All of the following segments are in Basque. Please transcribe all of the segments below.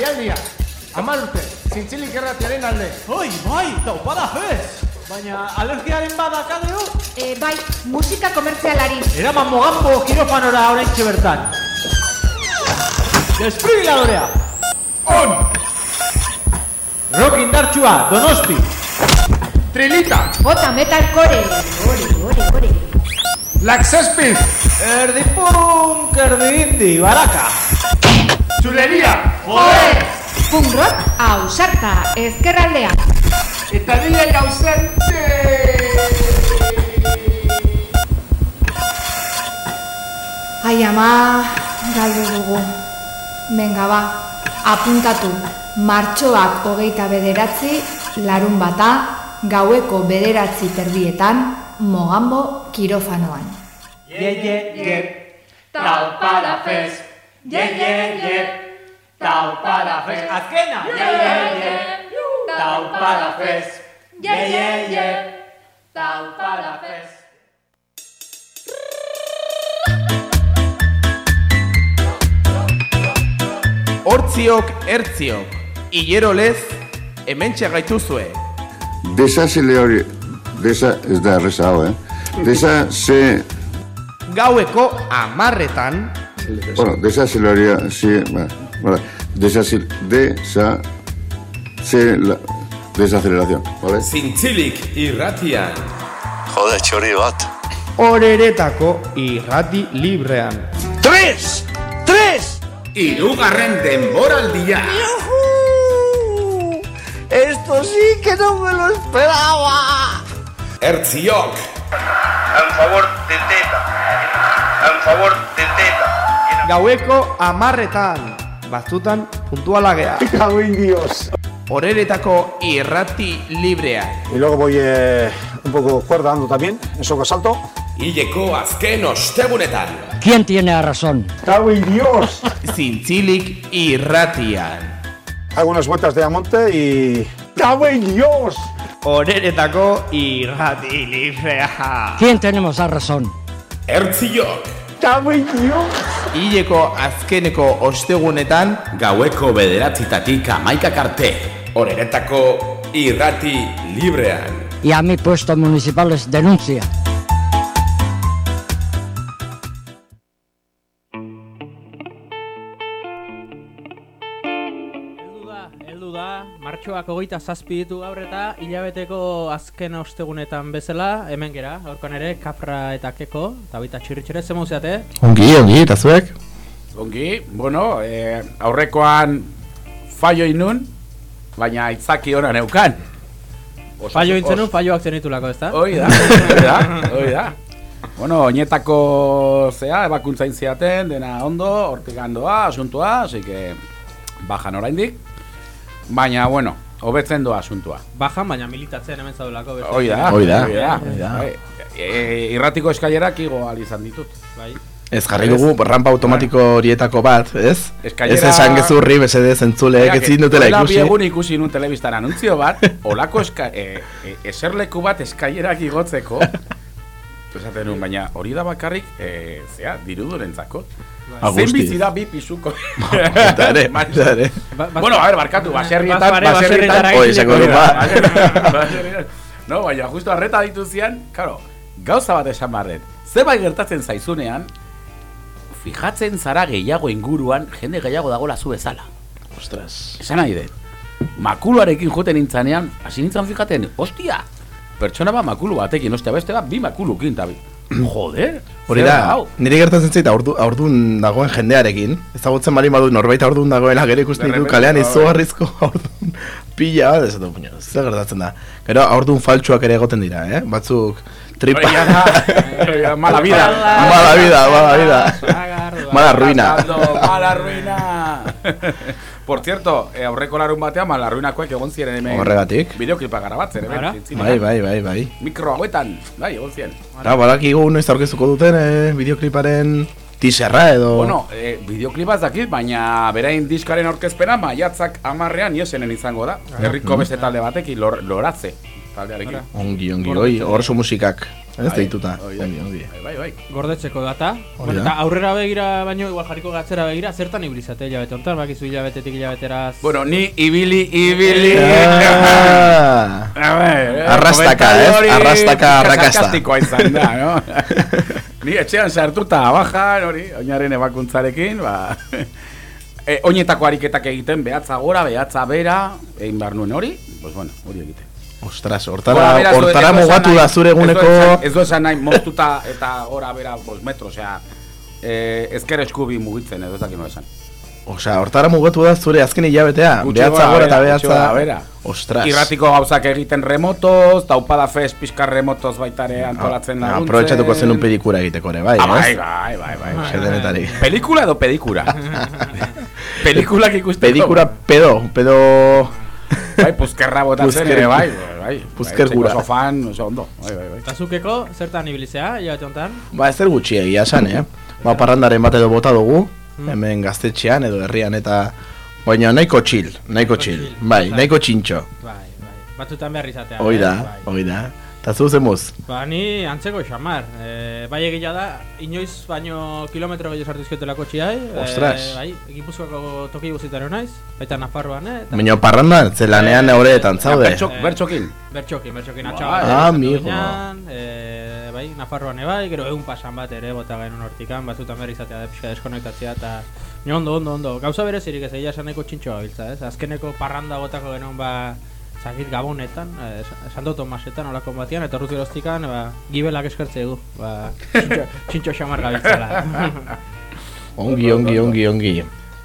jaialdia. Amar urte, zintzilik erratiaren alde. Oi, bai, taupada fez! Baina alergiaren badakadeo? E, bai, musika komertzialari. Eraman mogambo kirofanora oraintxe bertan. Desfibriladorea! On! Rock indartsua, donosti! Trilita! Bota metal core. Ore, ore, ore. Laxespid! Erdi punk, erdi indi, baraka! Txuleria! Joder! Punk rock, ausarta, ezkerraldea. Eta dile gauzente! Ai ama, galdu dugu. Benga ba, apuntatu. Martxoak hogeita bederatzi, larun bata, gaueko bederatzi terbietan, mogambo kirofanoan. Ye, ye, ye! Taupada fez, ye, ye, ye. Taupada fez, Azkena! ye, ye, ye. Taupada fez, ye, ye, ye. Taupada fez. Hortziok, ertziok, hilero lez, hemen gaituzue. Desa se le hori... Desa, ez da erreza hau, eh? Desa se... Gaueko amarretan, Bueno, desa se le hori... Si, ba, vale. Desa se... Desa... Se... La, desaceleración, ¿vale? Zintzilik irratian. Jode, txori bat. horeretako irrati librean. Tres! Tres! Irugarren denboraldia. Esto sí que no me lo esperaba! Ertziok, En favor del teta. En favor del teta. Gaueko amarretan, batzutan puntualagea. Dios. Horeretako irrati librean. Y luego voy eh, un poco cuerda ando también, eso que salto. hileko azken ostegunetan. ¿Quién tiene la razón? ¡Cago en Dios! Zintzilik irratian. Hago unas vueltas de Amonte y... ¡Cago en Dios! Horeretako irrati librea. ¿Quién tenemos la razón? Ertziok, ¡Cago en Dios! Hileko azkeneko ostegunetan, gaueko bederatzitatik amaikak arte. Horeretako irrati librean. Y a mi puesto municipales denuncia. Martxoak hogeita zazpi ditu gaur eta hilabeteko azken ostegunetan bezala, hemen gera, gaurkoan ere, kapra eta keko, eta baita txirritxere, ze mauzeate? Ongi, ongi, eta zuek? Ongi, bueno, eh, aurrekoan fallo inun, baina itzaki ona neukan. Oso- Fallo intzen os- nun, falloak zenitulako, ezta? Hoi da, hoi da, hoi da. Bueno, oinetako zea, ebakuntzain ziaten, dena ondo, hortik gandoa, asuntua, así que bajan oraindik. Baina, bueno, hobetzen doa asuntua. Bajan, baina militatzen hemen zaudolako. beste. Hoi da, Hoi da. Bai, e, irratiko eskailerak igo izan ditut. Bai. Ez jarri dugu rampa automatiko horietako bat, ez? Eskailera- Ez esan gezurri, mesede zentzuleek ezin dutela ikusi. egun ikusi nun telebistan anuntzio bat, olako eska, e, e, eserleku bat eskailerak igotzeko. Esaten nun, baina hori da bakarrik, e, zea, dirudurentzako. Zein Agusti. bizi da bi pisuko. Eta ere, Macho. eta ere. Ba- bas- Bueno, a ver, barkatu, baserrietan, Basare- baserrietan. baserrietara Hoi, esako dut, ba. Baserrietan, baserrietan. No, baina justo arreta dituzian, karo, gauza bat esan barret. Zerbait gertatzen zaizunean, fijatzen zara gehiago inguruan, jende gehiago dagoela zu bezala. Ostras. Esan nahi dut. Makuluarekin joten nintzanean, hasi nintzen fijaten, ostia, pertsona bat makulu batekin, ostia, beste bat bi makulukin, tabi. Joder, Hori da, nire gertatzen zait aurdu, aurdun dagoen jendearekin. Ezagutzen bali badu norbait aurdun dagoela gero ikusten ditu kalean izugarrizko aurdun pila bat, ez dut, baina, zer gertatzen da. Gero aurdun faltsuak ere egoten dira, eh? Batzuk tripa... Ja, mala vida. mala vida, mala vida. Mala ruina. Mala ruina. Por cierto, eh, aurreko larun batean mala ruinakoek egon ziren hemen. Horregatik. Bideoklipa garabatzen, hemen. Ara? Bai, bai, bai, bai. Mikro hauetan, bai, egon ziren. Eta badakigu noiz aurkezuko duten eh, bideokliparen teaserra edo... Bueno, eh, bideoklipa ez dakit, baina berain diskaren aurkezpena maiatzak amarrean iesenen izango da. Herriko beste talde batekin, lor, loratze taldearekin. Ongi, ongi, oi, orso musikak. Ez Bai, deituta. Bai, bai, bai. Gordetzeko data. Eta aurrera begira baino igual jarriko gatzera begira, zertan ibilizate hilabete hontan, bakizu hilabetetik hilabeteraz. Bueno, ni ibili, ibili. Ah. A ver, Arrastaka, hori Arrastaka, arrakasta. sarkastikoa izan da, no? Ni etxean sartuta bajan, hori, oinaren ebakuntzarekin, ba... E, oinetako ariketak egiten, behatza gora, behatza bera, egin behar nuen hori, pues bueno, hori egiten. Ostras, hortara, bera, ez du- hortara mugatu da zure eguneko... Ez du esan nahi, moztuta eta gora bera, bos metro, osea, eh, ezker eskubi mugitzen, edo ez dakit esan. Osea, hortara mugatu da zure azken hilabetea. Behatza gora eta behatza... behera. Ostras. Irratiko gauzak egiten remotoz, taupada fest pizkar remotoz baitare antolatzen Ah, laguntzen. Aprobetxatuko zen un pelikura egiteko ere, bai, Ah, bai, bai, bai, bai. bai. Pelikula edo pedikura? Pelikulak ikusteko. Pedikura pedo, pedo... Bai, puzkerra botatzen ere, bai, bai. Puzker bai, gura. Oso fan, oso ondo. Bai, bai, bai. Eta zukeko, zertan ibilizea hilabete hontan? Ba, ez zer gutxi egia esan, eh? Ba, parrandaren bat edo bota dugu, hemen gaztetxean edo herrian eta... Baina nahiko txil, nahiko txil, bai, nahiko txintxo. Bai, bai. Batzutan behar izatea. Hoi eh? da, Bai. hoi da. Eta zu zemuz? Ba, ni antzeko xamar. E, bai egila da, inoiz baino kilometro gehiago sartu izkiotelako txiai. Ostras. E, bai, Gipuzkoako toki guztitaro naiz, baita Nafarroan, eh? eta- Baina parrandan, zelanean horretan zaude. bertxok- bertxokin? Bertxokin, bertxokin atxaba. Ah, amigo. E, bai, Nafarroan bai, gero egun pasan bat ere bota genuen hortikan, batzutan behar izatea da pixka deskonektatzea eta ni ondo, ondo, ondo. Gauza berezirik ez, egia esan nahiko txintxoa biltza, ez? Azkeneko parranda botako genuen ba, zakit gabonetan, eh, Santo Tomasetan, olako batian, eta urruti eroztikan, ba, gibelak eskertze du, ba, txintxo, xamar gabiltzala. Ongi, ongi, ongi, ongi.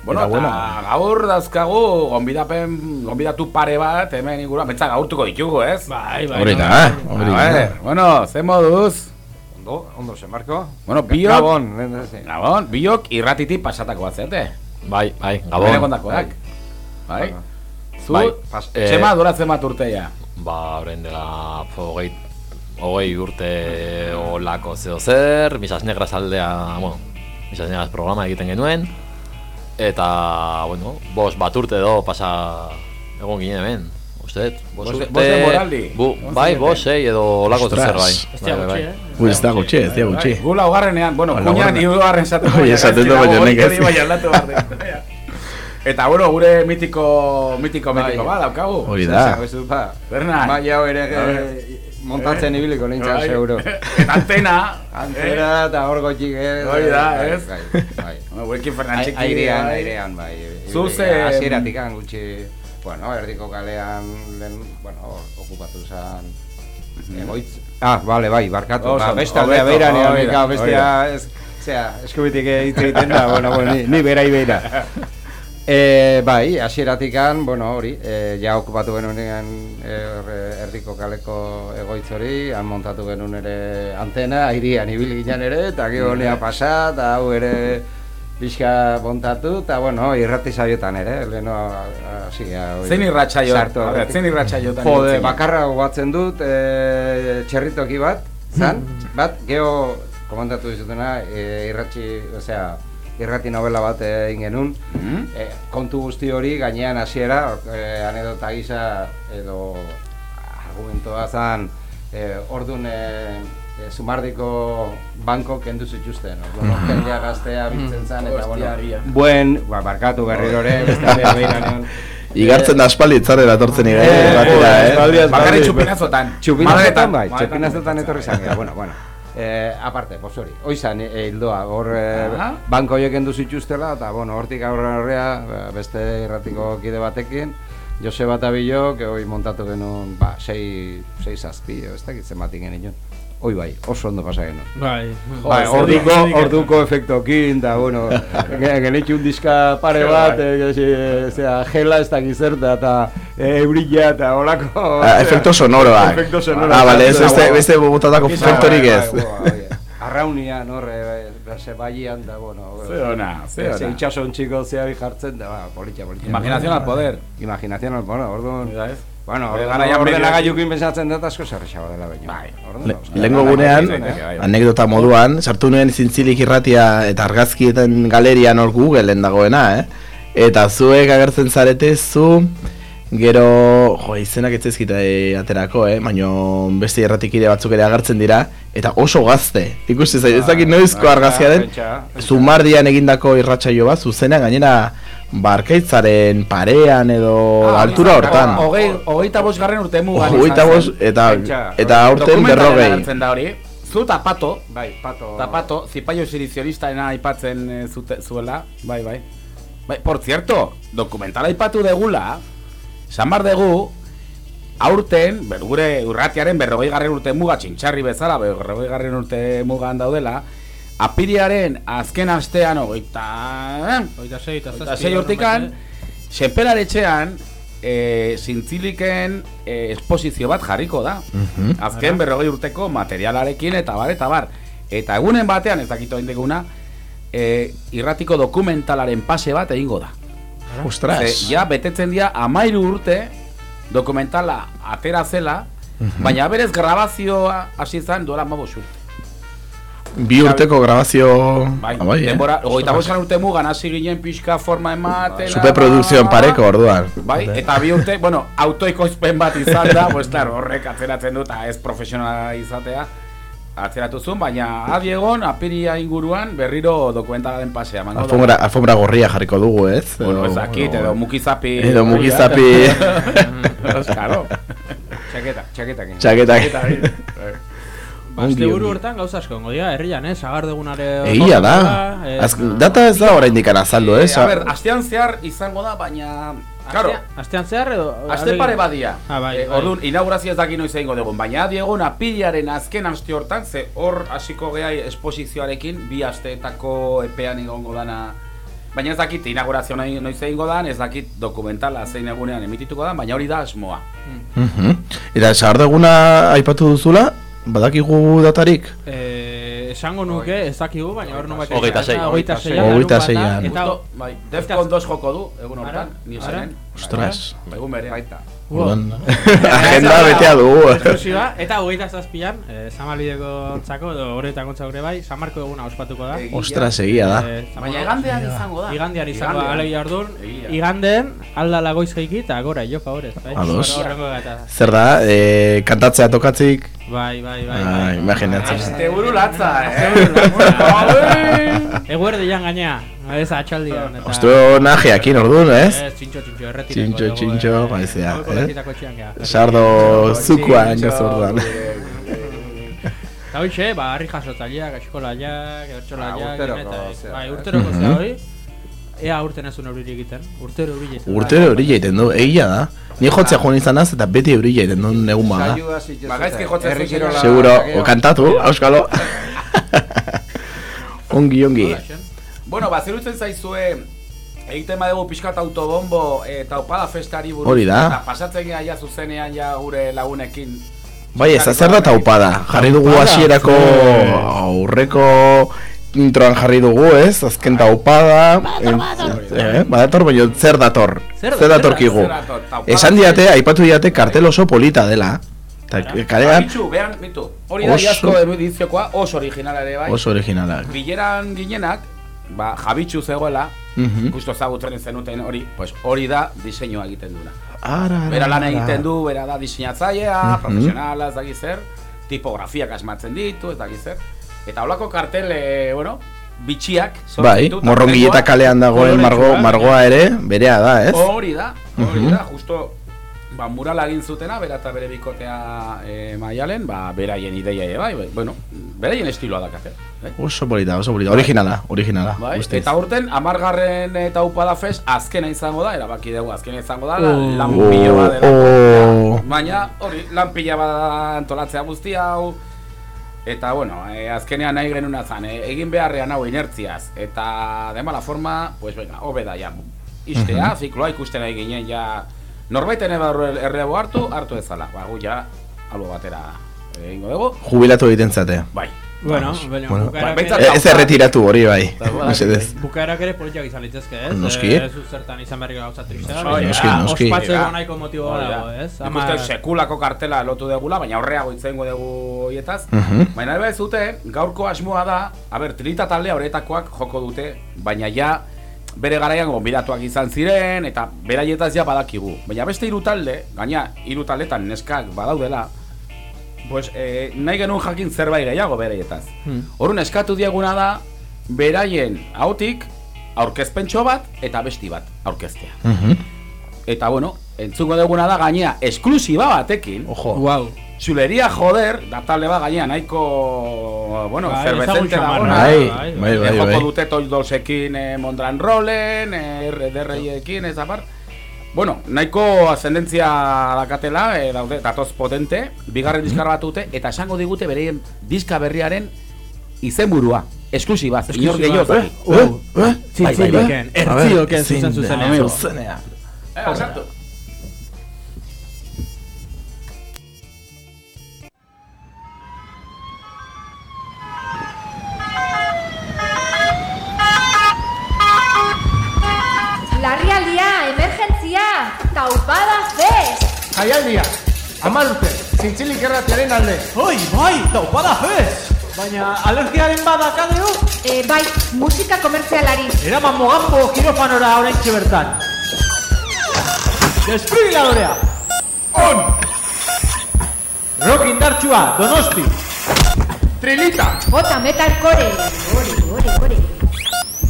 Bueno, Eta, eta gaur dauzkagu gonbidapen, gonbidatu pare bat, hemen inguruan, betza gaurtuko ditugu, ez? Bai, Hori da, hori A da. ver, bueno, ze moduz? Ondo, ondo Marko. Bueno, biok... Gabon, lehendakari. Gabon, biok irratitik pasatako bat zeate. Bai, bai, Gabon. Benekontakoak. Bai. Zu, Bai, pas, eh, zema duratzen bat urteia. Ba, orain dela hogei, hogei urte olako zeo zer, Misas Negras aldea, bueno, Misas Negras programa egiten genuen, eta, bueno, bos bat urte edo pasa egon ginen hemen, uste, bos urte, bost denboraldi. bu, bai, bos, sei edo olako zer bai. Bai, bai, bai. eh? Ui, ez da gutxi, ez da gutxi. Gu laugarrenean, bueno, Bai, kuñan hirugarren esaten Oi, esaten du, baina nik ez. Bai, aldatu behar dut. Eta bueno, gure mitiko, mitiko, Bai. mitiko, ba, daukagu. Hori da. ba, Bernat. Bai, hau ere A ver. eh, montatzen ibiliko nintzen Bai. seguro. Eta antena. Antena eta hor gotxik ez. Hori da, bai, ez? Bai, bai. Bueno, Gurekin Fernantxiki. Ai- Airean, bai. airean, bai. Zu Ibili- ze- Hasieratik han gutxi, bueno, erdiko kalean, lehen, bueno, okupatu zen egoitz. Ah, vale, bai, barkatu. Oso Ba, beste aldea beira, ni hori da, honika, hori bestea, da. ez, zera, eskubitik egiten da, bueno, bueno, ni, ni beira. E, bai, hasieratikan, bueno, hori, e, ja okupatu genuenean er, erdiko kaleko egoitz hori, han montatu genuen ere antena, airian ibili ginen ere, eta gero honea pasa, eta hau ere pixka montatu, eta bueno, irrati saiotan ere, leheno hasi. Zein aurretik. zein irratsaiotan Jode, bakarra gogatzen dut, e, txerritoki bat, zan, bat, geho komandatu dizutena, e, irratxi, osea, irrati novela bat egin genuen, e, kontu guzti hori gainean hasiera, e, anedota gisa edo argumentoa zan, e, orduan e, e, Zumardiko banko kendu zituzten. Orduan, Mhm. jendea gaztea biltzen zen, eta bueno, buen, ba, barkatu berriro ere, beste neon. Igartzen da aspaldi itzarrera etortzen ire, Eh, batera, eh, eh? espaldi, espaldi. Bakarrik txupinazotan. Txupinazotan Madretan. bai, Madretan. Eh, aparte, pues hori, oizan eh, hildoa, hor eh, banko horiek endu zituztela, eta bueno, hortik aurrera horrea, beste irratiko kide batekin, Joseba eta Bilok, hoi montatu genuen, ba, sei, sei zazpi, ez dakit zenbatik genuen. Hoi bai, oso ondo pasa genuen. Bai. Bai, orduko, orduko efektokin, da, bueno, ge- genitxun diska pare bat, e, e, zera, gela ez dakiz zerta, eta e, eurilla, eta holako... Ah, efekto sonoroak. Efekto sonoroak. Ah, bale, ez beste, Bai, beste botatako bai, efektorik bai, ez. bai, bai, bai. Arraunian, hor, e, e, zebaian, da, bueno... Ze ona, ze ona. Itxason txiko zeari jartzen, da, ba, politxa, politxa. Imaginación al poder. Imaginación al poder, orduan... Bueno, Bere orduan garaian ordenagailukin pensatzen dut asko zerrexago dela baino. Bai. Le- Bai, gunean, bai, bai, bai. anekdota moduan, sartu nuen zintzilik irratia eta argazkieten galerian hor Googleen dagoena, eh? Eta zuek agertzen zarete zu Gero, jo, izenak ez ezkita e, aterako, eh? Baina beste erratikide batzuk ere agertzen dira Eta oso gazte Ikusi zait, ez dakit noizko argazkia den pentsa, pentsa. Zumardian egindako irratsaio bat Zuzenean gainera Barkaitzaren parean edo Ah, altura hori, hortan. Hogei, hogeita bost garren urte mugan Hogeita bost, eta, eta aurten Dokumentalean berrogei. da hori. Zu tapato, Bai, pato. tapato, zipaio edizionistaren aipatzen eh, zute, zuela. Bai, bai. Bai, por cierto, dokumentala aipatu degula Esan bar dugu Aurten, ber, gure urratiaren berrogei garren urte muga Txintxarri bezala, berrogei garren urte mugan daudela Apiriaren azken astean hogeita... Oita sei, eta Eta sei hortikan, senperaretxean, e, zintziliken e, esposizio bat jarriko da. Mhm. Azken berrogei urteko materialarekin eta bar, eta bar. Eta egunen batean, ez dakito indeguna, e, irratiko dokumentalaren pase bat egingo da. Ostras. Ze, ja, betetzen dira amairu urte dokumentala atera zela, baina berez grabazioa hasi zen duela mabos urte. Bi urteko grabazio Bai, Ah, bai, eh? denbora, ogeita Ostras. boskan urte mugan hasi ginen pixka forma ematen. Superprodukzioan pareko orduan Bai, eta bi urte, bueno, autoikoizpen bat izan da, pues claro, horrek atzeratzen dut, eta ez profesionala izatea, atzeratu zuen, baina adiegon, apiria inguruan, berriro dokumentalaren pasea. emango da. Alfombra, alfombra gorria jarriko dugu, ez? Bueno, ez dakit, edo mukizapi... Edo mukizapi Ez, claro. Txaketa, txaketak. Txaketak. Ba, buru hortan gauza asko ongo dira, herrian, eh? Sagardegunare... Egia da eh, Az, Data ez da oraindik azaldu, eh? Eh, a ber, astean zehar izango da, baina... Claro, Astean- zehar edo... Aste pare badia. Ah, bai, Eh, bai. Orduan, inaugurazio ez daki noiz egingo dugun, baina diegon apilaren azken aste hortan, ze hor hasiko gea esposizioarekin, bi asteetako epean egongo dana Baina ez dakit inaugurazio noi- noiz egingo dan, ez dakit dokumentala zein egunean emitituko da, baina hori da asmoa. Mhm. Eta sagardeguna aipatu duzula, badakigu datarik? Eh, esango nuke, ez dakigu, baina hor nubak... Hogeita sei. Hogeita seian. Hogeita seian. Eta... Bai, Defcon 2 joko du, egun Ara, ni zenen. Ostras. Egun bere. Baita. Orduan, agenda betea dugu. Eta hogeita zazpian, eh, Zamalbideko txako, edo horretako txako ere bai, Samarko eguna ospatuko da. Ostras, egia da. Eh, Baina igandean izango da. Igandean izango da, orduan. Egia. Iganden, alda lagoiz jaiki eta gora, jo favorez. Bai? Ados. Zer da, eh, kantatzea tokatzik? Bai, bai, bai. Ah, bai. imaginatzen. Este buru latza, eh? Eguerdian gainea, ez atxaldian. Eta... Ostu nahiakin orduan, ez? Ez, txintxo, txintxo, erretirako. Txintxo, dugu, txintxo, eh. baizea, Goiko eh? Sardo zukuan gazordan. Eta hoxe, ba, harri jasotzaileak, eskolaiak, ertxolaiak, Ah, urteroko, eta, bai, eh? urteroko zea hori. Ea urten ez euri egiten, urtero euri egiten. Urtero hori jaiten du, egia da. Ni jotzea joan izan az, eta beti hori jaiten du negun bada. Saioa zituzte. Ba, gaizki jotzen Herri zuen. Seguro, o kantatu, auskalo. ongi, ongi. Bueno, ba, zerutzen zaizue egiten badugu pixkat autobombo eta opada festari buruz. Hori da. Eta pasatzen gea ja zuzenean ja gure lagunekin. Bai, ez da zer da taupada. Jarri dugu hasierako aurreko introan jarri dugu, ez? Azken taupada. Eh, badator, baina zer dator? Zer- Zer datorkigu? Esan diate, aipatu diate kartel oso polita dela. Kalean behan, bitu. Hori da iazko ediziokoa, oso originala ere bai. oso originalak. Bileran ginenak, ba, jabitxu zegoela, Mhm. justo ezagutzen zenuten hori, pues hori da diseinua egiten duena. Ara, Bera lan egiten du, bera da diseinatzailea, Mhm. profesionala, ez dakit zer, tipografiak asmatzen ditu, ez dakit zer. Eta holako kartel, eh, bueno, bitxiak Bai, ditu, eta morrongieta lehengoa kalean dagoen margo, margoa ere, berea da, ez? Hori da, hori Mhm. da, justo ba, murala egin zutena, bera eta bere bikotea e, maialen, ba, beraien ideia ere bai, bai, bueno, beraien estiloa dakate. Eh? Oso polita, oso polita. Originala, originala. Bai, guztiz. eta urten, amargarren eta upada fest, azkena izango da, erabaki dugu, azkena izango da, Oh. lan pilo bat dela. Oh. Baina, hori, lan pila bat da antolatzea guzti hau, Eta, bueno, eh, azkenean nahi genuna zan, eh, egin beharrean hau inertziaz, eta de mala forma, pues venga, hobe da ja, istea, zikloa ikusten nahi ginen ja, norbaiten ebarru errebo hartu, hartu ezala, ba, gu ja, albo batera egingo dugu. Jubilatu egiten zate. Bai. Bueno, baina Bueno, bukaerak behintzat ere- Ez erretiratu hori bai. Bai. Mesedez. Bukaerak ere politiak izan litezke, ez? Noski. Eh, Ez dut zertan izan berri gauza tristea. Hori, noski, ah, noski. Ospatzeko nahiko motibo Hori da. dago, ez? Uste sekulako kartela lotu degula, baina horreago itzengo dugu hietaz. Mhm. Baina ebe ez dute, gaurko asmoa da, a ber, trilita taldea horretakoak joko dute, baina ja bere garaian gonbidatuak izan ziren, eta beraietaz ja badakigu. Baina beste hiru talde, gaina hiru taldetan neskak badaudela, pues, eh, nahi genuen jakin zerbait gehiago beraietaz. Hmm. Horren eskatu diaguna da, beraien hautik aurkezpentxo bat eta besti bat aurkeztea. Eta bueno, entzungo duguna da gainea esklusiba batekin. Ojo. Wow. Zuleria joder, da talde bat gainea nahiko, bueno, Bai, efervescente ezagutza dagoena. Bai, bai, bai, bai, Eh, joko bai. dute toildolsekin eh, Mondran Rollen, eh, RDR-ekin, ez apar. Bueno, nahiko ascendentzia dakatela, eh, daude, datoz potente, bigarren diskar bat dute, eta esango digute bereien diska berriaren izenburua, esklusibaz, inor gehiago ez dakit. Eh? Eh? Bai, bai, bai. Zintziloken, ertzioken zuzen zuzenean. zuzenean. Eh, sartu. Jaialdia, amar urte, zintzilik erratiaren alde. Oi, bai, taupada fez! Baina alergiaren bada kadeo? E, bai, musika komertzialari. Eraman mogambo kirofanora orain bertan. Desfibriladorea! On! Rock indartsua, donosti! Trilita, Jota metal core. Ore, ore, ore.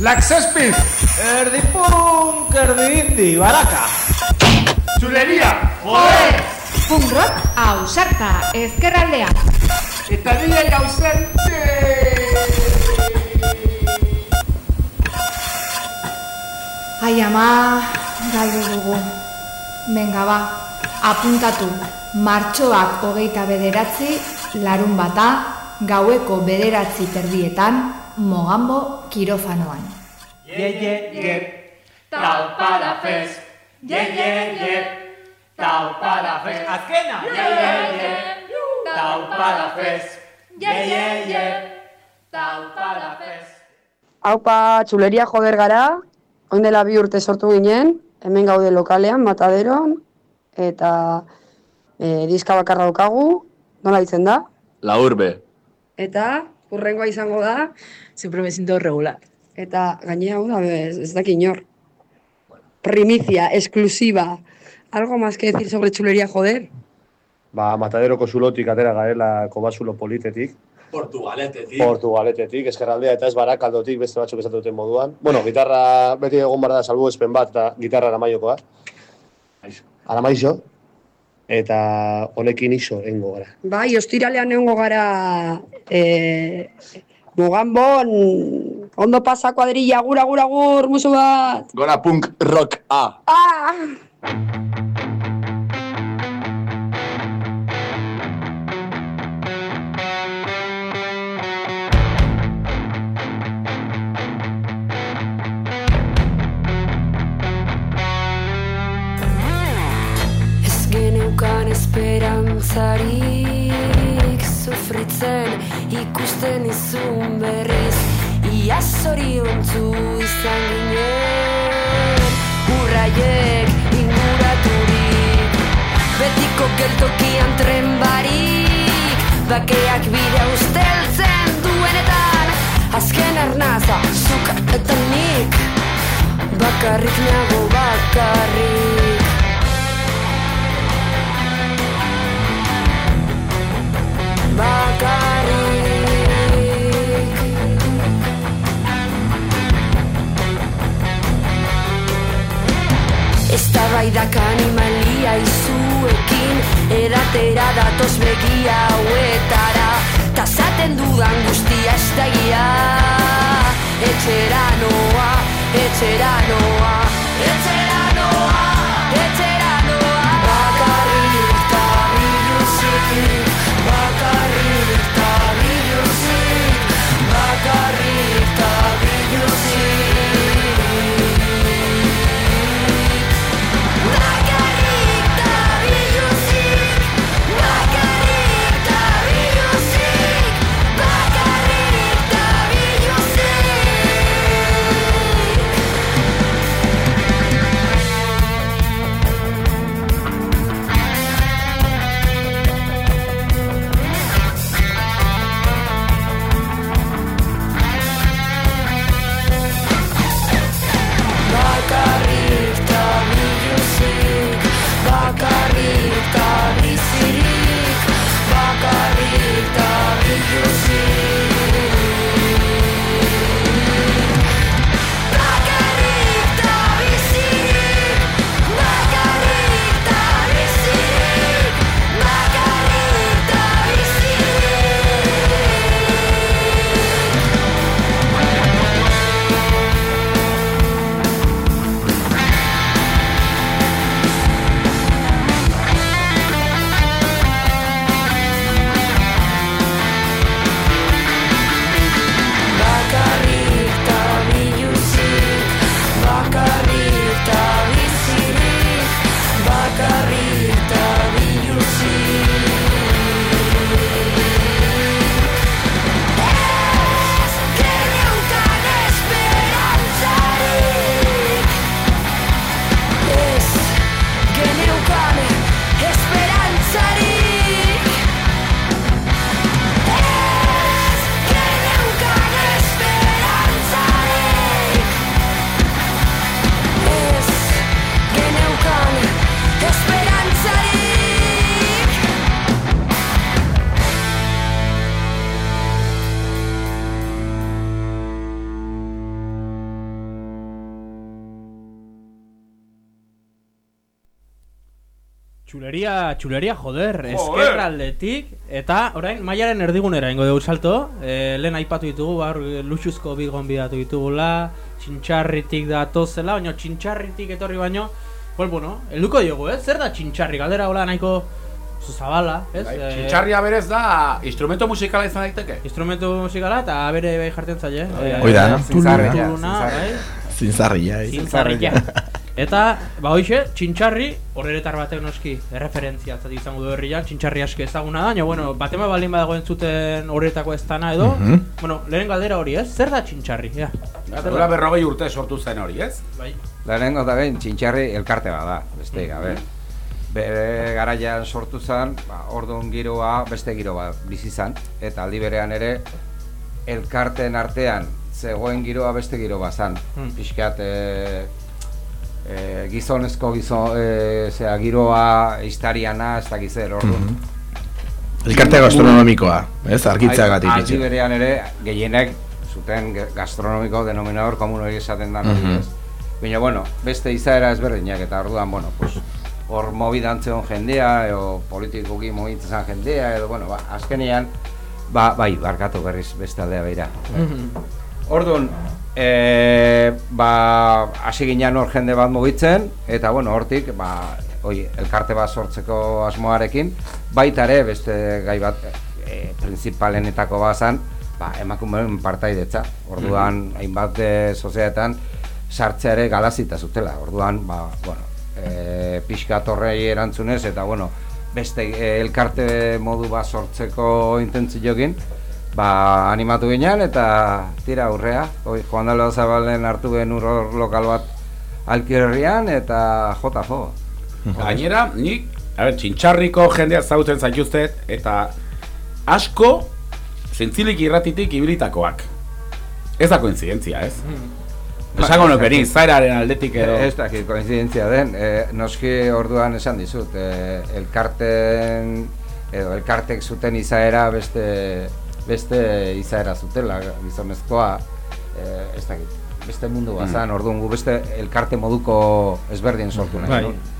Laxespin, Erdi punk, erdi indi, baraka! Txuleria, Joder! Punk rock, ausarta, ezkerraldea. eta dile gauzente. Ai ama, galdu dugu. Benga ba, apuntatu. Martxoak hogeita bederatzi, larun bata, gaueko bederatzi terdietan, mogambo kirofanoan. Ye, ye, ye! Taupada fez, ye, ye, ye. Taupada fez, Azkena! ye, ye, ye. Taupada fez, ye, ye, ye. Taupada fez. Haupa txuleria joder gara, oin dela bi urte sortu ginen, hemen gaude lokalean, mataderon, eta e, diska bakarra daukagu, nola ditzen da? La urbe. Eta, urrengoa izango da, Siempre me siento regular. eta gainea hau da, ez, ez daki inor. Primicia, exclusiva. ¿Algo más que decir sobre chulería joder? Ba, mataderoko zulotik atera garela kobazulo politetik. Portugaletetik. Portugaletetik, eskerraldea eta ez barakaldotik beste batzuk esatu duten moduan. Bueno, gitarra beti egon bara da salbu espen bat eta gitarra aramaiokoa. Aramaixo. Eta honekin iso engo gara. Bai, ostiralean egongo gara e, Mugambon, ondo pasa kuadrilla, agur, agur, agur, musu bat. Gora punk rock A. Ah! Ez geneukan esperantzarik sufritzen ikusten izun berriz Ia zoriontzu izan ginen. Urraiek inguraturik Betiko geltokian tren barik Bakeak bidea usteltzen duenetan. Azken arnaza, zuk eta nik Bakarrik nago bakarrik bakarrik. Ez da baidak animalia izuekin Edatera datoz begia hauetara. Tazaten dudan guztia ez da gira Etxera noa, etxera noa Etxera Txuleria, txuleria joder, eskerraldetik eta orain mailaren erdigunera ingo dugu salto. E, lehen aipatu ditugu, bar, luxuzko bi gonbidatu ditugula, txintxarritik datozela, baina txintxarritik etorri baino, pues bueno, helduko diogu, eh? Zer da txintxarri? Galdera hola nahiko zuzabala, ez? Bai, Eh, Txintxarria berez da instrumento musikala izan daiteke. Instrumentu musikala eta bere bai jartzen zaile. eh? Hoi da, tuluna, bai? Zintzarria, eh. Zintzarria. Eta, ba hoxe, txintxarri, horretar batek noski, erreferentzia zati izango du herrian, txintxarri aski ezaguna da, baina, bueno, batema baldin badago entzuten horretako ez dana edo, Mhm. bueno, lehen galdera hori, ez? Zer da txintxarri, ja? Ja, Duela berrogei urte sortu zen hori, ez? Bai. Lehenengo da behin, txintxarri elkarte bat da, beste gabe. Bere garaian sortu zen, ba, orduan giroa beste giro bat bizi zen, eta aldi berean ere elkarteen artean zegoen giroa beste giro bat zen. Hmm. Pixkat e, e, gizonezko gizon, e, zera, giroa istariana, ez dakiz zer, orduan. Elkarte gastronomikoa, ez? Argitzeagatik. Aldi itxi. berean ere, gehienek zuten gastronomiko denominador komun hori esaten da hori, Mhm. ez? Baina, bueno, beste izaera ezberdinak eta orduan, bueno, pues, hor mobidan zeon jendea, edo politikoki mobitzen zen jendea, edo, bueno, ba, azkenean, ba, bai, barkatu berriz beste aldea beira. Orduan, e, ba, hasi ginen hor jende bat mugitzen, eta bueno, hortik, ba, oi, elkarte bat sortzeko asmoarekin, baita ere beste gai bat e, principalenetako bazan, ba, emakumeen partaidetza. Orduan, hainbat e, sozietan sartzea ere galazita zutela. Orduan, ba, bueno, e, pixka torrei erantzunez, eta bueno, beste e, elkarte modu bat sortzeko intentzioekin, ba, animatu ginen eta tira aurrea. Hoi, Juan Dalo Zabalen hartu gen uror lokal bat alkierrian eta jota jo. Gainera, nik, a ber, txintxarriko jendea zauten zaituztet, eta asko zintzilik irratitik ibilitakoak. Ez da koinzidentzia, ez? Esango nuke ni, zairaren aldetik edo... Ez dakit koinzidentzia den, e, noski orduan esan dizut, e, elkarten edo elkartek zuten izaera beste beste izaera zutela gizonezkoa, e, ez dakit, beste mundu bazan, orduan gu beste elkarte moduko ezberdin sortu nahi. Bai.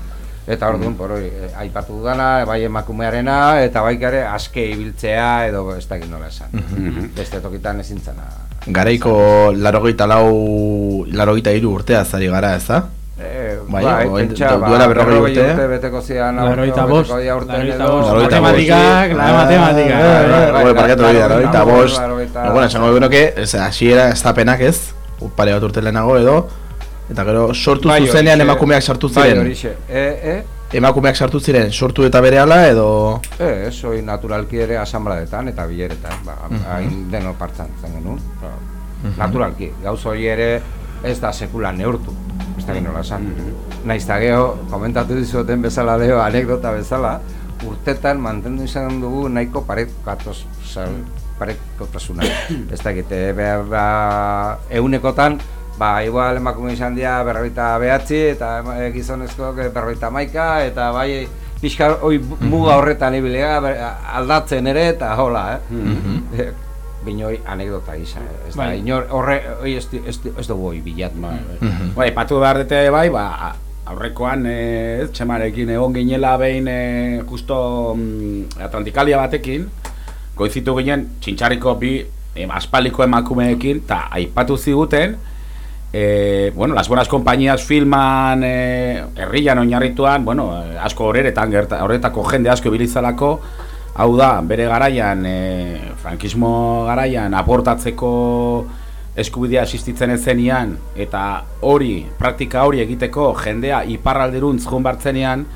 Eta orduan, por hori, e, aipatu dudana, bai emakumearena, eta bai gare aske ibiltzea edo ez dakit nola esan. Mhm. Beste tokitan ezin zana. Garaiko larogeita lau, larogeita hiru urtea zari gara, ez da? Eh, Bai, bai, pentsa, ba, duela berrogei urte. urte beteko zian aurten, bost, edo, bost. Matematikak, la matematika. Ah, Bai, bai, bai, bai, hori da, laurogeita laurogeita bost. bueno, esango genuke, ez, hasiera estapenak ez, pare bat urte lehenago edo, eta gero sortu Bai, zuzenean emakumeak sartu Bai, ziren. horixe. E, Emakumeak sartu ziren, sortu eta berehala edo... e, ez, hori naturalki ere asanbladetan eta bileretan, ba, hain deno partzan zen genuen. Ba, Mhm. Naturalki, gauz hori ere ez da sekula neurtu, ez da nola esan. Naiz eta geho, komentatu dizuten bezala leo, anekdota bezala, urtetan mantendu izan dugu nahiko parekatoz, sal, parekotasuna. ez da egite, behar ba, eunekotan, ba, igual emakume izan dira berroita behatzi, eta ema- e, gizonezkoak berroita maika, eta bai, pixka hoi muga horretan ibilega, ber- aldatzen ere, eta hola, eh? Mhm. Binoi anekdota gisa, eh? ez da, Bai. inor, horre, ez, ez, ez dugu hoi bilatu. Mhm. Bai, patu behar dute bai, ba, aurrekoan eh, txemarekin egon ginela behin eh, justo mm, Atlantikalia batekin, goizitu ginen txintxarriko bi em, aspaldiko emakumeekin, eta aipatu ziguten, eh, bueno, las buenas compañías filman eh, herrian oinarrituan, bueno, eh, asko horeretan gerta, horretako jende asko ibilizalako, hau da, bere garaian, eh, frankismo garaian aportatzeko eskubidea existitzen ezenian eta hori, praktika hori egiteko jendea iparralderuntz joan bartzenean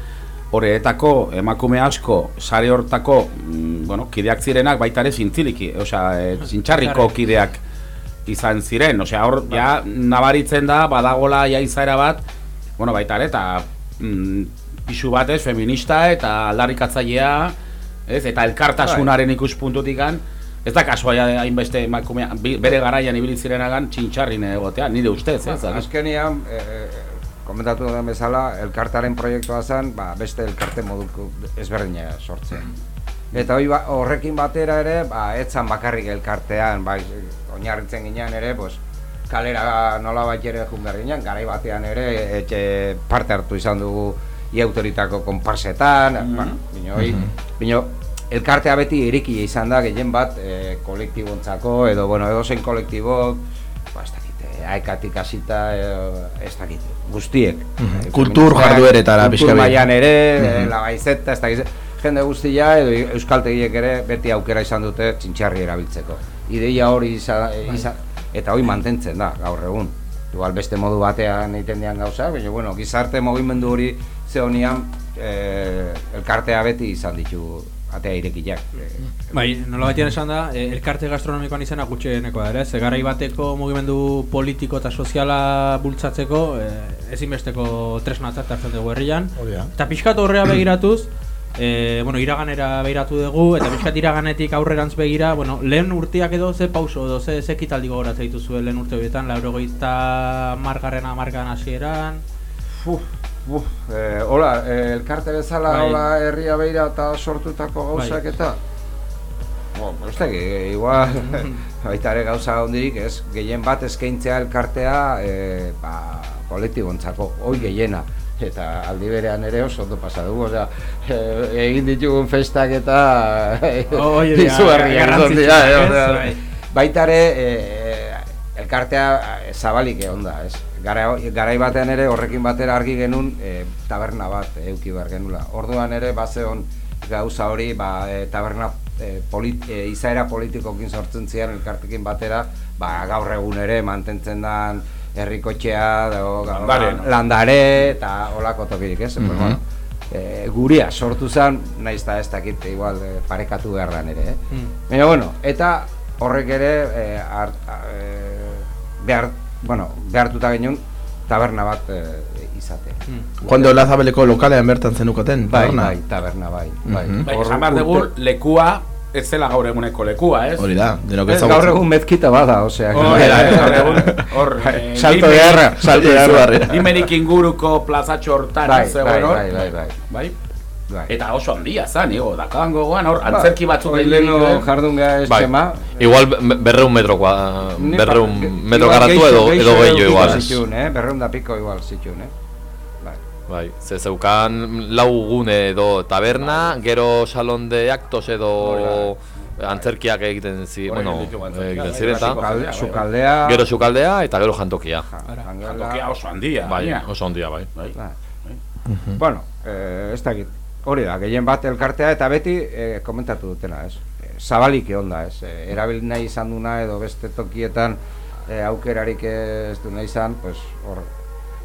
horretako emakume asko sare hortako mm, bueno, kideak zirenak baita ere zintziliki, osea, e, zintxarriko kideak izan ziren, osea, hor ja nabaritzen da badagola ja izaera bat, bueno, baita ere eta mm, pisu batez feminista eta aldarrikatzailea, ez, eta elkartasunaren ikuspuntutikan Ez da kasua ja hainbeste emakumea bere garaian ibili zirenagan txintxarrin egotea, nire ustez, ez? Ba, azkenean, e, komentatu den bezala, elkartaren proiektua zen, ba, beste elkarte moduko ezberdina sortzea. Eta hori ba, horrekin batera ere, ba, etzan bakarrik elkartean, bai, oinarritzen ginean ere, pues, kalera nola bat ere jun behar ginen, garai batean ere etxe parte hartu izan dugu iautoritako konparsetan, bueno, bino, hoi, bino, elkartea beti iriki izan da gehien bat e, kolektibontzako edo bueno, edo zein kolektibok, ba, ez dakit, eh, aekatik hasita, eh, ez dakit, guztiek. Mhm. Eh, Kultur jardueretara Kultur mailan ere, mm la baizeta, ez dakit, jende guztia edo euskaltegiek ere beti aukera izan dute txintxarri erabiltzeko. Ideia hori izan, izan eta hori mantentzen da gaur egun. Igual beste modu batean egiten dian gauza, baina bueno, gizarte mugimendu hori ze honian eh, elkartea beti izan ditu atea irekiak. Eh, Bai, nola batean esan da, eh, elkarte gastronomikoan izena gutxienekoa da ere, ze garai bateko mugimendu politiko eta soziala bultzatzeko eh, ezinbesteko tresnatzat hartzen dugu herrian. Eta pixkat horrea begiratuz, eh, bueno, iraganera begiratu dugu, eta pixkat iraganetik aurrerantz begira, bueno, lehen urteak edo ze pauso edo ze, ze ekitaldi gogoratzen dituzue lehen urte horietan, laurogeita margarren amargan hasieran. Uf, uf, eh, hola, eh, elkarte bezala, Bai. hola, herria beira eta sortutako gauzak Bai. eta Bo, ez da, igual, baita ere gauza hondirik, ez, gehien bat eskaintzea elkartea, e, ba, kolektibontzako, hoi gehiena. Eta aldi berean ere oso ondo pasa dugu, osea, e, egin ditugun festak eta Hoi dira, izugarriak garrantzitsuak, dira, eh, ez, osea, bai. Baita ere, e, elkartea e, zabalik egon da, ez? Gara, garai batean ere horrekin batera argi genuen e, taberna bat euki behar genula. Orduan ere bazeon gauza hori, ba, e, taberna e, polit, e, izaera politikokin sortzen zian elkartekin batera, ba, gaur egun ere mantentzen dan herrikotxea, dago, Landare, no? landare eta olako tokirik, ez? Mhm. bueno, e, guria sortu zen, naiz eta ez dakit igual e, parekatu beharran ere, eh? Mm. Baina, bueno, eta horrek ere e, ar, a- e, behar, bueno, behartuta genuen taberna bat e, izatea. Cuando Lazabeleko lokalean bertan zenukoten, Bai, taberna? bai, taberna bai. bai. Bai, Hor esan behar dugu, lekua, ez zela gaur eguneko lekua, ez? Hori da, denok Ez, gaur egun mezkita bada, osea. Hori da, ez, gaur egun, hor, eh, Salto de guerra, salto de guerra. Limerik inguruko plazatxo hortan Bai, zegoen bai, bai, bai, bai. Bai? Bai. Eta oso handia zan, igo, dakan gogoan, hor, antzerki batzuk egin diren. jardun gara Bai. eskema. Igual be- berreun metro, kua- Ni berreun metro igual geixo- edo, edo gehiago igual. ez? zituen, eh? Berreun da piko igual zituen, eh? Bai, ze zeukan lau gune edo taberna, gero salon de actos edo antzerkiak egiten zi, bueno, egiten bai, ziren eta bai, bai, bai. Sukaldea. Gero sukaldea eta gero jantokia. Jantokia oso handia. Bai, oso handia bai. Bai. Bueno, eh, ez dakit. Hori da, gehien bat elkartea eta beti eh, komentatu dutena, ez? Eh, zabalik egon da, ez? Eh, erabil nahi izan duna edo beste tokietan eh, aukerarik ez du nahi izan, pues, hor,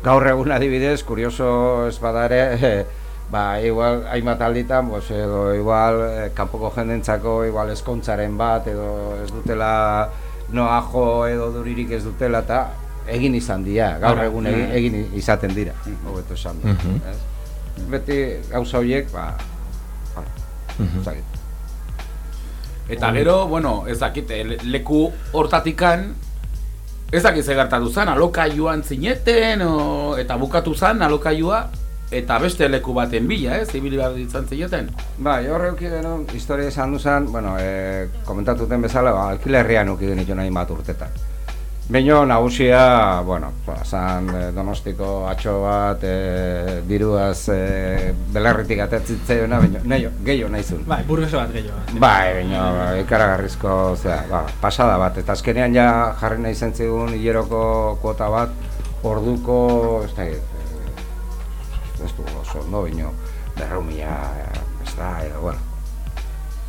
gaur egun adibidez, kurioso ez bada ere, eh, ba, igual, hainbat alditan, pues, edo igual, eh, kanpoko jendentzako, igual eskontzaren bat, edo ez dutela noajo edo duririk ez dutela, eta egin izan dira, gaur egun egin, mhm. egin izaten dira, hobeto esan dut, Mhm. ez? Beti gauza horiek, ba, Mhm. ez dakit. Eta gero, bueno, ez eh, le- leku hortatikan, ez dakit gertatu zen, alokaiuan zineten, o, eta bukatu zen alokailua, eta beste leku baten bila, ez, ibili behar ditzan zineten. Bai, horre uki genuen, historia esan duzan, bueno, e, komentatuten bezala, ba, alkilerrian uki genituen hain bat urtetan. Baina nagusia, bueno, zan e, donostiko atxo bat, e, diruaz e, belarritik atetzitzeiona, baina nahi, gehiago nahizun. Bai, burgeso bat gehiago. Bai, baina ba, ikaragarrizko, zera, ba, pasada bat, eta azkenean ja jarri nahi zen zigun hileroko kuota bat, orduko, ez da, ez du oso, no, baina, berreu mila, ez da, edo, bueno.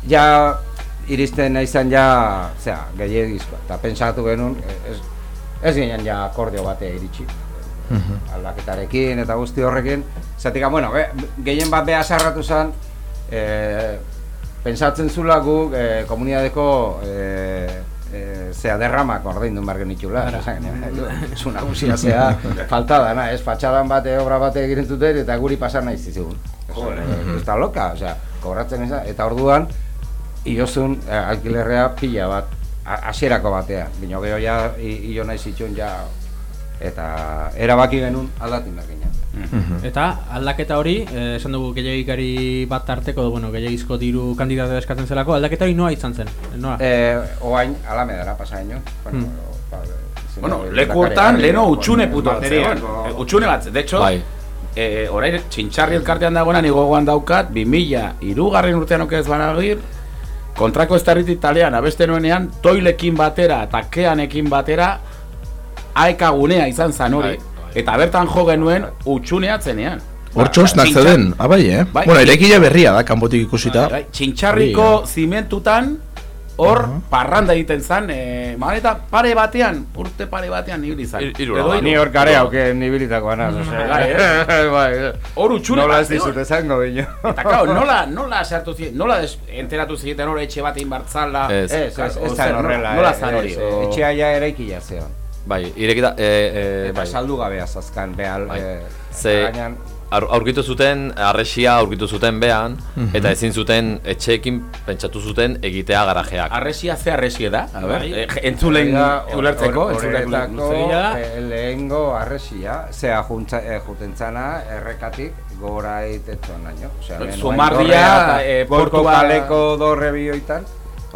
Ja, iristen nahi zen ja, zera, gehiagizko, eta pentsatu genuen, ez, ez ginen ja akordio batea iritsi. aldaketarekin eta guzti horrekin, zatik, bueno, be, gehien bat beha sarratu zen, e, pentsatzen zula guk e, komunidadeko e, e, zea derramak ordaindu behar genitula, esan genuen, zu nagusia zea, falta dana, ez, fatxadan bate, obra bate egiten zuten, eta guri pasan nahi zizigun. Ez da loka, osea, kobratzen ez da, eta orduan, iozun eh, alkilerrea pila bat, hasierako batean, bino gero ja, i- io nahi zituen ja, eta erabaki genuen aldatin behar ginen. Eta aldaketa hori, eh, esan dugu gehiagikari bat tarteko, edo, bueno, gehiagizko diru kandidatu eskatzen zelako, aldaketa hori noa izan zen? Noa? Eh, oain, alamedara pasa genuen, bueno, Mm. ba, Bueno, leku hortan, leheno utxune puto bat zegoen. Eh, Utxune bat, de hecho, Bai. e, orain txintxarri elkartean dagoena nigo gogoan daukat, 2000 irugarren urtean okez banagir, kontrako estarrit italian abeste nuenean, toilekin batera eta keanekin batera, aekagunea izan zan hori, eta bertan jo genuen utxuneatzenean. Hor txosnak Txintxar- zeuden, abai, eh? Bai, bueno, eraikila berria da, kanpotik ikusita. Bai, Txintxarriko zimentutan hor parranda egiten zan, e, eta pare batean, urte pare batean ibili zan. Edo Ni hor kare hauke nibilitakoa naz, ose. Bai, eh? bai. Hor utxune Nola ez dizut esango bino. Eta claro, nola, nola sartu ziren, nola des, enteratu ziren hor etxe batein bartzala. Ez. Ez, ez, zan horrela. Nola eh, zan hori? Etxea ja eraikila zeon. Bai, irekita, e, e, Eta bai. saldu gabea zazkan, behal. Bai. eh, Ze aurkitu zuten, arresia aurkitu zuten behan, Mhm. eta ezin zuten etxeekin pentsatu zuten egitea garajeak. Arresia ze arresie da? A ber, Bai. eh, entzulen Hori da, ulertzeko, ulertzeko. eh, lehengo arresia, zea juntza, eh, jutentzana errekatik gora eitetzen naino. Osea, eta Gorko portua- kaleko dorre bioitan,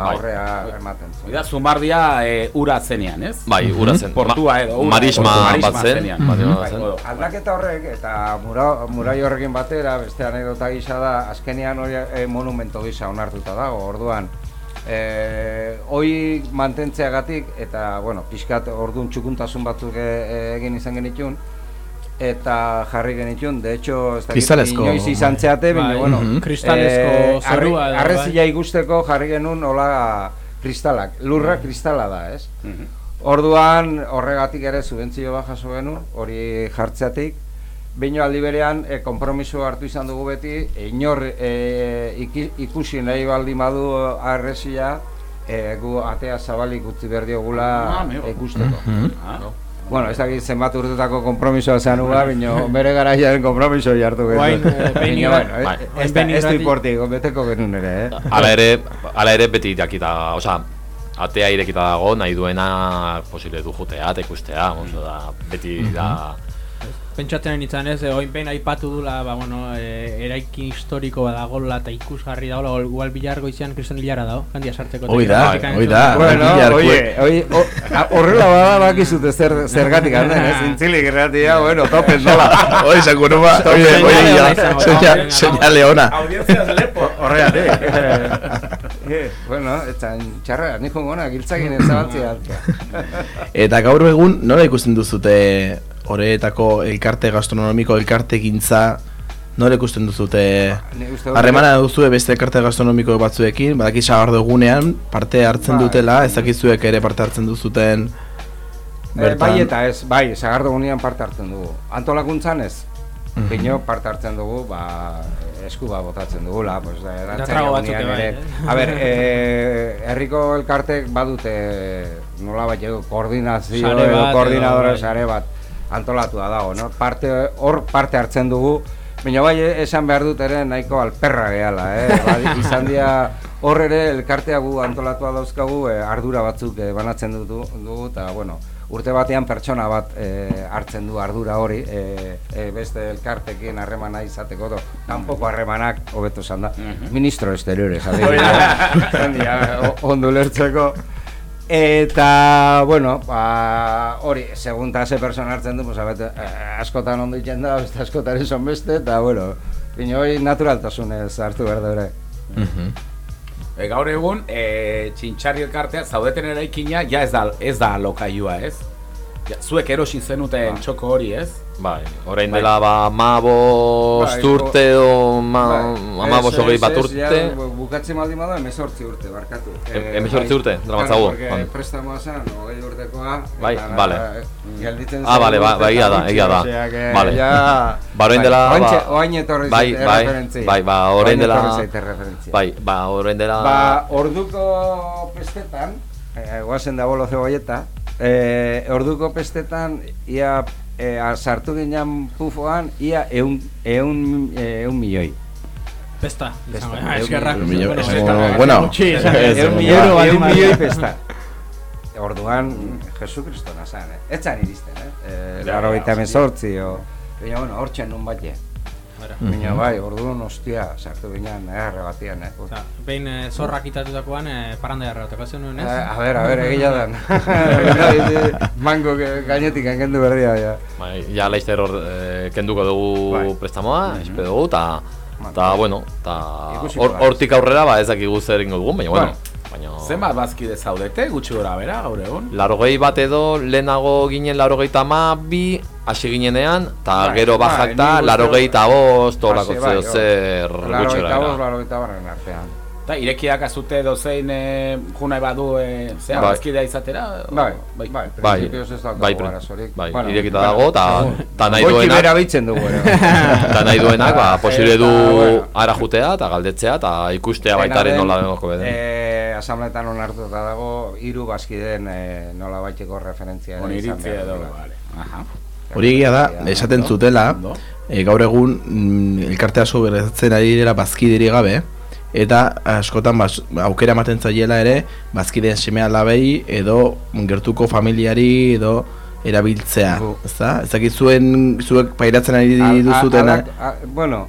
ba, Bai. horrea ematen zuen. Da, Zumardia e, ura zenean, ez? Bai, ura zen. Portua edo ura. marisma bat marisma zen, marisma Bai, zen. odo. Aldaketa horrek eta mura, murai horrekin batera, beste anekdota gisa da, azkenean hori e, monumento gisa onartuta dago, orduan. E, hoi mantentzeagatik eta, bueno, pixkat orduan txukuntasun batzuk e, e, egin izan genitun, eta jarri genitun, de hecho, ez dakit, inoiz izan zeate, baina, Bai, bueno, mhm. Kristalezko eh, zorua arre- edo, bai. arrezia ikusteko jarri genuen hola kristalak, lurra kristala da, ez? Orduan horregatik ere subentzio bat jaso genuen, hori jartzeatik. Bino aldi berean e, konpromiso hartu izan dugu beti, inor e, ikusi nahi baldin badu arresia, e, gu atea zabalik utzi behar diogula Ah, ikusteko. Bueno, ez dakit zenbat urtetako konpromisoa zean uga, bino bere garaiaren konpromiso jartu genuen. Guain, eh, irrat- bueno, bai. ez, behin da- ez du importik, beteko genuen ere, eh? Hala ere, hala ere beti dakita, osea, atea irekita dago, nahi duena posible du jotea, eta ikustea, ondo da, beti da... Pentsatzen nintzen ez, eh, oin behin aipatu dula, ba, bueno, e, eraikin historiko badagola eta ikusgarri dagoela, igual bilar goizean kriston hilara dago, handia sartzeko. Hoi da, hoi da. Bueno, Bilar, oye, oye, o- a- horrela bada bakizute zer, zergatik anden, ez? Zintzilik erratia, bueno, topen Señale oye, ona ya, izango, señal- venga, señale ona. Audientziaz lepo. Horregatik. Eh, bueno, eta txarra, ni jongona, giltzakin ezabaltzea. Eta gaur egun, nola ikusten duzute horretako elkarte gastronomiko, elkarte gintza, nola ikusten duzute dut- harremana duzue beste elkarte gastronomiko batzuekin, badaki sagardo egunean parte hartzen Bai. dutela, ez dakizuek ere parte hartzen duzuten Eh, bai eta ez, bai, sagardo gunean parte hartzen dugu. Antolakuntzan ez. Bino parte hartzen dugu, ba, esku ba botatzen dugula, pues, da, Eta dantzari trago batzuk egunean ere bai, eh? A ber, eh, herriko elkartek badute nola bat koordinazio Sare edo bat, koordinadora edo, bai. sare bat antolatua dago, no? Parte, hor parte hartzen dugu, baina bai esan behar dut ere nahiko alperra gehala, eh? Bai, izan dira hor ere elkartea gu antolatua dauzkagu eh, ardura batzuk eh, banatzen dugu, dugu eta bueno, urte batean pertsona bat eh, hartzen du ardura hori, eh, eh, beste elkartekin harremana izateko do, kanpoko harremanak hobeto esan da. Ministro exteriores, Hori da. adibidez. o- ondo lertzeko. Eta, bueno, ba, hori, segun ta ze persona hartzen du, pues, abet, eh, askotan ondo itzen da, beste askotan esan beste, eta, bueno, bine hori naturaltasunez hartu behar da ere. E, gaur egun, e, txintxarri elkartea, zaudeten eraikina, ja ez da, ez da lokailua, ez? Ja, zuek erosi zenuten txoko hori, ez? Bai, orain Bai. dela ba amabost Bai, urte o ma, amabost Ez, hogei bat urte. ja, bukatzen baldin bada, emezortzi urte, barkatu. Em- emezortzi urte, daramatzagu, Claro, porque bai. prestamoa zen, hogei urtekoa. Bai, vale. eh, Gelditzen Ah, vale, ba- egia da, egia da. Ja, Ba, orain dela, bai, ba- oain etorri bai, bai, bai, ba, orain dela-. Bai, ba, orain dela... Ba, orduko pestetan, eh, guazen da bolo zebolleta, eh, orduko pestetan, ia eh, a- sartu ginen pufoan, ia eun, eun, eh, eun milioi. Pesta. Eskerrak. Un millón, Bueno, Eun un milioi, eun milioi pesta. Orduan, Jesu Kristona zan, eh? Ez zan iristen, eh? eh Ja, Laro ja, gaita hostia. emezortzi, o... Baina, bueno, hortxen nun bat Bera. Baina bai, orduan ostia, sartu ginen, erre batian, eh? Osa, behin eh, zorrak itatutakoan eh, paranda jarratako zenuen, ez? Eh, a ber, a ber, egila dan. Mango que- gainetik kendu berdia, ja. Bai, ja laizter hor eh, kenduko dugu Bai. prestamoa, espero dugu, eta, eta, bueno, eta Ikusiko hor- da. hortik aurrera, ba, ez dakigu zer ingo dugun, baina, bueno, baina... Zenbat bazkide zaudete, gutxi gora bera, gaur egun? Larogei bat edo, lehenago ginen larogeita ma bi, hasi ginenean, eta Bai, gero bai, bajak da, uste- larogeita bost, olako Hasi, bai, zeo zer gutxi Laurogeita gara. bost, laurogeita barren artean. Eta irekiak azute dozein e, junai badu e, zea, Bai. bazkidea izatera? Bai, bai, Bai, daukagu bai, pre- arazorik. bai, Bueno, irekita bueno, dago, eta ta nahi duenak... bera bitzen dugu, ere. Eta nahi duenak, ba, posible du Eta, ara jutea, eta galdetzea, eta ikustea baitaren nola denoko beden. Eh, asambleetan onartuta dago, hiru bazkideen eh, nola baiteko referentzia. Oniritzia behar edo, vale. Aha. Hori egia da, esaten zutela, e, gaur egun mm, elkarte asko gertatzen ari dira bazkideri gabe, eta askotan bas, aukera ematen zaiela ere bazkideen seme alabei edo gertuko familiari edo erabiltzea, ezta? Ez dakit zuen zuek pairatzen ari Al- a- duzutenak ala- a- bueno,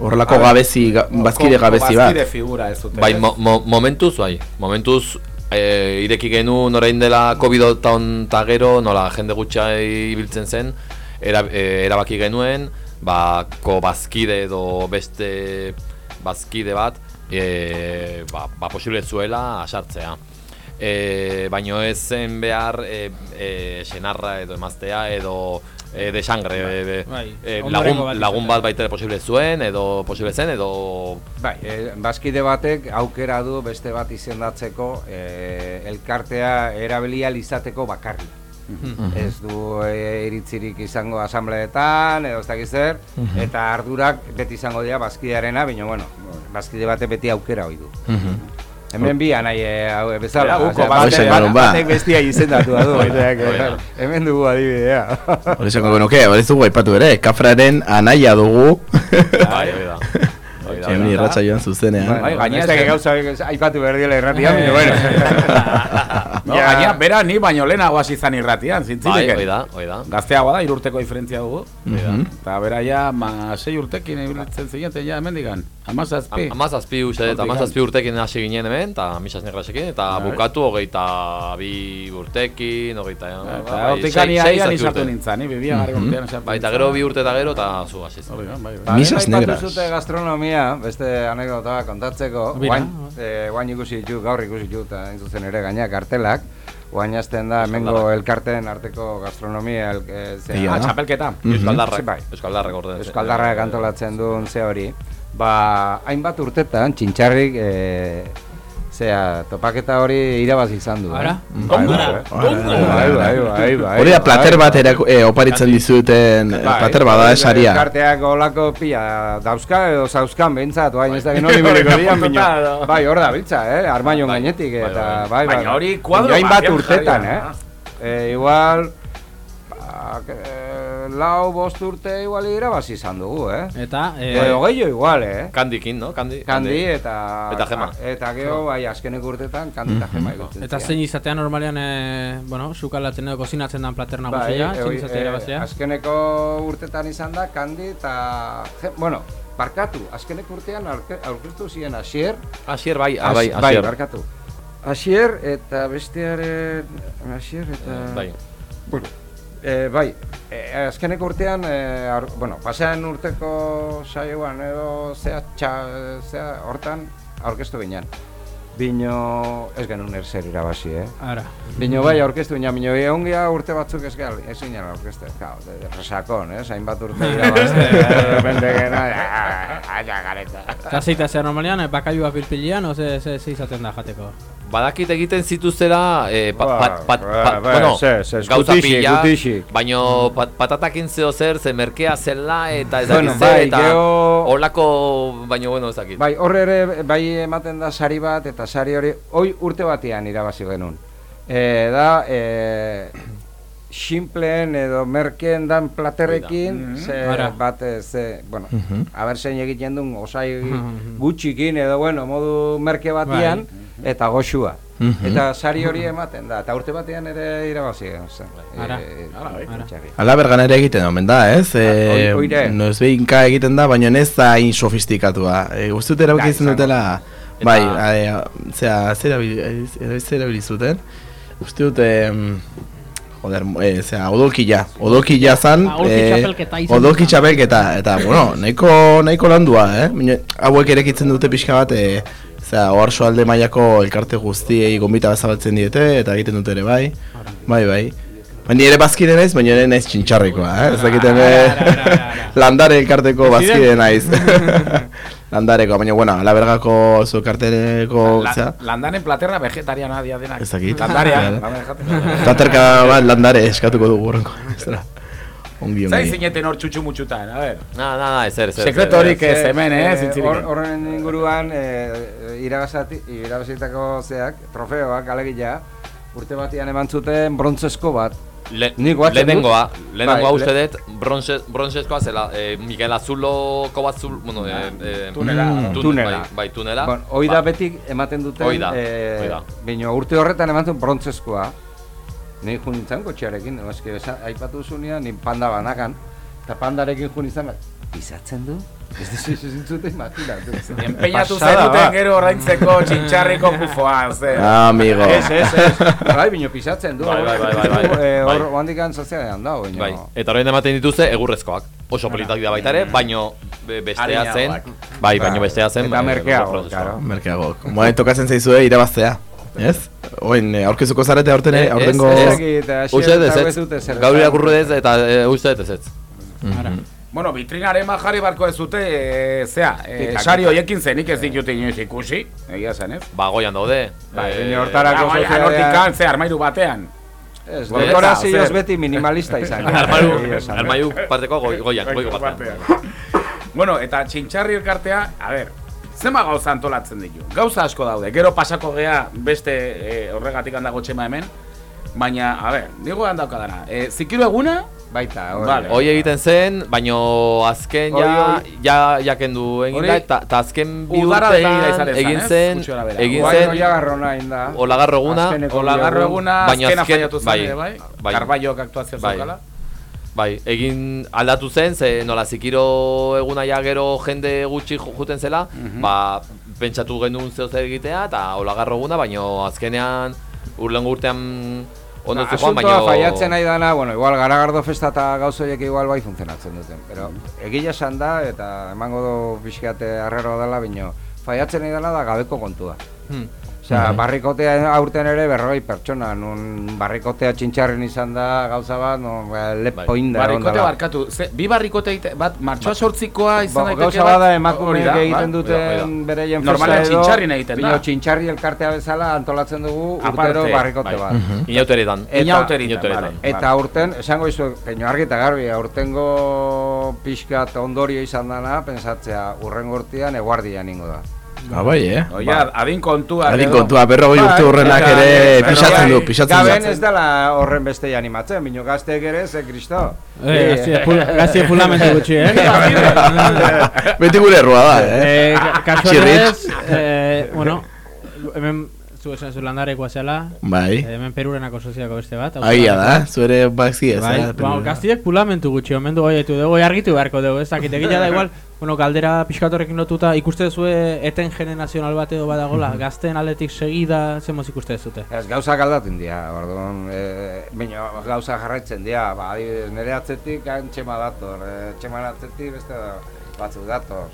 horrelako gabezi, ga, bazkide gabezi bat. Bazkide figura ez dute. Bai, mo, mo, momentuz, bai. Momentuz, e, ireki genuen orain dela covid eta gero, nola jende gutxa ibiltzen zen, era, e, erabaki genuen, ba, ko bazkide edo beste bazkide bat, e, ba, ba posible zuela asartzea. E, baino ez zen behar e, e, senarra edo emaztea edo e, de sangre e, Bai, e, lagun, bat lagun bat baita posible zuen edo posible zen edo Bai, e, bazkide batek aukera du beste bat izendatzeko e, elkartea erabilia izateko bakarrik. Mhm. Ez du e, iritzirik izango asambleetan edo ez dakiz zer, Mhm. eta ardurak beti izango dira bazkidearena, baina bueno, bazkide batek beti aukera hoi du. Hemen bi anai hau e, bezala, guko batek- ba. batek bestia izendatua du, da, da. hemen dugu adibidea. Hori esango genuke, hori ez dugu aipatu ere, kafraren anaia dugu. Bai, hori da. Da, Hemen da. irratza joan zuzenean. Bai, gainera ez dakit gauza aipatu behar diela irratia, baina bueno. No, Ja. gaina, bera ni baino lehenago hasi izan irratian, zintzilik. Bai, hoi da, hoi da. Gazteagoa da, irurteko diferentzia dugu. Eta bera ja, ma, sei urtekin ibiltzen zineten, ja, hemendikan. Amazazpi. Amazazpi uste, eta amazazpi urtekin hasi ginen hemen, eta misas negrasekin, eta Bai. bukatu hogeita bi urtekin, hogeita... Eta hortik ani aian izatu nintzen, ni bibia garri Mhm. urtean esatu Bai, eta gero bi urte eta gero, eta zu hasi zen. Ba, Misas negras. zute gastronomia, beste anekdota kontatzeko. Guain, eh, guain ikusi ditu, gaur ikusi ditu, eta zuzen ere gaina kartelak. Guain azten da, hemengo elkarteen arteko gastronomia, el, eh, Ah, da. txapelketa. Mhm. Euskaldarrak, Bai. Euskaldarrak antolatzen duen ze hori. Ba, hainbat urtetan, txintxarrik, e, zea, topaketa hori irabazi izan du. Ara? Eh? Gongo! Bai, bai, Gongo! bai, bai, bai, bai, Hori da bai, plater bai. bat erako- eh, oparitzen dizuten, eh, Bai, plater bada bai, esaria. Elkarteak olako pila dauzka edo zauzkan behintzat, oain ez da geno nimeriko dian. Bai, hor da biltza, eh, armaion Bai, gainetik, bai, eta bai. bai, bai. Baina hori kuadro batean urtetan, eh. Eh, igual, ba, eh, lau, bost urte igual irabazi izan dugu, eh. Eta, Eh, eh, Ogeio igual, eh. Kandikin, no? Kandi, Kandi eta... Eta Gema. Eta gero, bai, azkeneko urtetan, kandi eta gema ikusten eta zein izatea normalean, eh, bueno, sukalatzen edo kozinatzen dan plater Bai, nagusia, eh, zein izatea eh, irabazlea? azkeneko urtetan izan da, kandi eta... Bueno, barkatu, azkeneko urtean aurke- aurkeztu ziren Asier. Asier, bai, ah, As- bai, bai, Asier. barkatu. Asier eta bestearen... Asier eta... Bai. Bueno, eh, bai, eh, azkeneko urtean, eh, aur, bueno, pasean urteko saioan edo zea, txa, zea hortan aurkeztu ginen. Bino, ez genuen erzer irabazi, eh? Ara. Bino bai aurkeztu ginen, bino egon gira urte batzuk ez gal, ez ginen aurkeztu, kao, de resakon, eh? Zainbat urte irabazte, de repente gena, aia gareta. Eta zeita zer normalean, eh, bakailua pilpilian, o ze, ze, ze izaten da jateko? Badakit egiten zituztela, eh, Ba, pat, pat, ba, pat, ba, bueno, ze, gauza gutixik, pila, baino pat, patatakin zeo zer, ze merkea zela, eta ez Bueno, dakit zer, bai, eta gero- holako, baino, bueno, ez dakit. Bai, horre ere, bai ematen da sari bat, eta sari hori, hoi urte batean irabazi genuen. E, da, e, simpleen edo merkeen dan platerrekin, ze Ara. bat, eh, ze, bueno, Mhm. aber zein egiten duen, osai gutxikin, edo, bueno, modu merke batian, eta goxua. Mhm. Eta sari hori ematen da, eta urte batean ere irabazi zen. Ara. Eh, Ara, bai. txintxarri. Ala bergan ere egiten omen da, ez? E, Hoi- hoire. Noiz behinka egiten da, baina ez da hain sofistikatua. E, Uste dut erabaki izan izango. Dutela, bai, e, zera, zer erabili- e, zer erabili zuten? Uste dut, em, joder, e, zera, odolkila, odolkila zan, Aholki e, txapelketa izan odolki zen. txapelketa, eta, bueno, nahiko, nahiko landua, eh? Baina, hauek erekitzen dute pixka bat, e, zera, oharso alde mailako elkarte guztiei gombita bezabaltzen diete, eta egiten dute ere, bai, bai, bai. Baina ere bazkide naiz, baina ere naiz txintxarrikoa, eh? Ez dakiten eh, landare elkarteko bazkide naiz. Landareko, baina bueno, alabergako zu elkartereko, La, zera, landanen platerra vegetariana dia denak. Ez dakit. Landarea. Landarea jaten. Taterka bat landare eskatuko dugu horrenko. Zera. Ongi, Zain ongi. zineten hor txutxu mutxutan, a ver. Na, na, na, ezer, ezer. Sekreto horik ez Eh, hemen, eh, eh, zintzirik. hor- Horren inguruan, eh, irabazitako zeak, trofeoak, alegia, urte batean eman zuten brontzesko bat. Le, Nik guatzen lehenengoa, dut. lehenengoa Bai, uste dut, bronze, bronzezkoa zela, eh, Miguel Azuloko bat zul, bueno, eh, eh, Tunela. Mm, tun- tunela. Bai, bai, tunela. Bon, hoi da beti ematen duten, Hoi da, eh, hoi da. baina urte horretan ematen duten brontzezkoa. Ni jun nintzen kotxearekin, no, eske, aipatu zunean, ni panda banakan, eta pandarekin jun nintzen, pisatzen du? Ez dizu zintzute imaginatu. Pasada, zenuten gero ordaintzeko txintxarriko kufoa, ze. Ah, amigo. Ez, ez, ez. Bai, bino pisatzen du. Bai, bai, bai, bai, bai. Eh, Hor, Bai. handikan sozialean dago, baina. Bai, eta horrein ematen dituzte egurrezkoak. Oso politak dira baita ere, baino be- bestea zen, bai, baino bestea zen. Eta eh, merkeago, claro. Merkeago. Moain tokatzen zaizue irabaztea. Ez? Oin, eh, aurkezuko zarete aurten Ez, aurtengo... Uste dut ez gaur esan. irakurri ez eta uste dut ez ez. Bueno, vitrinaren jarri barko ez dute, e, zea, e, sari hoiekin zenik ez ditut inoiz ikusi, egia zen, ez? Ba, goian daude. Bai, eh, baina hortarako Ba, sozialean- hortikan, ze, armairu batean. Ez, Bueno, dekorazioz beti minimalista izan. Armairu, esan. armairu parteko goi, goian, goiko batean. Bueno, eta txintxarri elkartea, a ber, zema gauza antolatzen ditu? Gauza asko daude, gero pasako gea beste e, horregatik handago txema hemen, baina, a ber, nigo handaukadana, e, zikiru eguna, Baita, hori. Vale. Hoi egiten zen, baino azken Hoi, ja, hoi. ja, ja kendu egin Hori, da, eta eta azken bi urtetan egin ez? zen, egin zen, oiagarro nahi da. olagarro eguna, olagarro eguna, azkena azken- faiatu zen, bai, bai? bai. Karbaiok aktuazio Bai. zeukala. Bai, egin aldatu zen, ze nola zikiro eguna ja gero jende gutxi ju- juten zela, Mhm. ba, pentsatu genuen zeo zer egitea, eta olagarro eguna, baino azkenean urlengo urtean ondo Ba, zu joan, asuntoa baino... faiatzen nahi dana, bueno, igual garagardo festa eta gauza horiek igual bai funtzionatzen duten. Pero egila esan da, eta emango du pixkate arrero dela, bino, faiatzen nahi dana da gabeko kontua. Hmm. Osea, Mhm. barrikotea aurten ere berrogei pertsona, nun barrikotea txintxarren izan da gauza bat, no, ba, lepoin da. Barrikote ondala. barkatu, ze, bi barrikote bat, martxoa sortzikoa izan Ba, daiteke gauza bat, hori emakumeek da, egiten ba? duten bereien festa Normalean edo, txintxarrin egiten da. txintxarri elkartea bezala antolatzen dugu urtero barrikote bai. bat. Inauteritan. Eta- Inauteritan. Eta aurten, esango izu, peño argi eta garbi, aurtengo pixka eta ondorio izan dana, pensatzea, urren gortian eguardian ingo da. Ah, bai, eh? Oia, adin kontua. Adin kontua, berrogei urte horrenak Eta, ere eh, pisatzen du, pisatzen Gaben du. ez dela horren beste animatzen, bino gazteek ere, ze kristo. Eh, gaztie pul- gaztie pulamente gutxi, eh? Beti gure errua da, eh? Eh, eh, bueno, hemen zu esan zu landarekoa zela, Bai. eh, hemen perurenako soziako beste bat. Aia da, zu ere bazki ez, Bai, eh? ba, gaztiek pulamentu gutxi, omen du gaitu dugu, goi argitu beharko dugu, ez dakit, egila da igual, bueno, galdera pixkatorrekin lotuta, ikuste zue eten gene nazional bat edo badagola, gazten aldetik segida, zemoz ikuste zute? Ez, gauzak aldatzen dira, orduan, e, bino, gauza jarraitzen dira, ba, adibidez, nire atzetik han txema dator, e, txeman atzetik beste da, batzuk dator.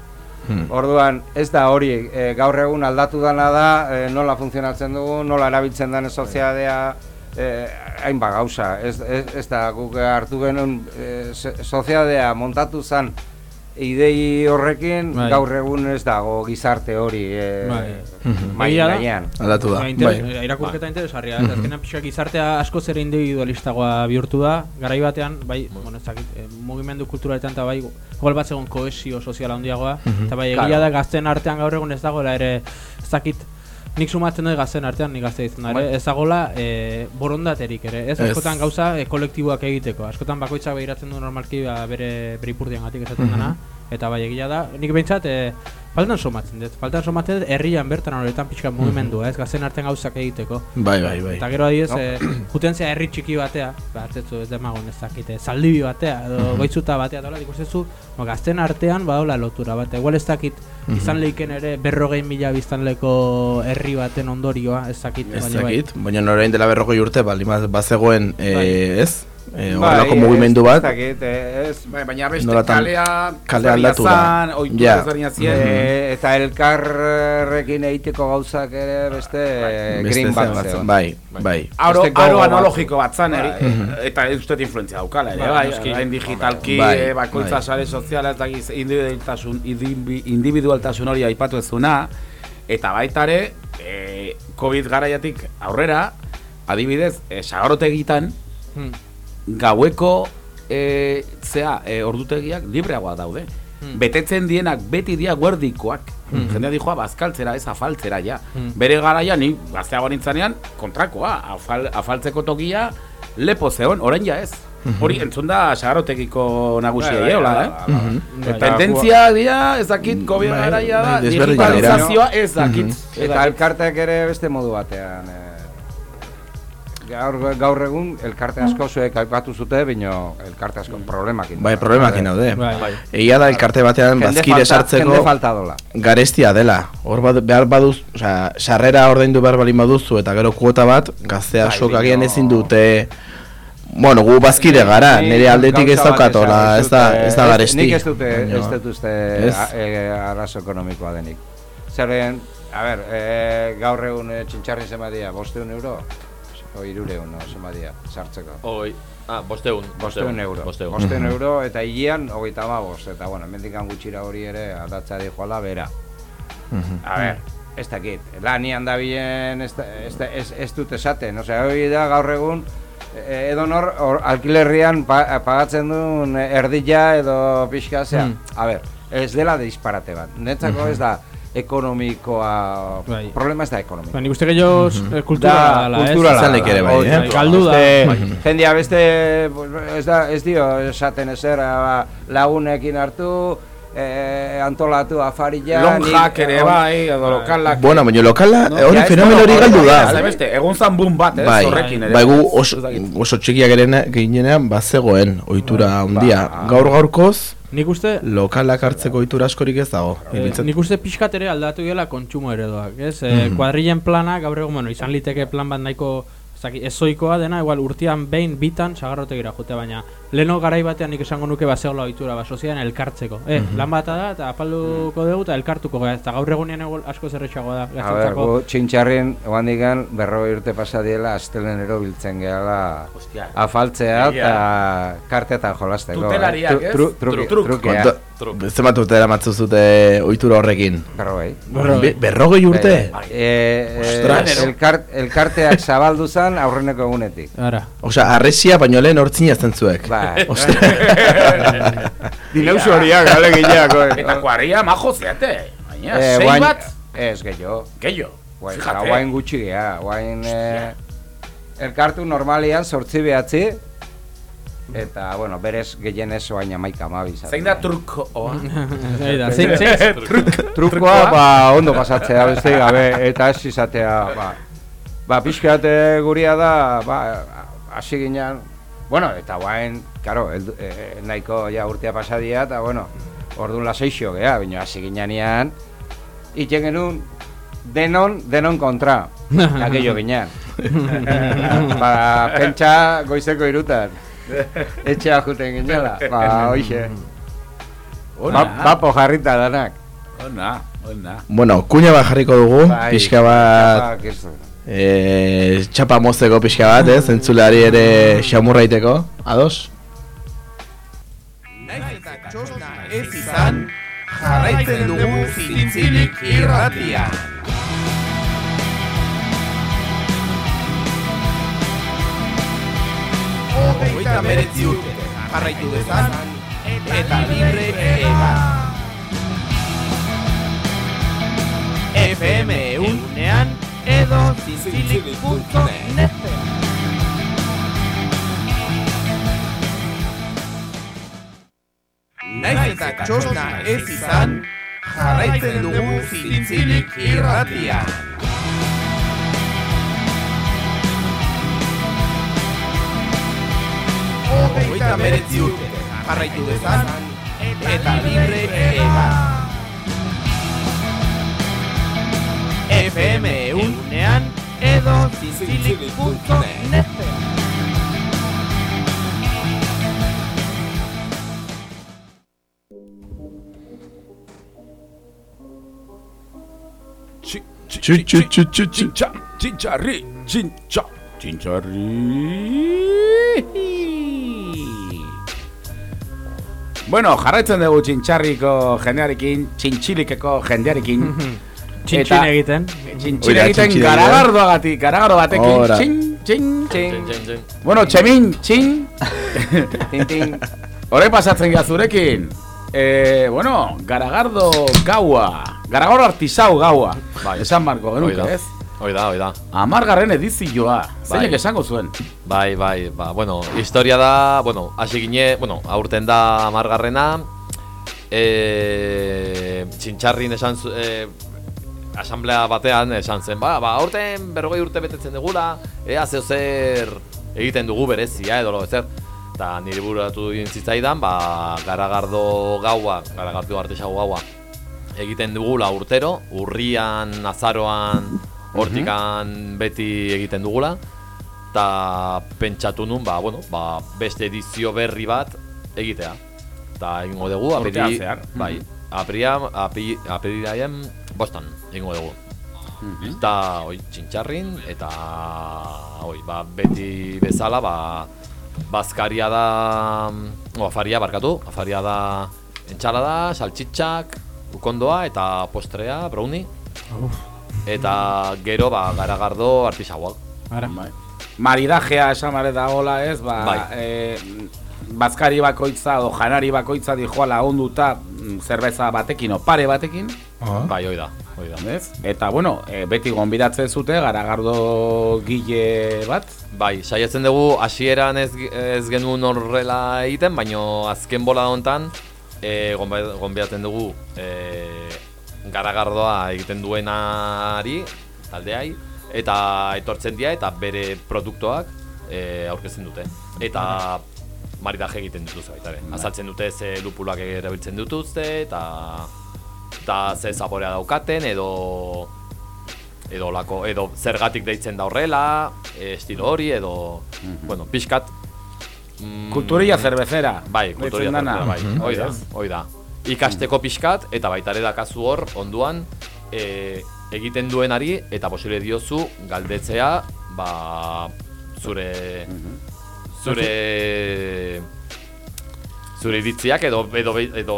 Hmm. Orduan, ez da hori, e, gaur egun aldatu dana da, e, nola funtzionatzen dugu, nola erabiltzen den soziadea, e, hainbat gauza, ez, ez, ez da guk hartu genuen e, so- soziadea montatu zen idei horrekin, Bai. gaur egun ez dago gizarte hori e, Bai. mai da. gainean. Aldatu da, Ba, interes- bai. eh, Irakurketa interesgarria, Mhm. eta azkenean pixka gizartea asko zer individualistagoa bihurtu da, garai batean, bai, bueno, ez dakit, eh, mugimendu kulturaletan eta bai, igual bat zegoen kohesio soziala handiagoa, eta bai, egia Claro. da gazten artean gaur egun ez dagoela ere, ez dakit, nik sumatzen dut gazten artean, nik gazte ditzen da, ere, Bai. ez dagoela e, borondaterik ere, ez Ez. askotan gauza e, kolektiboak egiteko, askotan bakoitzak behiratzen du normalki ba, bere, bere ipurdian gatik esaten Mhm. dana, eta bai egia da, nik behintzat, e, Faltan somatzen dut, faltan somatzen dut herrian bertan horretan pixka mugimendua, ez, gazten artean gauzak egiteko. Bai, bai, bai. Eta gero adibidez, No. no. e, juten zea herri txiki batea, ba, hartetzu ez demagun ez dakite, zaldibi batea, edo goitzuta batea, dola, ikustezu, no, gazten artean badola lotura bat, igual ez dakit, Mhm. izan leiken ere berrogei mila biztanleko herri baten ondorioa, ez dakit, Ez baina bai. dakit, baina orain dela berrogei urte, bali bazegoen, Bai. eh, ez? Eh, horrelako mugimendu bat, Ez eh, ez. Bai, baina beste Nolatan kalea, kalea ezberdina aldatu da. zan, ohitura Ja. ezberdinak ziren. Eh, eta elkarrekin egiteko gauzak ere beste eh, Beste green bat bat zen, zegoen. bai, bai. Aro, aro analogiko bat zan, eri, Bai. eta ez uste influentzia daukala, ere, Bai, bai, orain digitalki, Bai, eh, bakoitza bai. sare soziala ez dakiz individualtasun, indivi- individualtasun hori aipatu ez zuna, eta baita ere, eh, COVID garaiatik aurrera, adibidez, eh, sagarotegitan, Hmm. Gaueko e, zea, e, ordutegiak libreagoa daude. Hmm. Betetzen dienak beti dia guerdikoak. Hmm. Jendea dijoa bazkaltzera, ez afaltzera ja. Hmm. Bere garaia ni gazteago nintzanean kontrakoa, afal, afaltzeko tokia lepo zeon, orain ja ez. Hori entzun da sagarotegiko nagusia Bai, hola, eh? Tendentzia dira, ez dakit, Bai, garaia da, digitalizazioa ez dakit. Eta dakit. elkarteak ere beste modu batean. Eh, gaur, gaur egun elkarte asko zuek aipatu zute, bino elkarte asko problemakin. Bai, problemakin daude. Bai. Bai. Egia da elkarte batean bazkide sartzeko garestia dela. Hor bad, behar baduz, osea, sarrera ordaindu behar balin baduzu eta gero kuota bat, gaztea Bai, sok bino- agian ezin dute Bueno, gu bazkide gara, Ni nire aldetik ez gauza bat daukat, hola, esan ez da, ez da garesti. Nik ez dute, ez dut uste e, arazo ekonomikoa denik. Zerren, a ber, e, gaur egun e, txintxarri zemadia, bosteun euro? O irureun, no, zemadia, sartzeko. Oi, ah, bosteun. Bosteun euro. Bosteun. Bosteun euro eta hilean hogeita hamabost. Eta, bueno, mendikan gutxira hori ere aldatza dijoala bera. A ber, ez dakit, lanian da bilen ez, ez, ez, ez dut esaten, osea, hori da gaur egun e, edo nor hor alkilerrian pa, pagatzen duen erdila edo pixka, zea, Hmm. a ber, ez dela disparate bat, netzako ez da ekonomikoa, Bai. problema ez da ekonomikoa. Ba, nik uste gehiago Mhm. eh, kultura Da, Izan daik ere bai, Hori, eh? bai, Galdu da. beste- Bai. Jendea beste, ez, da, ez dio esaten ezer ba, lagunekin hartu, eh, antolatu afarila. Lonjak ere bai, edo lokalak. Bueno, baina lokala, No, hori ez fenomeno dago, hori galdu hori da. da, beste, egon zan boom bat, ez, Bai, horrekin ere. bai gu oso, oso txikiak gerena, ginenean bazegoen ohitura handia. ba. Gaur gaurkoz, Nik uste, lokalak hartzeko ohitura askorik ez dago. Iruditzen- nik uste pixkat ere aldatu dela kontsumo ereduak, ez? Eh, Mhm. Kuadrillen plana, gaur egun, bueno, izan liteke plan bat nahiko zaki, ezoikoa dena, igual urtean behin bitan sagarrotegira jute, baina leno garai batean nik esango nuke baseola ohitura ba sozian elkartzeko. Eh, Mhm. lan bata da eta apalduko dugu eta elkartuko gara, eta gaur egunean asko zerretxago da. A ber, gu txintxarrin, oandikan, berrogei urte pasa diela, astelenero biltzen gehala Hostia. afaltzea Egia. eta kartetan jolasteko. eh. Tutelariak, Tru- ez? tru- truke- Truk. trukea. Konta- Zenbat urte eramatzu zute ohitura horrekin? Berrogei. Be- Berrogei urte? Eh, eh, Ostras. elkar, elkarteak zabaldu zan aurreneko egunetik. Ara. Osea, arresia baino lehen hortzina zentzuek. Bai. Ostras. Dinauzu horiak, aleginak, oi. Eta kuarria majo zeate. Baina, Eh, sei guain- bat, Ez, gehiago. gehiago. Guain, Fíjate. guain gutxi geha, guain eh, elkartu normalian sortzi behatzi eta, bueno, berez gehienez oain amaika amabi Zein da trukoa? Zein da, zein, zein? Truk- Trukoa, ba, ondo pasatzea, beste gabe, eta ez izatea, ba, ba, pixkate guria da, ba, hasi ginean, bueno, eta guain, karo, eldu, e, nahiko ja urtea pasadia, eta, bueno, orduan laseixo geha, baina hasi ginean, itxen genuen, denon, denon kontra, eta gehiago ginean. ba, pentsa goizeko irutan, etxea juten ginela, ba, hoxe. Ba, bapo jarrita danak. Ona, ona. Bueno, kuña bat jarriko dugu, Bai, pixka bat, eh, txapa mozteko pixka bat, ez, entzulari ere xamurraiteko, ados? Ez izan, jarraitzen dugu zintzilik irratia. Hogeita meretzi urte jarraitu dezan, eta libre egan. FM eunean edo zintzilik.net Naiz eta txosna ez izan, jarraitzen dugu zintzilik irratia. Hogeita meretzi urte jarraitu dezan, eta libre ega. FM unean edo zintzilik.net txintxarri, txintxa, txintxarri. Bueno, jarraitzen dugu txintxarriko jendearekin, txintxilikeko jendearekin. Txintxin Eta- egiten. Txintxin egiten garagardoagatik, garagardo batekin. Ora. Txin, txin, txin. Bueno, txemin, txin. tin, tin. Horre pasatzen gara zurekin. Eh, bueno, garagardo gaua. Garagardo artisau gaua. Bai. Esan marko genuke, ez? Hoi da, hoi da. Amargarren edizioa. Zeinek Bai. esango zuen? Bai, bai, ba, bueno, historia da, bueno, hasi gine, bueno, aurten da amargarrena, e, txintxarrin esan zu, e, asamblea batean esan zen, ba, ba, aurten berrogei urte betetzen dugula, ea zeo zer egiten dugu berezia edo lo zer. Eta niri buratu egin zitzaidan, ba, garagardo gaua, garagardo artesago gaua, egiten dugula urtero, urrian, azaroan, hortikan beti egiten dugula. Eta pentsatu nun, ba, bueno, ba, beste edizio berri bat egitea. Eta egingo dugu, apiri, bai, apiria, api, apiriaien bostan egingo dugu. Eta, oi, txintxarrin, eta, oi, ba, beti bezala, ba, bazkaria da, o, afaria, barkatu, afaria da entxalada, saltxitxak, ukondoa, eta postrea, brownie. Eta gero, ba, garagardo artisagoak. Ara. Bai. Maridajea esan bare dagoela ez, ba, Bai. eh, bazkari bakoitza o janari bakoitza dijoala onduta mm, zerbeza batekin o pare batekin. Bai, hoi da, hoi da. Ez? Eta bueno, e, beti gonbidatzen zute garagardo gile bat. Bai, saiatzen dugu hasieran ez, ez genuen horrela egiten, baino azken bola hontan e, gonbidatzen dugu e, garagardoa egiten duenari, taldeai, eta etortzen dira eta bere produktuak e, aurkezten dute. Eta maridaje egiten dituzte baita ere. Azaltzen dute ze lupuloak erabiltzen dituzte eta eta ze zaporea daukaten edo edo lako, edo zergatik deitzen da horrela, eh, estilo hori edo bueno, pixkat mm, Kulturilla zerbezera. Bai, dana. zerbezera, bai. Mhm. Hoi da, Ez? hoi da. Ikasteko pixkat eta baita ere dakazu hor onduan e, egiten duenari eta posible diozu galdetzea, ba zure zure zure iritziak edo edo edo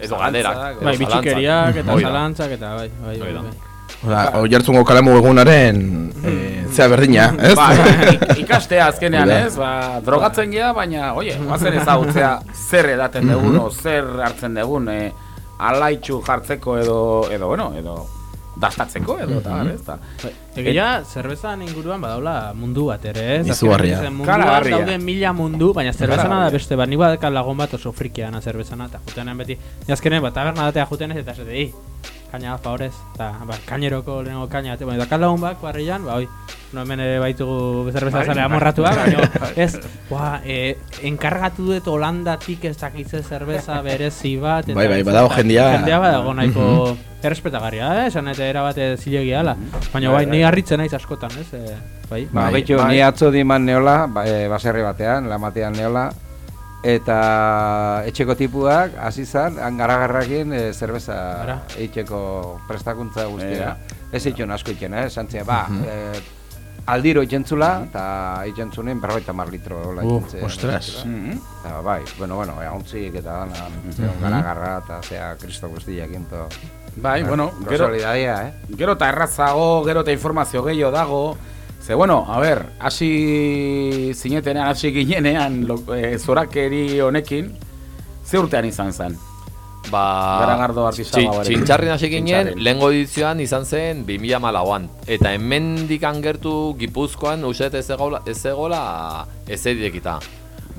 edo galderak, edo Bai, bitxikeriak eta zalantzak eta bai, bai, bai. Da. bai. Oda, oiartzungo kalamu egunaren eh, zea berdina, ez? Ba, ik- ikastea azkenean, ez? Ba, drogatzen gea, baina, oie, bazen ezagutzea zer edaten dugun, o zer hartzen dugun, eh, alaitxu jartzeko edo, edo, bueno, edo, dastatzeko edo, eta, Mhm. ez? Ta. Egia, zerbezan inguruan badaula mundu bat ere, ez? Izugarria. Munduan Karagarria. daude mila mundu, baina zerbezana da beste, bat nik badekan lagun bat oso frikia dana zerbezana, eta jutenean beti, ni azkenean bat taberna datea jutenez eta zete, "Ei, kaina favorez, eta ba, kaineroko lehenengo kaina, eta baina dakan lagun bat, kuarrilan, ba, oi, no hemen ere baitugu zerbeza Bai, zale bai. amorratua, Bai, baina, bai. ez, ba, e, enkargatu dut Holandatik ez dakitze zerbeza berezi bat, eta Bai, bai, badago eta jendea- Jendea badago nahiko Mhm. errespetagarria, eh? Esan eta erabate zilegi ala. Baina bai, ni harritzen naiz askotan, ez? E, bai. Ba, Bai, bai. ni atzo diman neola, ba, e, baserri batean, lamatean neola, eta etxeko tipuak hasi zan, han garagarrakin e, zerbeza Ara. eitxeko prestakuntza guztia. Ea. Ez eitxon asko itxen, eh? Santzia, ba, Mhm. e, aldiro itxentzula, eta itxentzunen berroita mar litro hola Uh, ostras. Mhm. Eta bai, bueno, bueno, egontzik eta dana, Mhm. garagarra, eta zea, kristo guztiak into. Bai, bueno, gero, eh? gero eta errazago, gero eta informazio gehiago dago. Ze, bueno, a ber, hasi zinetenean, hasi ginenean, lo, e, zorakeri honekin, ze urtean izan zen? Ba, Garagardo hauarekin. Txintxarrin hasi ginen, lehengo edizioan izan zen 2014an. Eta hemendik gertu Gipuzkoan uset ez egola, ez egola ez ediekita.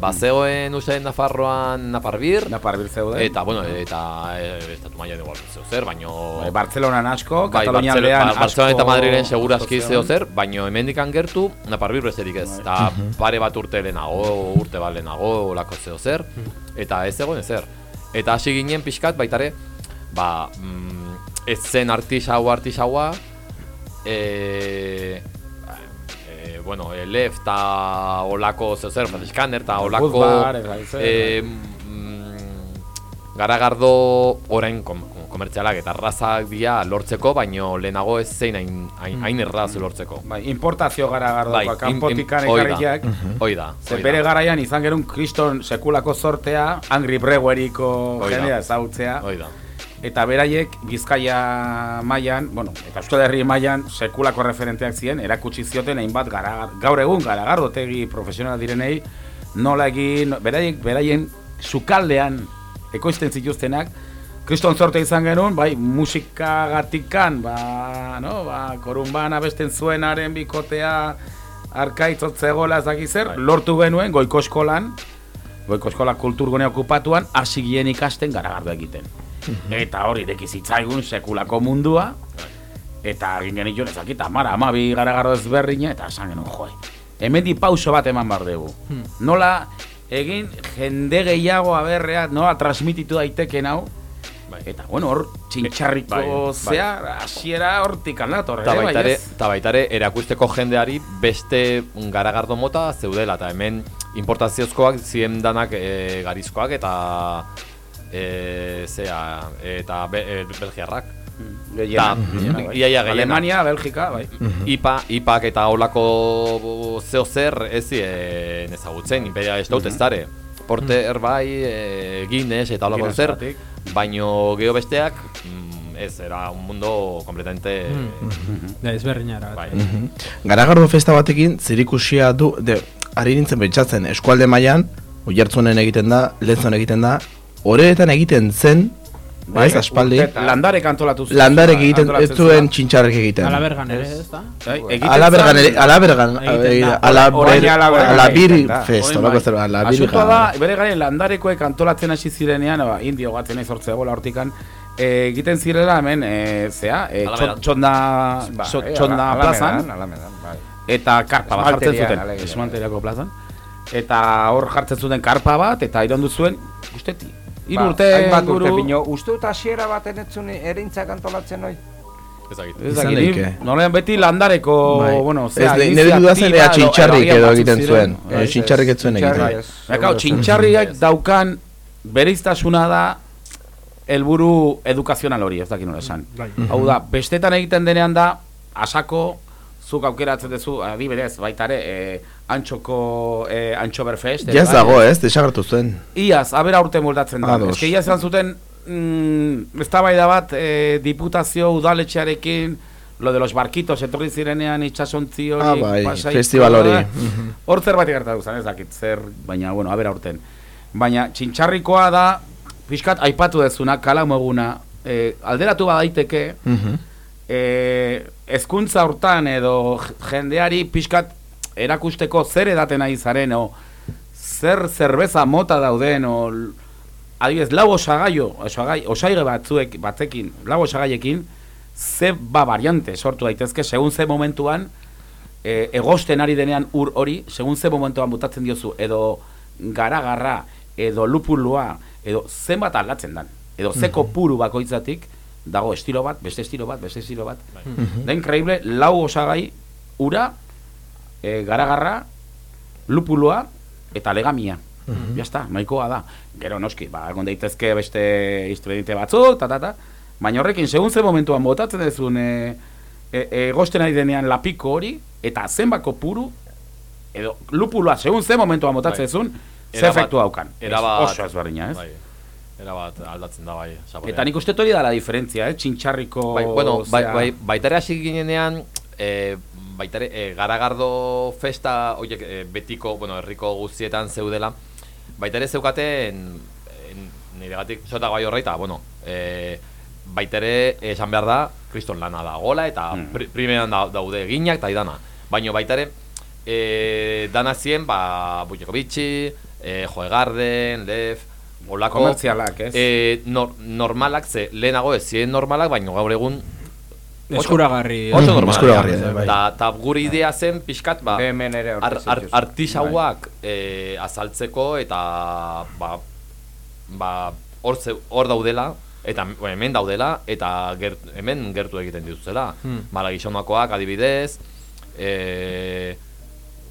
Ba, zegoen usain Nafarroan Naparbir. Naparbir zeuden. Eta, bueno, eta e, estatu mailan igual zeo zer, baino... Bai, Bartzelonan asko, bai, Katalunia Bartzelo- aldean ba- Bartzelona eta asko Madrilen segurazki zeuden. zeo zer, baino hemendikan gertu Naparbir besterik ez. Eta pare bat urte lehenago, urte bat lehenago, olako zeo zer, eta ez zegoen ezer. Eta hasi ginen pixkat baitare, ba, mm, ez zen artisaua artisaua, e, e, bueno, e, lef eta olako zeo zer, franziskaner eta olako... Ez bai, zer, e, mm, garagardo orain kom, komertzialak eta arrazak dira lortzeko, baino lehenago ez zein hain, hain, hain erraz lortzeko. Bai, importazio garagardoa, Bai, kanpotikan ekarriak. Hoi da, Ze bere garaian izan gerun kriston sekulako sortea, Angry Breweriko jendea ezagutzea. Hoi da. Eta beraiek Bizkaia mailan, bueno, eta Euskal Herri mailan sekulako referenteak ziren, erakutsi zioten hainbat gara, gaur egun garagardotegi profesional direnei nola egin, beraiek beraien sukaldean ekoizten zituztenak Kriston zorte izan genuen, bai, musikagatikan, ba, no, ba, korunban abesten zuenaren bikotea arkaitzot zegoela ez dakiz zer, lortu genuen goiko eskolan, goiko eskola kulturgunea okupatuan, hasi gien ikasten garagardo egiten. Eta hori ireki zitzaigun sekulako mundua, eta egin genituen ezakit, amara, amabi garagardo ezberdina, eta esan genuen, joe, hemendi pauso bat eman behar dugu. Hmm. Nola egin jende gehiago aberrea, nola transmititu daiteken hau, eta bueno, hor txintxarriko Bai, bai. zea, hasiera hortik aldator, Eta baitare, eta baitare erakusteko jendeari beste garagardo mota zeudela eta hemen importaziozkoak ziren danak e, garizkoak eta e, zea, eta be, e, belgiarrak. Gehienak, Ta, gehienak, bai. iaia. Alemania, Belgika, bai. IPA, IPAk eta olako zeo zer ez zien ezagutzen, imperia ez daut ez dare. Porter bai, e, Guinness eta olako Guinness zer, batik. baino geho besteak, mm, ez, era un mundo completamente... Da, ezberdinara. Bai. Mhm. Garagardo festa batekin zerikusia du, de, ari nintzen pentsatzen, eskualde mailan oihartzunen egiten da, letzon egiten da, horretan egiten zen, Bai, ez aspaldi. Landarek antolatu zuen. landarek egiten, ez zuen txintxarrek egiten. Alabergan ere, ez da? Bai, egiten Alabergan ere, alabergan, da. fest, olako bai. zer, alabiri Asuntoa da, bere garen landarekoek antolatzen hasi zirenean, ba, indio gatzen ez hortzea bola hortikan, eh, egiten zirela hemen, eh, zea, txot- txonda, Ba, txonda plazan, bai. eta karpa bat jartzen zuten, alegia. esmalteriako plazan, eta hor jartzen zuten karpa bat, eta irondu zuen, usteti, hiru urte Ba, hainbat urte pino, uste dut hasiera baten etzun erintzak antolatzen hoi? Ezagit. Ez Izan dakit, daiteke. ni- nolean beti landareko, Bai. bueno, Ez, zea, ne- nire duda zen ea iniziatiba txintxarrik edo egiten zuen. Bai, txintxarrik ez zuen egiten. Bai. Baina, txintxarriak daukan bereiztasuna da helburu edukazional hori, ez dakit nola esan. Bai. Hau da, bestetan egiten denean da, asako, zuk aukeratzen duzu, adibidez, baita ere, eh, antxoko, eh, antxoberfest. ere Jaz bai. dago ez, desagertu zen. Iaz, abera urte moldatzen da. Ez que iaz izan zuten, mm, eztabaida bat, eh, diputazio udaletxearekin, lo de los barquitos, etorri zirenean itxasontzi hori, Ah, bai, Pasaiko, festival hori. Hor zerbait gertatu zen, ez dakit, zer, baina, bueno, abera urten. Baina, txintxarrikoa da, pixkat aipatu dezuna, kalamu eguna, eh, alderatu badaiteke, Mhm. Eh, ezkuntza hortan edo jendeari pixkat erakusteko zer edaten ari zaren, o zer zerbeza mota dauden, o adibidez, lau osagaio, osagai, osaige batzuek, batzekin, lau osagaiekin, ze ba variante sortu daitezke, segun ze momentuan, e, egosten ari denean ur hori, segun ze momentuan butatzen diozu, edo garagarra, edo lupulua, edo zenbat aldatzen dan, edo ze Mhm. kopuru bakoitzatik, dago estilo bat, beste estilo bat, beste estilo bat. Mhm. Da increíble, lau osagai, ura, e, garagarra, lupulua, eta legamia. Mhm. Ya está, nahikoa da. Gero noski, ba, egon daitezke beste instrumente batzuk, ta, ta, ta. Baina horrekin, segun ze momentuan botatzen dezun, e, e, egosten ari denean lapiko hori, eta zenbako puru, edo lupulua, segun ze momentuan botatzen Bai. dezun, ze efektu daukan. Ez, oso ezberdina, ez? Bai. Erabat aldatzen da bai, saborea. Eta nik uste hori da la diferentzia, eh? Txintxarriko... Bai, bueno, bai, bai, baitare hasi ginenean, e, baitare, e, garagardo festa, oiek, e, betiko, bueno, herriko guztietan zeudela, baitare zeukaten, en, niregatik sota gai horreita, bueno, e, baitare esan behar da, kriston lana da gola, eta Mm. pri, primeran da, daude eginak eta idana. Baina baitare, e, dana zien, ba, buileko bitxi, e, Joegarden, Lef, olako... Komertzialak, ez? E, nor, normalak, ze lehenago ez ziren normalak, baina gaur egun Eskuragarri. Oso normalak. Eskuragarri, bai. Ta, ta gure idea zen pixkat, ba, Hemen ere ar, ar, artisauak e, azaltzeko eta ba, ba, hor, ze- hor daudela, eta bueno, hemen daudela, eta ger, hemen gertu egiten dituzela. Hmm. Malagisonakoak adibidez, e,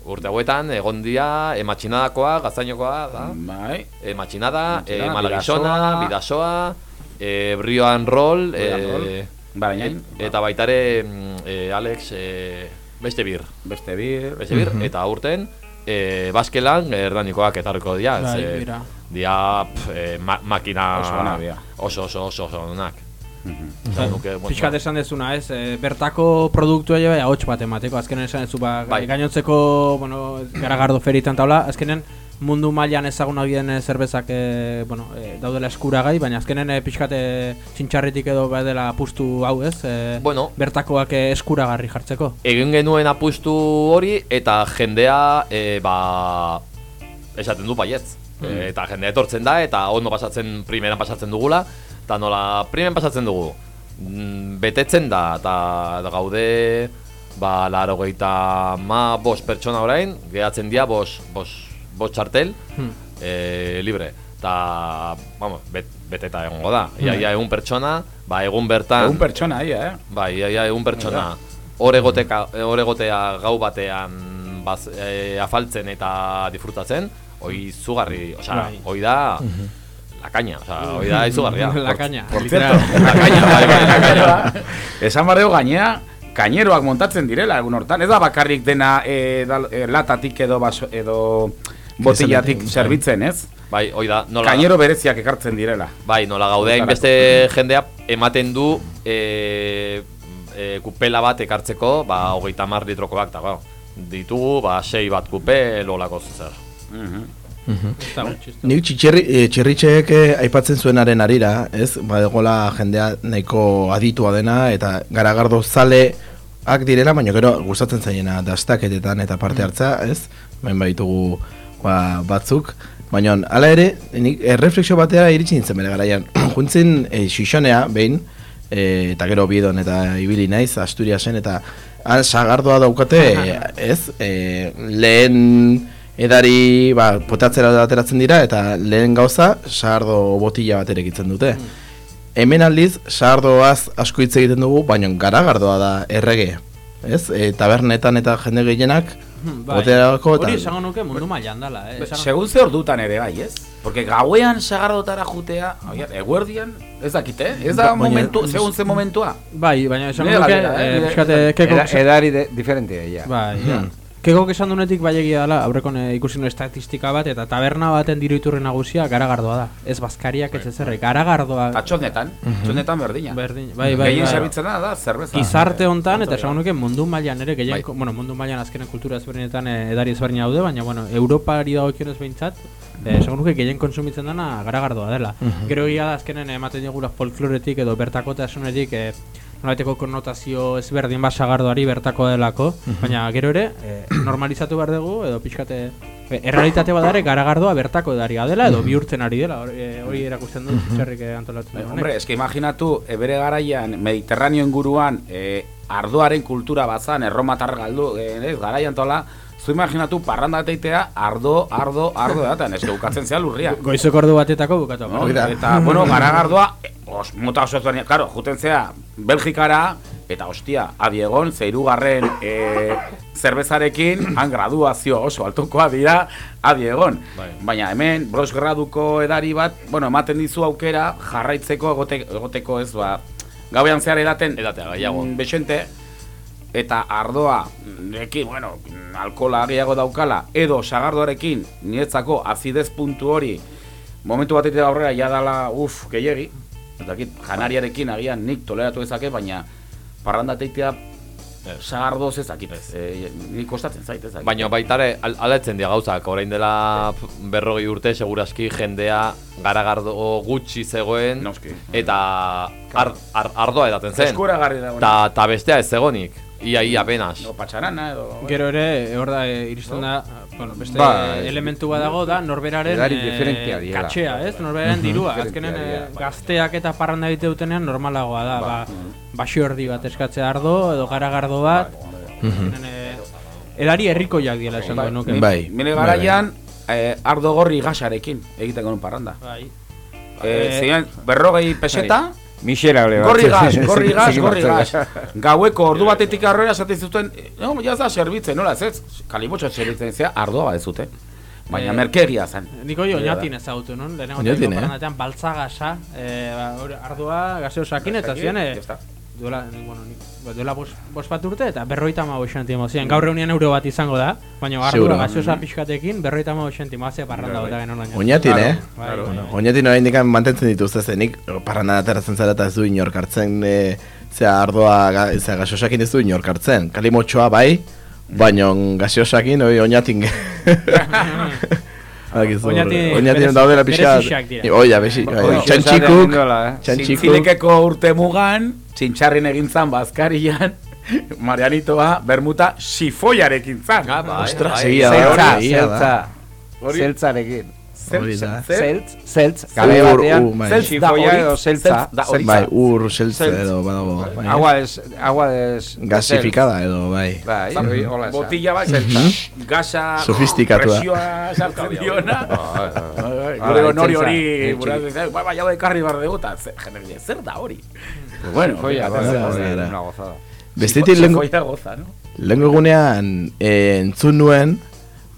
urte hauetan, egon dira, ematxinadakoa, gaztainokoa, da? Bai. Ematxinada, e, Ematxinada, malagisona, Bidasoa. e, brioan roll. e, Barainain. et- eta baitare, mm, e, Alex, e, beste bir. Beste bir. Beste bir, eta aurten, e, baskelan, erdanikoak etarriko dira. Bai, ze- bira. Dia, pf, e, ma, makina... Oso onak dira. Oso, oso, oso, oso onak. Mhm. Esan Piskat dezuna, ez, e, bertako produktua jo bai ahots bat emateko, azkenen esan ez ba, Bai. gainontzeko, bueno, garagardo feritan taula, azkenen mundu mailan ezagunak diren eh, zerbezak e, bueno, e, daudela eskuragai, baina azkenen e, pixkat e, txintxarritik edo badela apustu hau, ez? E, Bueno. bertakoak e, eskuragarri jartzeko. egin genuen apustu hori eta jendea e, ba, esaten du baietz. Mm. E, eta jendea etortzen da eta ondo pasatzen primeran pasatzen dugula eta nola primeran pasatzen dugu. Mm, betetzen da eta gaude ba laro ma bost pertsona orain, gehatzen dira bost bos, bos txartel Hmm. e, libre. Eta, vamos, bet, beteta egongo da. Ia, Hmm. ia egun pertsona, ba egun bertan... Egun pertsona, ia, eh? Bai, ia, ia, egun pertsona. Hor egotea gau batean baz, e, afaltzen eta disfrutatzen, hoi zugarri, osea, Bai. hoi da la caña, osea, hoi da izugarria. La Por- caña, Por literal. cierto, la caña, bai, bai, la caña. Esan barrego gainea, kaineroak montatzen direla egun hortan. Ez da bakarrik dena e, dal, e, latatik edo baso, edo botillatik Bai. zerbitzen, ez? Bai, hoi da, nola... Kainero bereziak ekartzen direla. Bai, nola gaude hainbeste jendea ematen du e, e, kupela bat ekartzeko, ba, hogeita mar litrokoak, eta ba, ditugu, ba, sei bat kupe lolako zer. Ez da. Nik txitxerri, e, txerritxeek eh, aipatzen zuenaren arira, ez? Badegola jendea nahiko aditua dena eta garagardo zaleak direla, baina gero gustatzen zaiena dastaketetan eta parte hartza, ez? Bain baitugu ba, batzuk. Baina, hala ere, nik erreflexio batera iritsi nintzen bere garaian. Juntzen e, xixonea, behin, e, eta gero bidon eta ibili naiz, Asturiasen, eta han sagardoa daukate, ez? E, lehen edari ba, potatzera ateratzen dira eta lehen gauza sagardo botila bat erekitzen dute. Hemen aldiz sagardoaz asko hitz egiten dugu, baina garagardoa da errege. Ez? E, tabernetan eta jende gehienak Hmm, bai. boterako Hori esango nuke mundu mailan dala, eh? Esango- Segun ze ordutan ere bai, ez? Porque gauean sagardotara jutea, oiat, eguerdian, ez dakite, ez da Baina- momentu, segun ze momentua. Bai, baina esango nuke, eh, eh, pixkate, kekok... Eda- edari de, diferente, ja. Bai, Hmm. Ja. Kekok esan duenetik bai egia dela, aurrekon ikusi nuen estatistika bat, eta taberna baten diru iturri nagusia garagardoa da. Ez bazkariak, ez ezerrek, garagardoa... Eta txonetan, txonetan berdina. Berdin, bai, bai, Gehien bai. zerbitzen da, da, zerbeza. Gizarte hontan, eta esango nuke mundu mailan ere, gehien, Bai. bueno, mundu mailan azkenen kultura ezberdinetan eh, edari ezberdina daude, baina, bueno, Europari dagokionez behintzat, eh, esango nuke gehien konsumitzen dena garagardoa dela. Mhm. Gero egia da azkenen ematen digula folkloretik edo bertakotasunetik eh, nolaiteko konnotazio ezberdin bat sagardoari bertako delako, Mhm. baina gero ere eh, normalizatu behar dugu edo pixkate eh, errealitate badare garagardoa bertako edaria dela edo Mhm. bihurtzen ari dela, hori, eh, hori erakusten du txerrik eh, antolatzen Bai, duenek. hombre, eske imaginatu, e, bere garaian, Mediterraneo inguruan, e, ardoaren kultura bazan, erromatar galdu, e, garaian tola, zu imaginatu parranda teitea, ardo, ardo, ardo daten, eske bukatzen zea lurria. Goizeko ordu batetako bukatu. No? Eta, bueno, garagardoa, os, mota oso ezberdina, claro, juten zea, Belgikara, eta hostia, adiegon, zeirugarren e, zerbezarekin, han graduazio oso altukoa dira, adiegon. Bai. Baina hemen, bros graduko edari bat, bueno, ematen dizu aukera, jarraitzeko egote, egoteko ez, ba, gauean zehar edaten, Edatea, gehiago. mm, Bexente, eta ardoa, nekin, bueno, alkola gehiago daukala, edo sagardoarekin, niretzako azidez puntu hori, momentu batetik aurrera ja dala, uf, gehiegi, ez dakit, janariarekin agian nik toleratu ezake, baina parranda teitea sagardoz ez dakit ez, e, nik kostatzen zait ez dakit. Baina baitare al, aletzen dira gauzak, orain dela berrogei urte seguraski jendea garagardo gutxi zegoen Noski. eta ar, ar, ardoa edaten zen. Eskuragarri dagoena. Ta, ta bestea ez zegonik, ia ia apenas. No, patxarana edo... Gero ere, hor da, e, iristen da, Bueno, beste Bai. elementu bat dago da norberaren eh, diferentea diela. katxea, ez? Norberaren dirua. Azkenen eh, bai. gazteak eta parranda egite dutenean normalagoa da. Ba. Ba, erdi bat eskatzea ardo edo garagardo bat. Azkenen, eh, edari herrikoiak diela esango nuke. Bai. Mire garaian, eh, ardo gorri gasarekin egiten genuen parranda. Bai. Eh, Eh, ziren, berrogei peseta, Miserable bat. gorri gas, gorri Zigor gorri batzuk. Gaueko ordu batetik arroera esaten zuten, no, ja da servitzen, nola ez ez? Kalimotxo servitzen zea, ardoa bat ez zute. Baina Eh, merkegia zen. Niko jo oinatin ezagutu, non? Lehenengo teko eh? baltzagasa, eh, ba, ardua gaseo sakin eta ziren, eh. Duela, bueno, ni, ba, duela bos, bos bat urte eta berroita ma sentimo ziren. Gaur eunian euro bat izango da, baina ardua gaseosa pixkatekin berroita ma sentimo, azia parranda bota genuen oinatin. Oñatin, eh? Bai, bai. Oñatin oraindik mantentzen dituzte zenik parranda ateratzen zara eta ez du inork hartzen e, zea ardoa ga, zea gasosakin ez du inork hartzen. Kalimotxoa bai, baina gasosakin hori oñatin. Bakizu, Oñatin- Oñatin berez- daudela pixka. Oia, besi. Bai. Txantxikuk, eh? txantxikuk. Zintzilekeko urte mugan, txintxarrin egin zan bazkarian, Marianitoa, bermuta, sifoiarekin zan. Ah, bai, Ostras, bai. Zeltza, zeltza. Zeltzarekin. Da. Zeltz, zeltz, Ur, batean, bai. edo zeltza. da hori. Bai, ur, seltze Zeltz. edo badago. bai. Agua des, agua des... Gasifikada edo, bai. Bai, esan. Botilla bat, Mhm. gasa, Sofistikatua. presioa sartzen diona. Bai, Gure Hala, honori hori, bai, bai, hau ekarri behar dugu, eta zer, da hori? Bueno, bai, bai, bai, una gozada. Bestetik no? lehenko egunean eh, entzun nuen,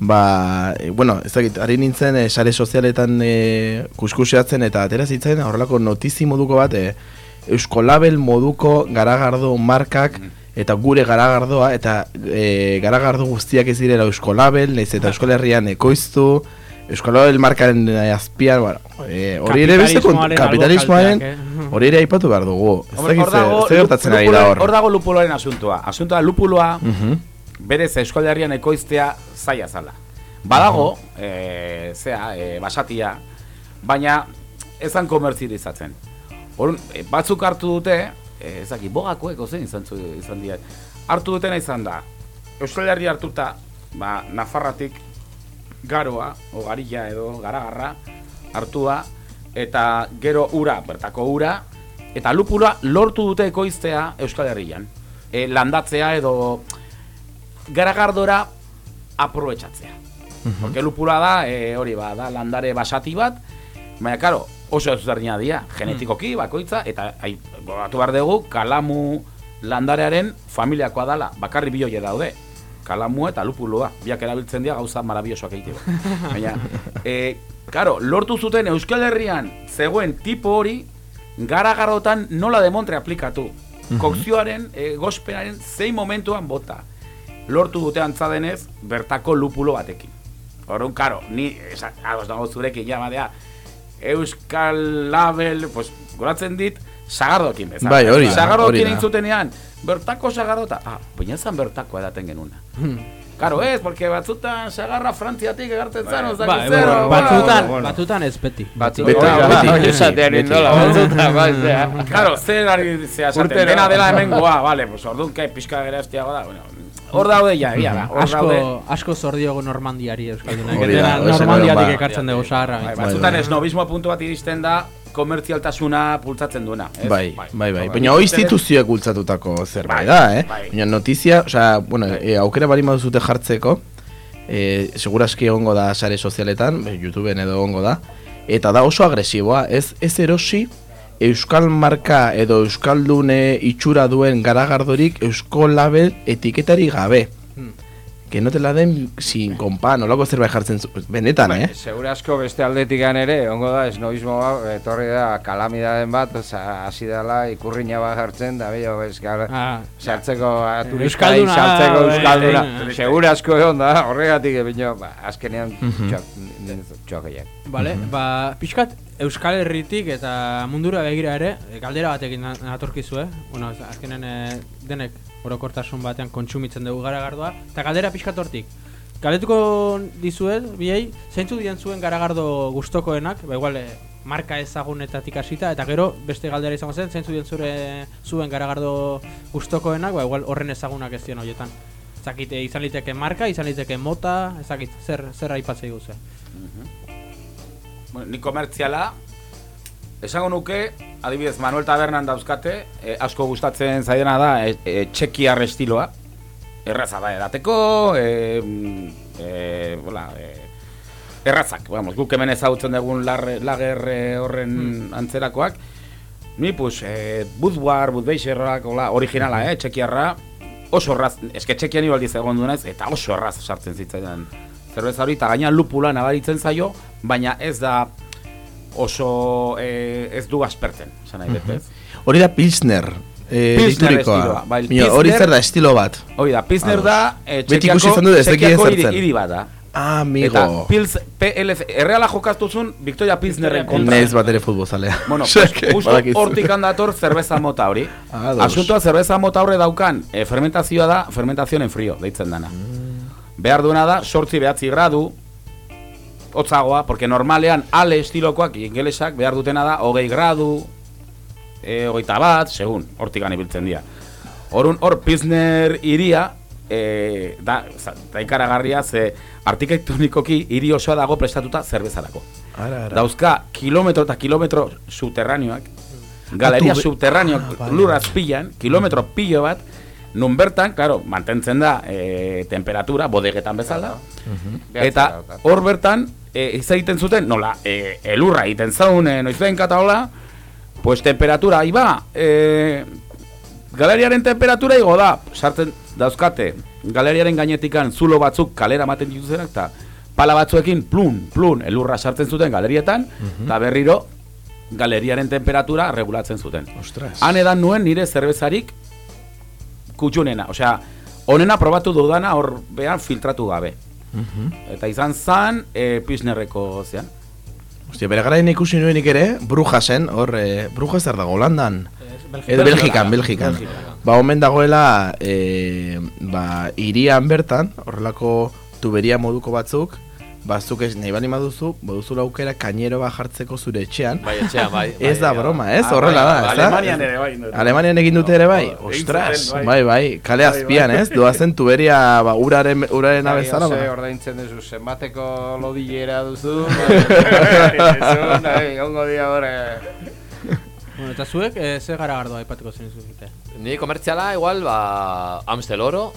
ba, eh, bueno, ez dakit, ari nintzen eh, sare sozialetan eh, kuskuseatzen eta atera zitzen horrelako notizi moduko bat, eh, Euskolabel moduko garagardo markak eta gure garagardoa eta eh, garagardo guztiak ez direla Euskolabel, naiz eta Euskal Herrian ekoiztu, Euskolabel markaren eh, azpian, bueno, eh, hori ere beste Kapitalismoaren eh. hori ere aipatu behar dugu. Ez dakit ze- gertatzen ari da lupulo- hor. hor dago lupuloaren asuntua. Asuntoa, lupuloa, Mhm. Berez Euskal Herrian ekoiztea zaila zala. Badago, eh, zea, eh, basatia, baina ezan komerzializatzen. Orun, eh, batzuk hartu dute, eh, ez dakit, bogakoek ozen izan, zu, izan dira. Hartu dutena izan da, Euskal Herria hartuta, ba, Nafarratik garoa, o garilla edo garagarra, hartua, eta gero ura, bertako ura, eta lupuloa lortu dute ekoiztea Euskal Herrian. E, landatzea edo garagardora aprobetxatzea. Porque lupuloa da, e, hori ba, da landare basati bat, baina, karo, oso ezberdina dira, genetikoki, bakoitza, eta ai, gogatu behar dugu, kalamu landarearen familiakoa dala, bakarri bioie daude. Kalamu eta lupuloa, biak erabiltzen dira gauza marabillosoak egiteko. Baina, e, karo, lortu zuten Euskal Herrian zegoen tipo hori, garagarotan nola demontre aplikatu. Kokzioaren, e, gospenaren, zein momentuan bota. Lortu dute antzadenez, bertako lupulo batekin. Orduan, karo, ni, esa, ados dago zurekin, ja, badea, Euskal Label, pues, goratzen dit, sagardokin bezala. Bai, hori da, Sagardokin da. egin zutenean, bertako sagardota, ah, baina zan bertako edaten genuna. Karo ez, porque batzutan sagarra frantziatik egartzen zan, Bai, ozak ba. batzutan, bueno. batzutan ez beti. Batzutan, Beti, esatean indola, batzutan, bai, zera. Claro, zer ari zea esaten, dena dela hemengoa, vale, pues orduan, kai, pixka geraztiago da, bueno, hor daude ja, egia da, hor Asko, asko zor Normandiari Euskaldunak. Zen Normandiatik ba. ekartzen dugu zaharra. Bai, batzutan esnobismo puntu bat iristen da, komertzialtasuna bultzatzen duena. ez? Bai, bai, bai. Bai. Baina hoi instituzioek bultzatutako zerbait Bai, da, eh? bai. Baina notizia, osea, bueno, e, aukera bari baduzute jartzeko, e, seguraski egongo da sare sozialetan, e, YouTubeen edo egongo da, eta da oso agresiboa, ez ez erosi Euskal marka edo Euskaldune itxura duen garagardorik Eusko label etiketari gabe. Que no te la den sin kompa, nolako zerbait jartzen zu, benetan, eh? Segura asko beste aldetikan ere, ongo da, esnobismo bat, etorri da, kalamidaden bat, oza, hasi dela, ikurriña bat jartzen, da bello, ez, gara, Ah. sartzeko, a, turistai, Euskalduna, sartzeko bai, euskalduna, bai. segura asko egon da, horregatik, ebino, ba, azkenean, Mhm. txok, txokeiak. Vale, ba, pixkat Euskal Herritik eta mundura begira ere, e, galdera batekin eh? Bueno, azkenen e, denek orokortasun batean kontsumitzen dugu garagardoa, eta galdera pixkat hortik. Galdetuko dizuet, biei, zeintzu dien zuen garagardo gustokoenak, ba igual, e, marka ezagunetatik hasita eta gero beste galdera izango zen, zeintzu dien zure zuen garagardo gustokoenak, ba igual horren ezagunak ez diren horietan. Ezakit, eh, izan liteke marka, izan liteke mota, ezakit, zer, zer aipatzei guze. Bueno, ni komertziala, esango nuke, adibidez, Manuel Tabernan dauzkate, e, asko gustatzen zaidena da, e, e, txekiar estiloa, erraza da edateko, e, mm, e, bola, e, errazak, vamos, guk hemen ezagutzen dugun larre, lager e, horren antzerakoak, ni, pues, e, Budwar, Budweiserrak, hola, originala, eh, txekiarra, oso erraz, eske txekian ibaldiz egon duenez, eta oso erraz sartzen zitzaidan zerbeza hori, eta gaina lupula nabaritzen zaio, baina ez da oso e, ez du aspertzen, esan nahi dut, ez? Hori da Pilsner. Eh, Pilsner estiloa, bai, hori Pilsner- zer da, estilo bat. Hori da, Pilsner Ados. da ikusi Txekiako, dut ez Txekiako hiri, zertzen. hiri bat da. Ah, amigo. Eta Pils, PLC, erreala jokaztuzun, Victoria Pilsnerren kontra. Naiz bat ere futbolzalea. Bueno, justo hortik handator zerbeza mota hori. Asuntoa zerbeza mota horre daukan, e, fermentazioa da, fermentazioen frio, deitzen dana. Behar duena da, sortzi behatzi gradu, hotzagoa, porque normalean ale estilokoak ingelesak behar dutena da, hogei gradu, e, hogeita bat, segun, hortik ibiltzen dira. Horun, hor, Pilsner iria, e, da, za- da ikaragarria, ze arkitektonikoki hiri osoa dago prestatuta zerbezarako. Ara, ara. Dauzka kilometro eta kilometro subterraneoak, galeria Ah, subterraneoak Ah, vale. lur azpilan, kilometro pilo bat, nun bertan, claro, mantentzen da e, temperatura, bodegetan bezala, eta hor bertan, e, ez egiten zuten, nola, e, elurra egiten zaun, e, noizten kata hola, pues temperatura, ahí va, e, galeriaren temperatura igo da, sartzen dauzkate, galeriaren gainetikan zulo batzuk kalera maten dituzenak, eta pala batzuekin plun, plun, elurra sartzen zuten galerietan, eta berriro galeriaren temperatura regulatzen zuten. Ostras. Han edan nuen nire zerbezarik kutxunena, osea, onena probatu dudana hor behan filtratu gabe. Eta izan zan, e, Pilsnerreko zean. Hostia, bere garaien ikusi nuenik ere, Brujasen, hor, e, Bruja zer dago, Holandan? Edo Belgikan, Belgikan. Belgika. Ba, omen dagoela, e, ba, irian bertan, horrelako tuberia moduko batzuk, bazuk ez nahi bali maduzu, baduzu aukera kainero bat jartzeko zure etxean. Bai, etxean, bai, Ez bai, da bai. broma, ez? Ah, Horrela bai, da, ez da? Alemanian ere bai. Alemanian egin dute ere bai? Egin Ostras, zuten, bai, bai, kale azpian, ez? Doazen tuberia, ba, uraren, uraren Bai, abezala, ose, ba. ordaintzen duzu, zenbateko lodilera duzu, bai, nahi, ongo dia hori. Bueno, eta zuek, e, ze garagardoa aipatuko zen zuzute? Ni komertziala igual, ba, Amstel Oro,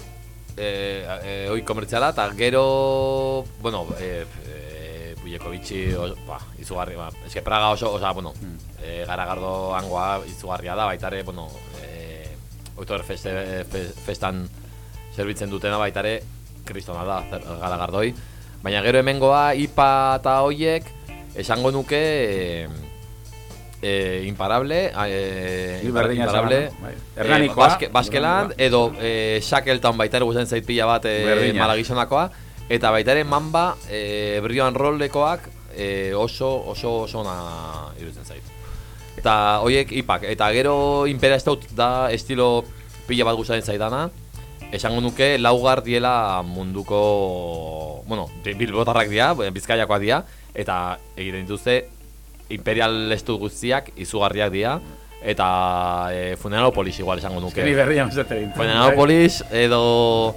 eh, eh, hoi komertziala, eta gero, bueno, eh, eh, Buileko bitxi, o, ba, izugarri, ba, eske Praga oso, oza, bueno, eh, garagardo hangoa izugarria da, baitare, bueno, eh, Oktober feste, fe, festan zerbitzen dutena baitare, kristona da, zer- garagardoi. Baina gero hemengoa, IPA eta hoiek, esango nuke, eh, eh, imparable, eh, imparable, esan, bai. Eh, Baske, Baskeland, edo eh, Shackleton baita ere gustatzen zait pila bat eh, malagizonakoa, eta baita ere Mamba, eh, Brio and Rollekoak eh, oso, oso, oso ona iruditzen zait. Eta hoiek ipak, eta gero Imperial Stout da estilo pila bat gustatzen zaidana, esango nuke laugar diela munduko, bueno, bilbotarrak dira, bizkaiakoak dira, eta egiten dituzte Imperial Stout guztiak izugarriak dira, eta e, Funeralopolis igual esango nuke. Ni berria mesete egin. Funeralopolis edo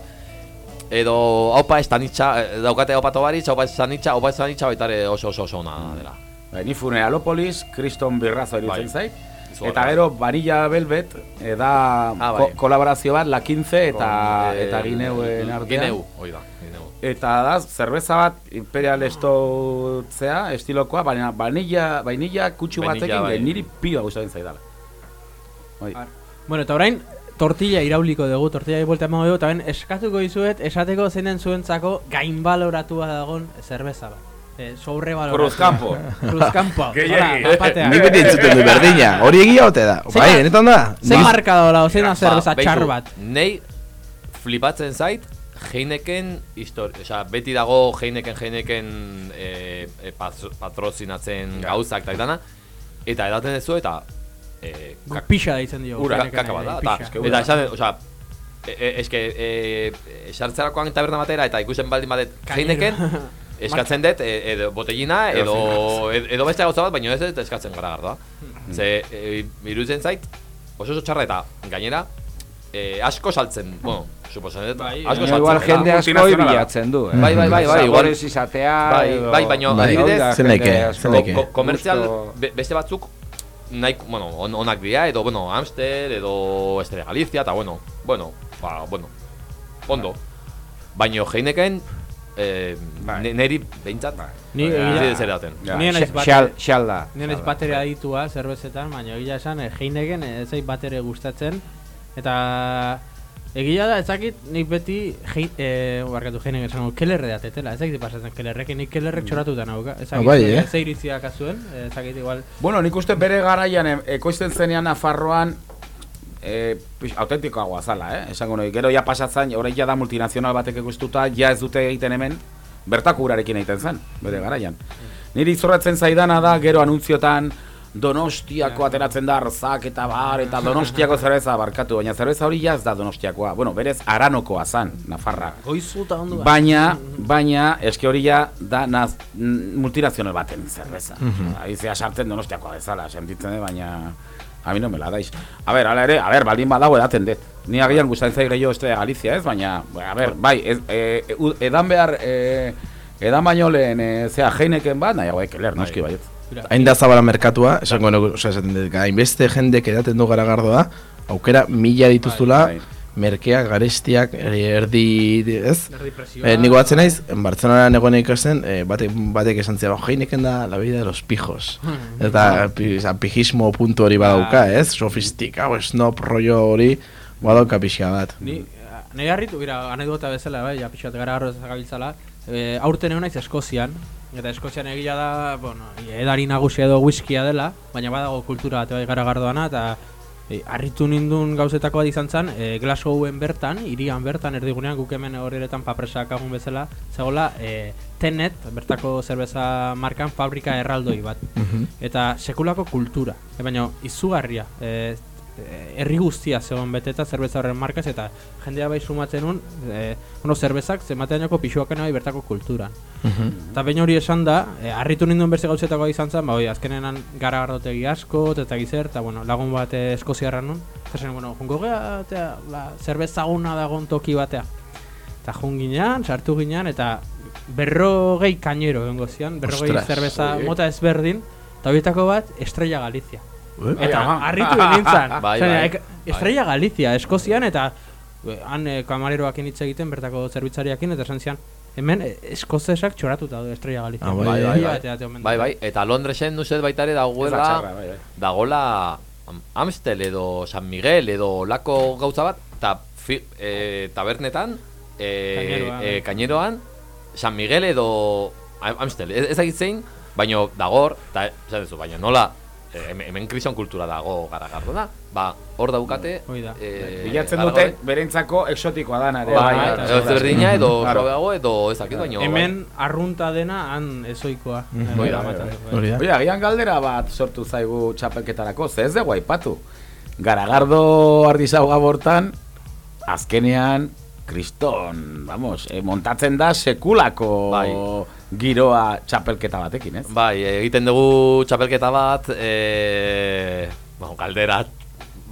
edo aupa estanitza, eh, daukate aupa tobaritz, aupa estanitza, aupa estanitza baita ere oso oso oso ona dela. Bai, ni Funeralopolis, Kriston Birrazo iruditzen Bai. zait. Izugarri. Eta gero Vanilla Velvet eh, da Ah, ko- bai. kolaborazio bat La 15 eta eh, eta Gineuen artean. Gineu, hoi da, Gineu. Eta da zerbeza bat Imperial Stoutzea estilokoa, baina vanilla, vainilla kutsu Vainilla, batekin bai. niri pila gustatzen zaidala. Bai. Bueno, eta orain, tortilla irauliko dugu, tortilla buelta emango dugu, eta orain eskatuko dizuet, esateko zeinen zuentzako gainbaloratua dagon zerbeza bat. Eh, sobrevaloratu. Cruzcampo. Cruzcampo. Gehiegi. Hola, bapatean. Nik beti entzuten du berdina, hori egia ote da. Bai, mar- benetan da. Zein marka dagoela, zein da Ba, zerbeza beitu, txar bat. Nei flipatzen zait Heineken histori, osea, beti dago Heineken Heineken eh, eh, patro- patrozinatzen gauzak eta dana eta edaten duzu eta eh, Guk pixa deitzen dio. Ura, kaka bat da, ere, eta, esan, osea, e, e, eske, e, esartzerakoan taberna batera eta ikusten baldin badet Heineken, eskatzen dut, e, edo botellina, edo, ed- edo beste gauza bat, baina ez dut eskatzen gara gardoa. Ze, e, iruditzen zait, oso oso txarra eta gainera, eh, asko saltzen, bueno, suposan dut, Bai, asko Baina saltzen. igual jende asko bilatzen du, eh? Bai, bai, bai, bai, igual. Saborez izatea, Bai, bai, baina Bai. adibidez, Zen daike, jende asko- zen daike. ko- komertzial beste batzuk nahi, bueno, on, onak dira, edo, bueno, Amstel, edo Este de Galicia, eta, bueno, bueno, ba, bueno, ondo. Baina Heineken, eh, ne- neri behintzat, Ni eh, egia- niri zer daten. Ni naiz Xa- bat- xal- xalda. Ni naiz batere aditua zerbezetan, baina egia esan eh, Heineken ez zait batere gustatzen eta egia da ezakit nik beti Hein- eh barkatu Heineken esango Kellerre datetela, ez dakit pasatzen Kellerrekin, nik Kellerrek txoratuta nauka. Ah, bai, eh? Ze iritziak azuen, ezakit igual. Bueno, nik uste bere garaian ekoizten zenean Nafarroan e, autentikoagoa zala, eh? Esango nahi, gero ja pasatzen, orain ja da multinazional batek ekoiztuta, ja ez dute egiten hemen, bertako urarekin egiten zen, bere garaian. Niri zorratzen zaidana da, gero anuntziotan, Donostiako ateratzen da arzak eta bar eta Donostiako zerbeza barkatu, baina zerbeza hori ja ez da Donostiakoa. Bueno, berez Aranokoa zan, Nafarra. Goizuta ondo. Baina, baina, eske hori ja da naz, multinazional baten zerbeza. Mhm. Aizea sartzen donostiakoa bezala, sentitzen dut, baina a mi no me la daiz. A ber, ala ere, a ber, baldin badago edaten dut. Ni agian gustatzen zait gehiago este de Galicia, ez? Baina, a ber, bai, ez, e, e, u- edan behar, e, edan baino lehen, e, zea, jeineken bat, nahiago ekeler, noski baiet. Hain da zabala merkatua, esango nuke, osea, esaten dut, hainbeste jendek edaten du garagardoa, aukera mila dituztula, Bai, bai. Merkeak, garestiak, eh, erdi, ez? Erdi presioa. Eh, niko batzen naiz, Bartzelona negoen ikasten, eh, batek, batek esan zian, Heineken da la vida de los pijos. Eta pi, oza, pijismo puntu hori badauka, ez? Sofistikau, snob rollo hori, badauka pixka bat. Ni Nei harritu, gira, anekdota bezala, bai, ja pixat gara garro zagabiltzala. E, aurten egon naiz Eskozian, eta Eskozian egia da, bueno, edari nagusia edo whiskia dela, baina badago kultura bat bai gara gardoana, eta e, harritu nindun gauzetako bat izan zen, e, Glasgowen bertan, irian bertan, erdigunean guk hemen horretan papresak agun bezala, zegoela, e, Tenet, bertako zerbeza markan, fabrika erraldoi bat. Mhm. Eta sekulako kultura, e, baina izugarria, e, herri guztia zegoen beteta zerbeza horren markaz eta jendea bai sumatzen un e, bueno, zerbezak zemateainoko pixuaken bai bertako kulturan. Mhm. Eta behin hori esan da, e, harritu ninduen beste gauzetako izan zen, ba hoi, azkenenan gara gardotegi asko, eta gizer, eta bueno, lagun bat eh, eskoziarra nun, eta zen, bueno, jungo gea, eta la, zerbezaguna dagon toki batea. Eta jun ginean, sartu ginean, eta berrogei kainero egongo zian, berrogei Ostras. zerbeza Oi. mota ezberdin, eta horietako bat, Estrella Galizia. Eh? Eta Ai, ama. harritu nintzen. Bai, bai. Estrella Galizia, Eskozian, eta e, han e, kamareroakin hitz egiten, bertako zerbitzariakin, eta esan zian, hemen e, eskozesak txoratuta daude Estrella Galizia. Ah, bai, Bai, bai, bai. Bai, bai, eta Londresen uste baita ere dagoela, bai, bai. dagoela Am- Amstel edo San Miguel edo lako gauza bat, eta e, tabernetan, e, Kaineroan. e, kaineroan, San Miguel edo Am- Amstel, ez, ez dakit zein, baino dagor, eta esan duzu, baina nola, hemen, hemen krison kultura dago garagardona, ba, hor daukate, Hoi da. e, Bilatzen garagardo- dute, berentzako exotikoa dana ere. Bai, Bai, edo zerdina edo suabeago edo ez dakit baino. Hemen arrunta dena han ezoikoa. Mhm. Hoi da, bai, bai, bai. Hori da. Oye, agian galdera bat sortu zaigu txapelketarako, ze ez dugu aipatu. Garagardo ardizau gabortan, azkenean, kriston, vamos, eh, montatzen da sekulako Bai. Giroa txapelketa batekin, ez? Bai, egiten dugu txapelketa bat, e, bueno, galdera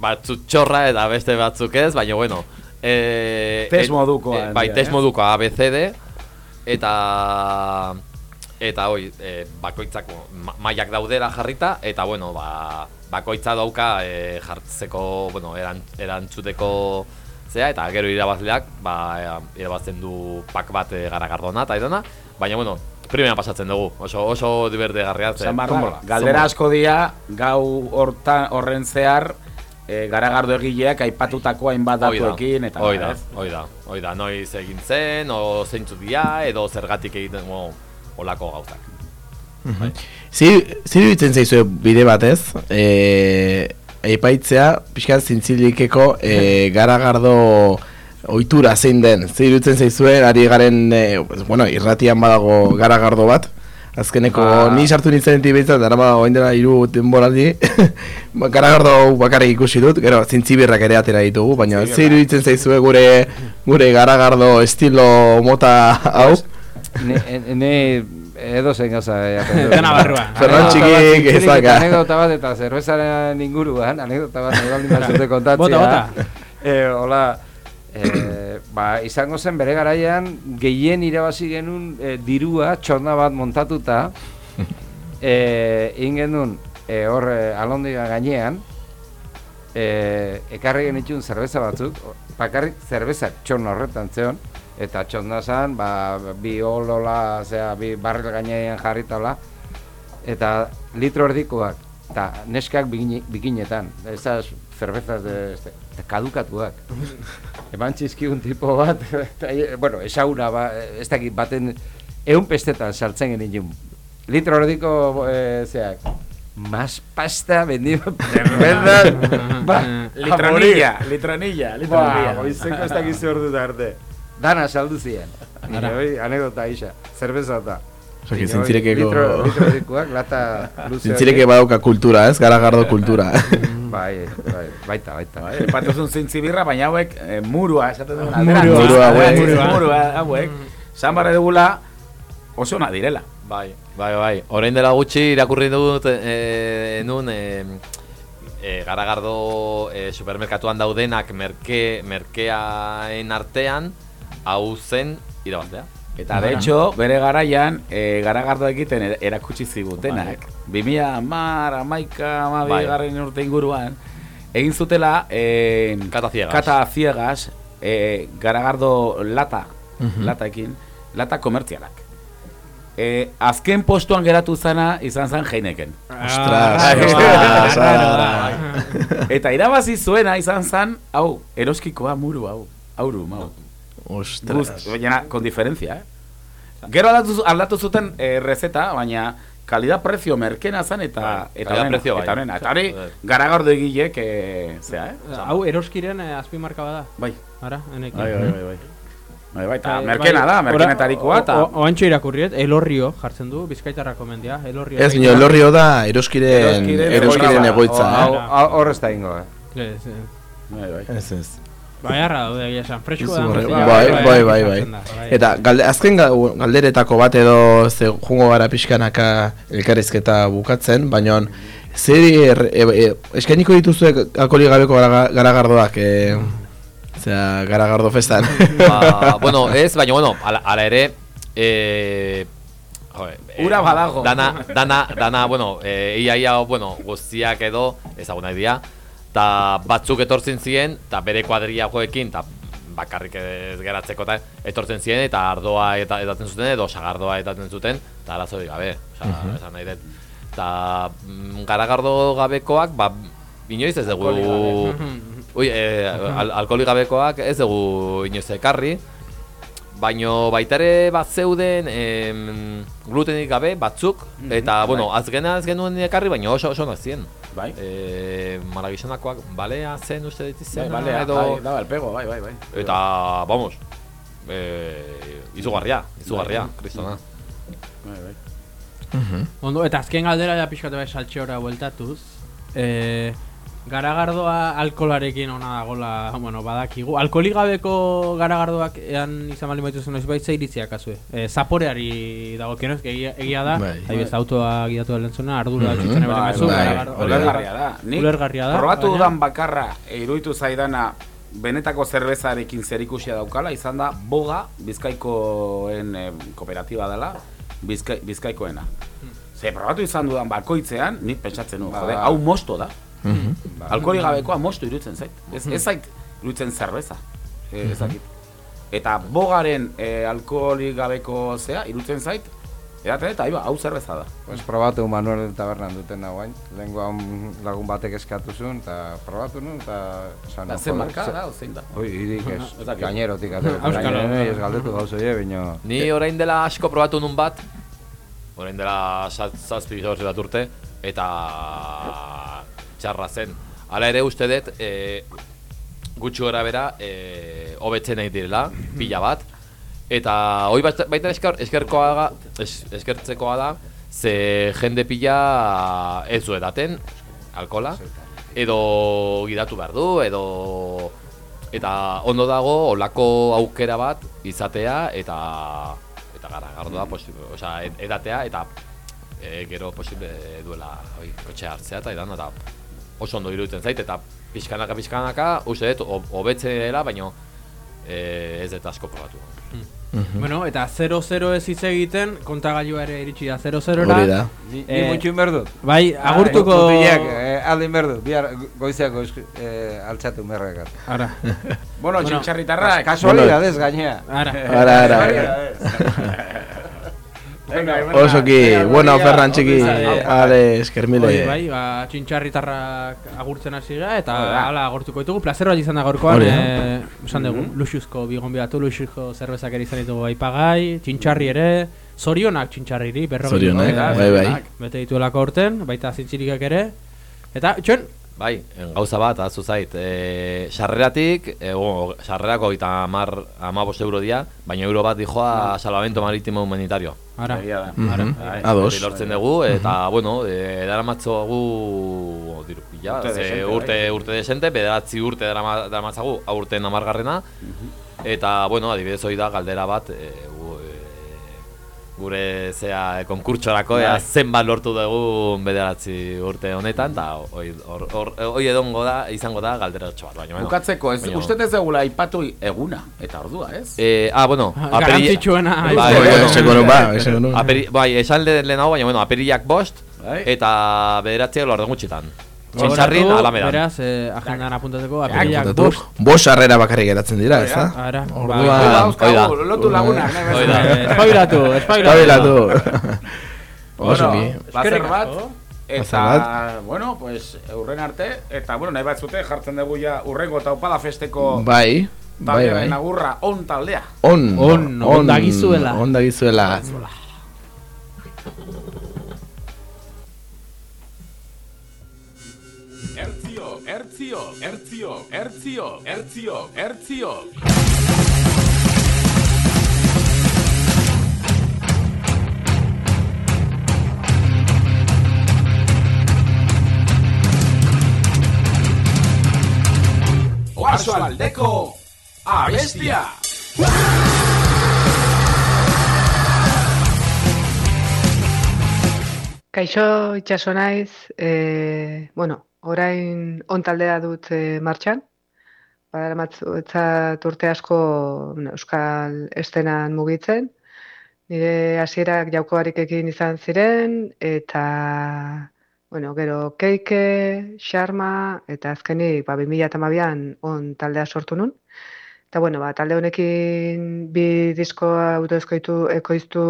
batzuk txorra eta beste batzuk ez, baina bueno. E, Test modukoa, e, bai, test eh? modukoa ABCD eta eta hoi, e, bakoitzako ma- mailak daudela jarrita eta bueno, ba, bakoitza dauka e, jartzeko, bueno, eran, erantzuteko zea eta gero irabazleak ba, irabazten du pak bat e, garagardona eta edana, baina bueno, primera pasatzen dugu, oso, oso Zumba, galdera asko dira, gau hortan horren zehar, e, garagardo egileak aipatutako hainbat datuekin, eta hoi da, hoi da, hoi da, noiz egin zen, o zeintzuk dira, edo zergatik egiten, o, olako gauzak. Zir, zir iruditzen zaizue bide batez, e, eipaitzea, pixka zintzilikeko e, garagardo ohitura zein den. Zir iruditzen zaizue, ari garen, e, bueno, irratian badago garagardo bat, azkeneko Ah. ni sartu nintzen behintzat, dara ba, oain dela hiru denboraldi, ba, garagardo bakarrik ikusi dut, gero zintzibirrak ere atera ditugu, baina zir iruditzen zaizue gure, gure garagardo estilo mota hau. Ni, ni edo zein gauza dut. Dena barruan. Ferran Anekdota txiki, bat gezaka. Anekdota bat eta zerbezaren inguruan, anekdota bat nahi baldin bazute kontatzea. Bota, bota. e, hola, e, ba, izango zen bere garaian gehien irabazi genuen e, dirua txorna bat montatuta e, egin genuen e, hor e, alondiga gainean e, ekarri genituen zerbeza batzuk bakarrik zerbezak txorna horretan zeon eta txorna zan, ba, bi olola, zera, bi barril gainean jarritala eta litro erdikoak eta neskak bikinetan. Esas cervezas de, este, kadukatuak. Eman txizkigun tipo bat eta, e, bueno, esaura ba, ez dakit baten eun pestetan sartzen genitun. Litro erdiko e, zeak más pasta vendido cervezas ba, Litronilla, litronilla, litronilla. Ba, goizeko ez dakit zer ordu arte. Dana saldu ziren. Nire Ara. hoi, anekdota isa, zerbeza eta. Osea, que zintzirekeko- Litro, litro erdikoak, lata luze Zintzireke badauka kultura, ez? Garagardo kultura. Bai, bai, baita, baita. Bai, Epatuzun zintzibirra, baina hauek eh, murua, esaten duen. Murua. Murua hauek. Murua, murua hauek. Zan barra dugula oso ona direla. Bai, bai, bai. Orain dela gutxi irakurri dut eh, nun eh, eh, garagardo eh, supermerkatuan daudenak merke, merkeaen artean hau zen irabaztea. Eta de hecho, bere garaian, e, garagardo egiten er- erakutsi zigutenak. 2000 mar, amaika, amabi Bai. garren urte inguruan, egin zutela e, Kata ciegas. kata ciegas e, garagardo lata, Mhm. lataekin, lata komertzialak. E, azken postuan geratu zana izan zen Heineken. Ostras, Bai, ostras, ah. bai. Eta irabazi zuena izan zen, hau, eroskikoa muru hau, auru, mau. Ostras. Baina, con diferencia, eh? Gero aldatu, aldatu zuten eh, rezeta, baina kalidad-prezio merkena zen eta eta honena, kalidad-prezio bai. eta honena. Eta hori, garagardo egilek, eh, zea, eh? Hau eroskiren eh, azpimarka bada. Bai. Ara, enekin. Bai, bai, bai, bai. Bai, bai, eta Bai, merkena bai, da, merkenetarikoa, eta... Oantxo irakurriet, elorrio jartzen du, bizkaitarrako mendia, elorrio. Ez, nio, elorrio da eroskiren, eroskiren egoitza, eh? hau- Hor ez da ingo, eh? Ez, ez. Bai, bai. Ez, ez. Bai, arra daude egia esan, fresko da. Bai, bai, bai, bai, bai. da, bai. Eta galde, azken ga- galderetako bat edo ze jungo gara pixkanaka elkarrizketa bukatzen, baina zeri er, e, e, eskainiko dituzue alkoholi gabeko gara- garagardoak, e, zera, garagardo festan. Ba, bueno, ez, baina, bueno, ala, ala ere, eh, joe, eh, Ura badago. Dana, dana, dana, bueno, eh, ia, ia, bueno, guztiak edo, ezagunak dira, eta batzuk etortzen ziren, eta bere kuadria joekin, eta bakarrik ez geratzeko eta etortzen ziren, eta ardoa eta edaten zuten, edo sagardoa edaten zuten, eta arazorik gabe, osea, Mhm. esan nahi dut. Eta mm, garagardo gabekoak, ba, inoiz ez dugu... Ui, eh, al alkoholik gabekoak ez dugu inoiz ekarri, Baino baita ere bat zeuden em, glutenik gabe batzuk eta bueno, bai. azkena ez genuen ekarri baina oso oso nazien. Bai. Eh, maragisonakoak balea zen uste dit Bai, izena balea, edo bai, daba el pego, bai, bai, bai. eta vamos. Eh, izugarria, izugarria, Bai. kristona. Bai, bai. Ondo, eta azken galdera ja pixkatu bai saltxeora bueltatuz. Eh, garagardoa alkolarekin ona dagola, bueno, badakigu. Alkoholik gabeko garagardoak ean izan bali maituzen noiz baitza iritziak azue. Eh, zaporeari dago kionez, egia, egia da, Bai. adibidez autoa giatu da lentzuna, ardura txutzen ebere Bai, mezu, bai, garagardo- ulergarria da. Nik Ulergarria da. Probatu dudan bakarra, e, iruditu zaidana, benetako zerbezarekin zerikusia daukala, izan da Boga, Bizkaikoen eh, kooperatiba dela, Bizkai, Bizkaikoena. Ze, probatu izan dudan bakoitzean, nik pentsatzen nu, Ba- jode, hau mosto da. Mhm. Alkoholi gabekoa mosto iruditzen zait. Ez, ez zait iruditzen zerbeza. E, ez dakit. Eta bogaren e, alkoholik gabeko zea, iruditzen zait, edaten eta iba, hau zerbeza da. Pues probatu Manuel tabernan duten nagoain. Lehenko lagun batek eskatu zuen, eta probatu nun, eta... Da, zen marka da, o zein da? Oi, irik ez, gainerotik atera. Auskalo. Gainero, ez galdetu gauzo je, baina... Ni orain dela asko probatu nun bat, orain dela zazpi bat urte, eta txarra zen. Hala ere uste dut, e, gutxi gora bera, e, nahi direla, pila bat. Eta hoi baita esker, eskerkoa da, es, eskertzekoa da, ze jende pila ez du edaten, alkola, edo gidatu behar du, edo eta ondo dago olako aukera bat izatea eta eta garagardoa posible, osea ed- edatea eta e, gero posible duela hoi, kotxe hartzea eta edan eta oso ondo iruditzen zait eta pixkanaka, pixkanaka, uste dut, ho- hobetzen dela, baina eh, ez dut asko probatu. Bueno, eta 0-0 ez hitz egiten, kontagailua ere iritsi da 0-0 Hori da. Ni, ni mutxin behar dut. Bai, agurtuko... Ah, mutilak, eh, aldin behar dut, bihar goizeak goiz, eh, altxatu merrekar. Ara. Bueno, txintxarritarrak. Kasualidadez gainea. Ara. Ara, ara. Osoki, bueno, Ferran txiki, ale, eskermile. Hori bai, ba, txintxarritarrak agurtzen hasi gara, eta hala agurtuko ditugu. Plazer bat izan da gaurkoan, eh, esan dugu, luxuzko bigon bihatu, luxuzko zerbezak ere izan ditugu aipagai, txintxarri ere, zorionak txintxarriri, berrogei. Zorionak, bai, bai. Bete dituelako orten, baita zintzirikak ere. Eta, txon, Bai, en, gauza bat, azu zait, e, sarreratik, e, o, sarrerako eta amar, amabost euro dia, baina euro bat dijoa salvamento marítimo humanitario. Ara. Egia. Bai, Ados. lortzen dugu, eta, bueno, e, daramatzogu diru pila, Urte ze desente, urte, bai. urte desente, bederatzi urte darama- daramatzagu, aurten amargarrena, eta, bueno, adibidez hori da galdera bat, e, gure zea konkurtsorako ea Bai. zenbat lortu dugu bederatzi urte honetan, eta hoi edongo da, izango da galdera bat, baina. Bukatzeko, ez, baina- uste ez dugula aipatu eguna, eta ordua, ez? Eh, ah, bueno, Ah, garrantzitsuena. Bai, Bai, bueno, ba, aperi, bai, esan le- lehenago, baina, bueno, aperiak bost, Bai. eta bederatziak lorten gutxitan. Txintxarrin, alamedan. Beraz, eh, agendan apuntatzeko, Kontatu, bost. Bost sarrera bakarrik geratzen dira, ez da? Ara, ba, Orduan, Hoi da, dauzkagu, Hoi da. lotu bezala. Espabilatu, espabilatu. Espabilatu. Osoki. Bueno, bazer bat, eta, Bazer bueno, pues, eurren arte, eta, bueno, nahi bat zute, jartzen dugu ja urrengo taupada festeko Bai, bai, bai. agurra on taldea. On, On, on dagizuela. On dagizuela. Ertzio, ertzio, ertzio, ertzio, ertzio, ertzio. Oarso aldeko abestia. Kaixo itxaso naiz, e, bueno, orain ontaldea dut e, martxan, badara urte asko Euskal estenan mugitzen, nire hasierak jaukoarikekin izan ziren, eta, bueno, gero keike, xarma, eta azkenik, ba, 2008an on taldea sortu nun. Eta bueno, ba, talde honekin bi disko autoezkoitu ekoiztu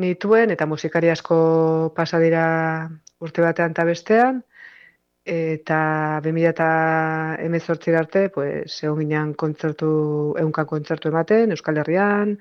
nituen eta musikari asko pasa dira urte batean eta bestean eta 2018 arte pues egon ginen kontzertu ehunka kontzertu ematen Euskal Herrian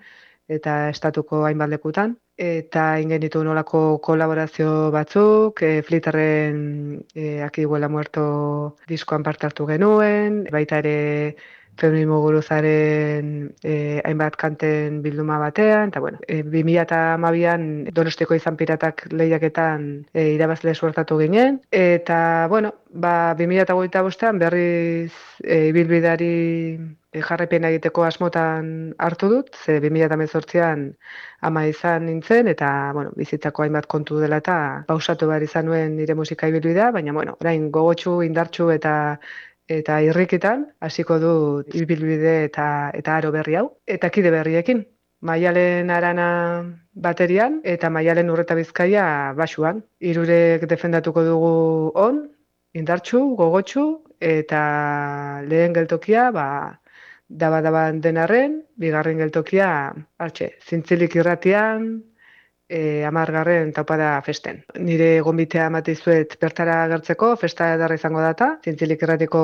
eta estatuko hainbat lekutan. Eta ingen ditu nolako kolaborazio batzuk, e, Flitterren e, Aki Huela Muerto diskoan parte hartu genuen, baita ere feminismo guruzaren e, hainbat kanten bilduma batean, eta bueno, e, 2012an Donostiko izan piratak lehiaketan e, irabazle suertatu ginen, eta bueno, ba, 2008an berriz e, ibilbidari e, jarraipena egiteko asmotan hartu dut, ze 2018an ama izan nintzen, eta bueno, bizitzako hainbat kontu dela eta pausatu behar izan nuen nire musika ibilbidea, baina bueno, orain gogotsu, indartsu eta eta irrikitan hasiko dut ibilbide eta eta aro berri hau eta kide berriekin. Maialen arana baterian eta Maialen urreta bizkaia basuan. Hirurek defendatuko dugu on, indartsu, gogotsu eta lehen geltokia ba daba daban denarren, bigarren geltokia hartxe, zintzilik irratian, e, amargarren taupada festen. Nire gombitea matizuet bertara agertzeko, festa edarra izango data, zintzilik erratiko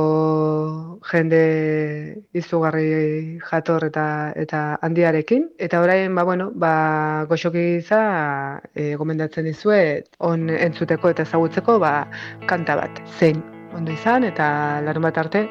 jende izugarri jator eta eta handiarekin. Eta orain, ba, bueno, ba, goxoki iza e, gomendatzen dizuet, on entzuteko eta ezagutzeko, ba, kanta bat, zein ondo izan, eta larun bat arte,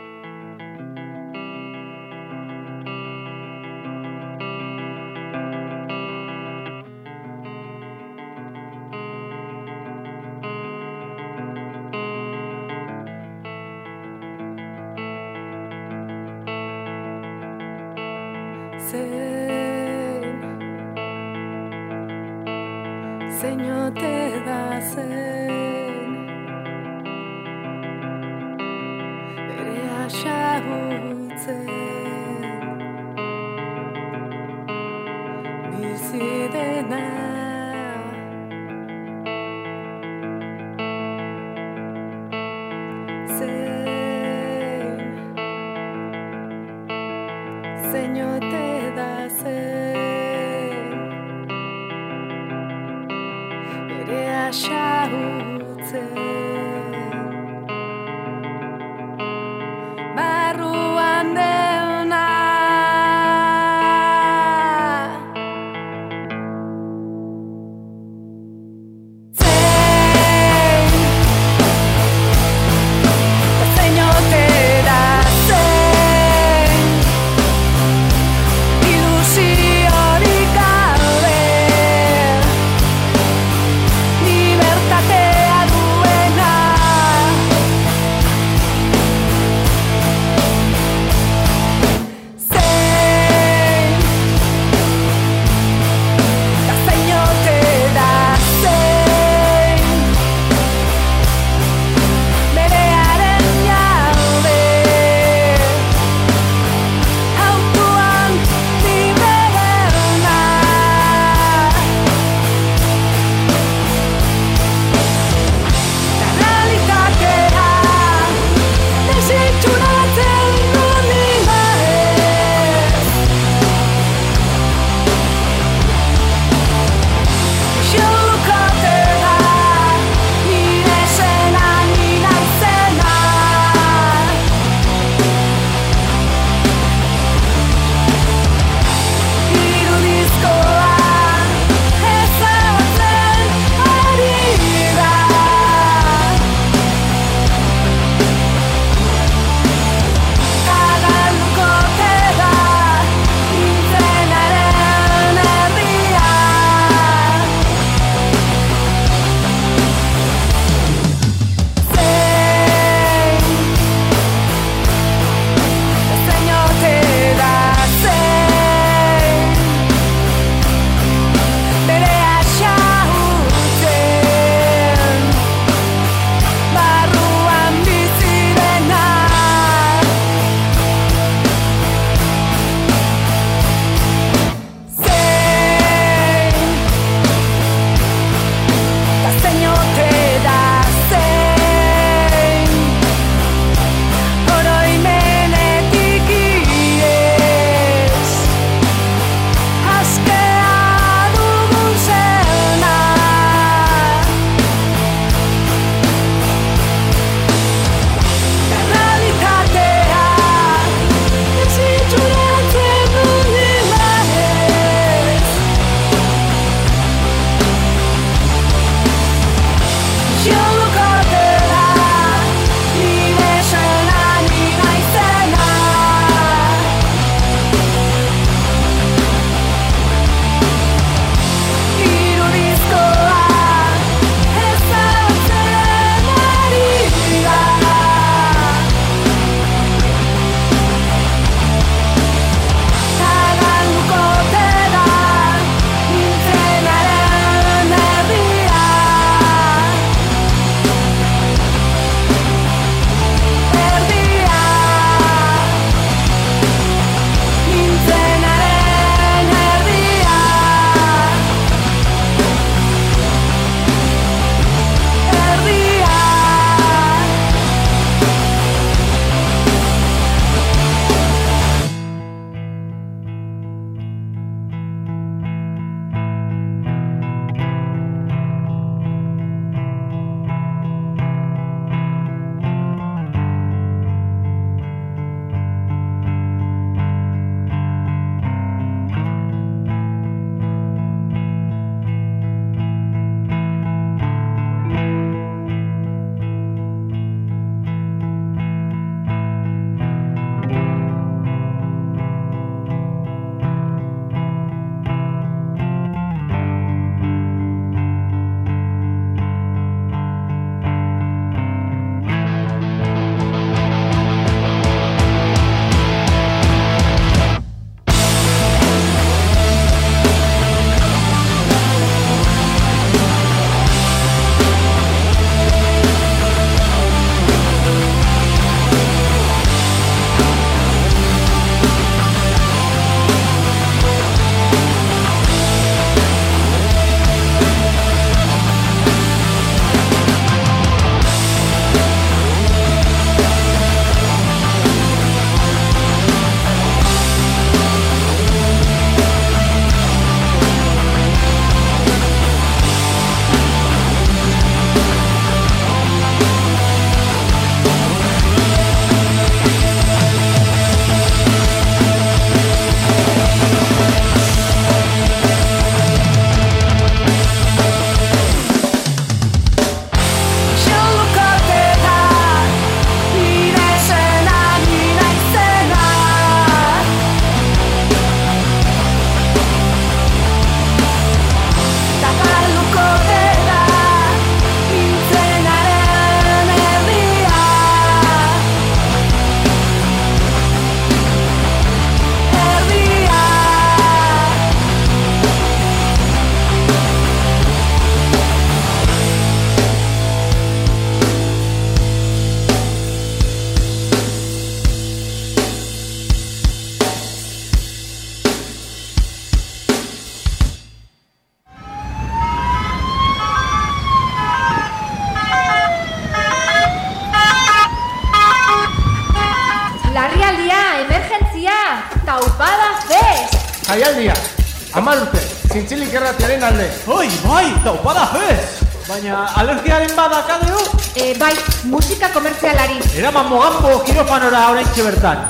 bai, musika komertzialari. Eraman mogambo kirofanora oraintxe bertan.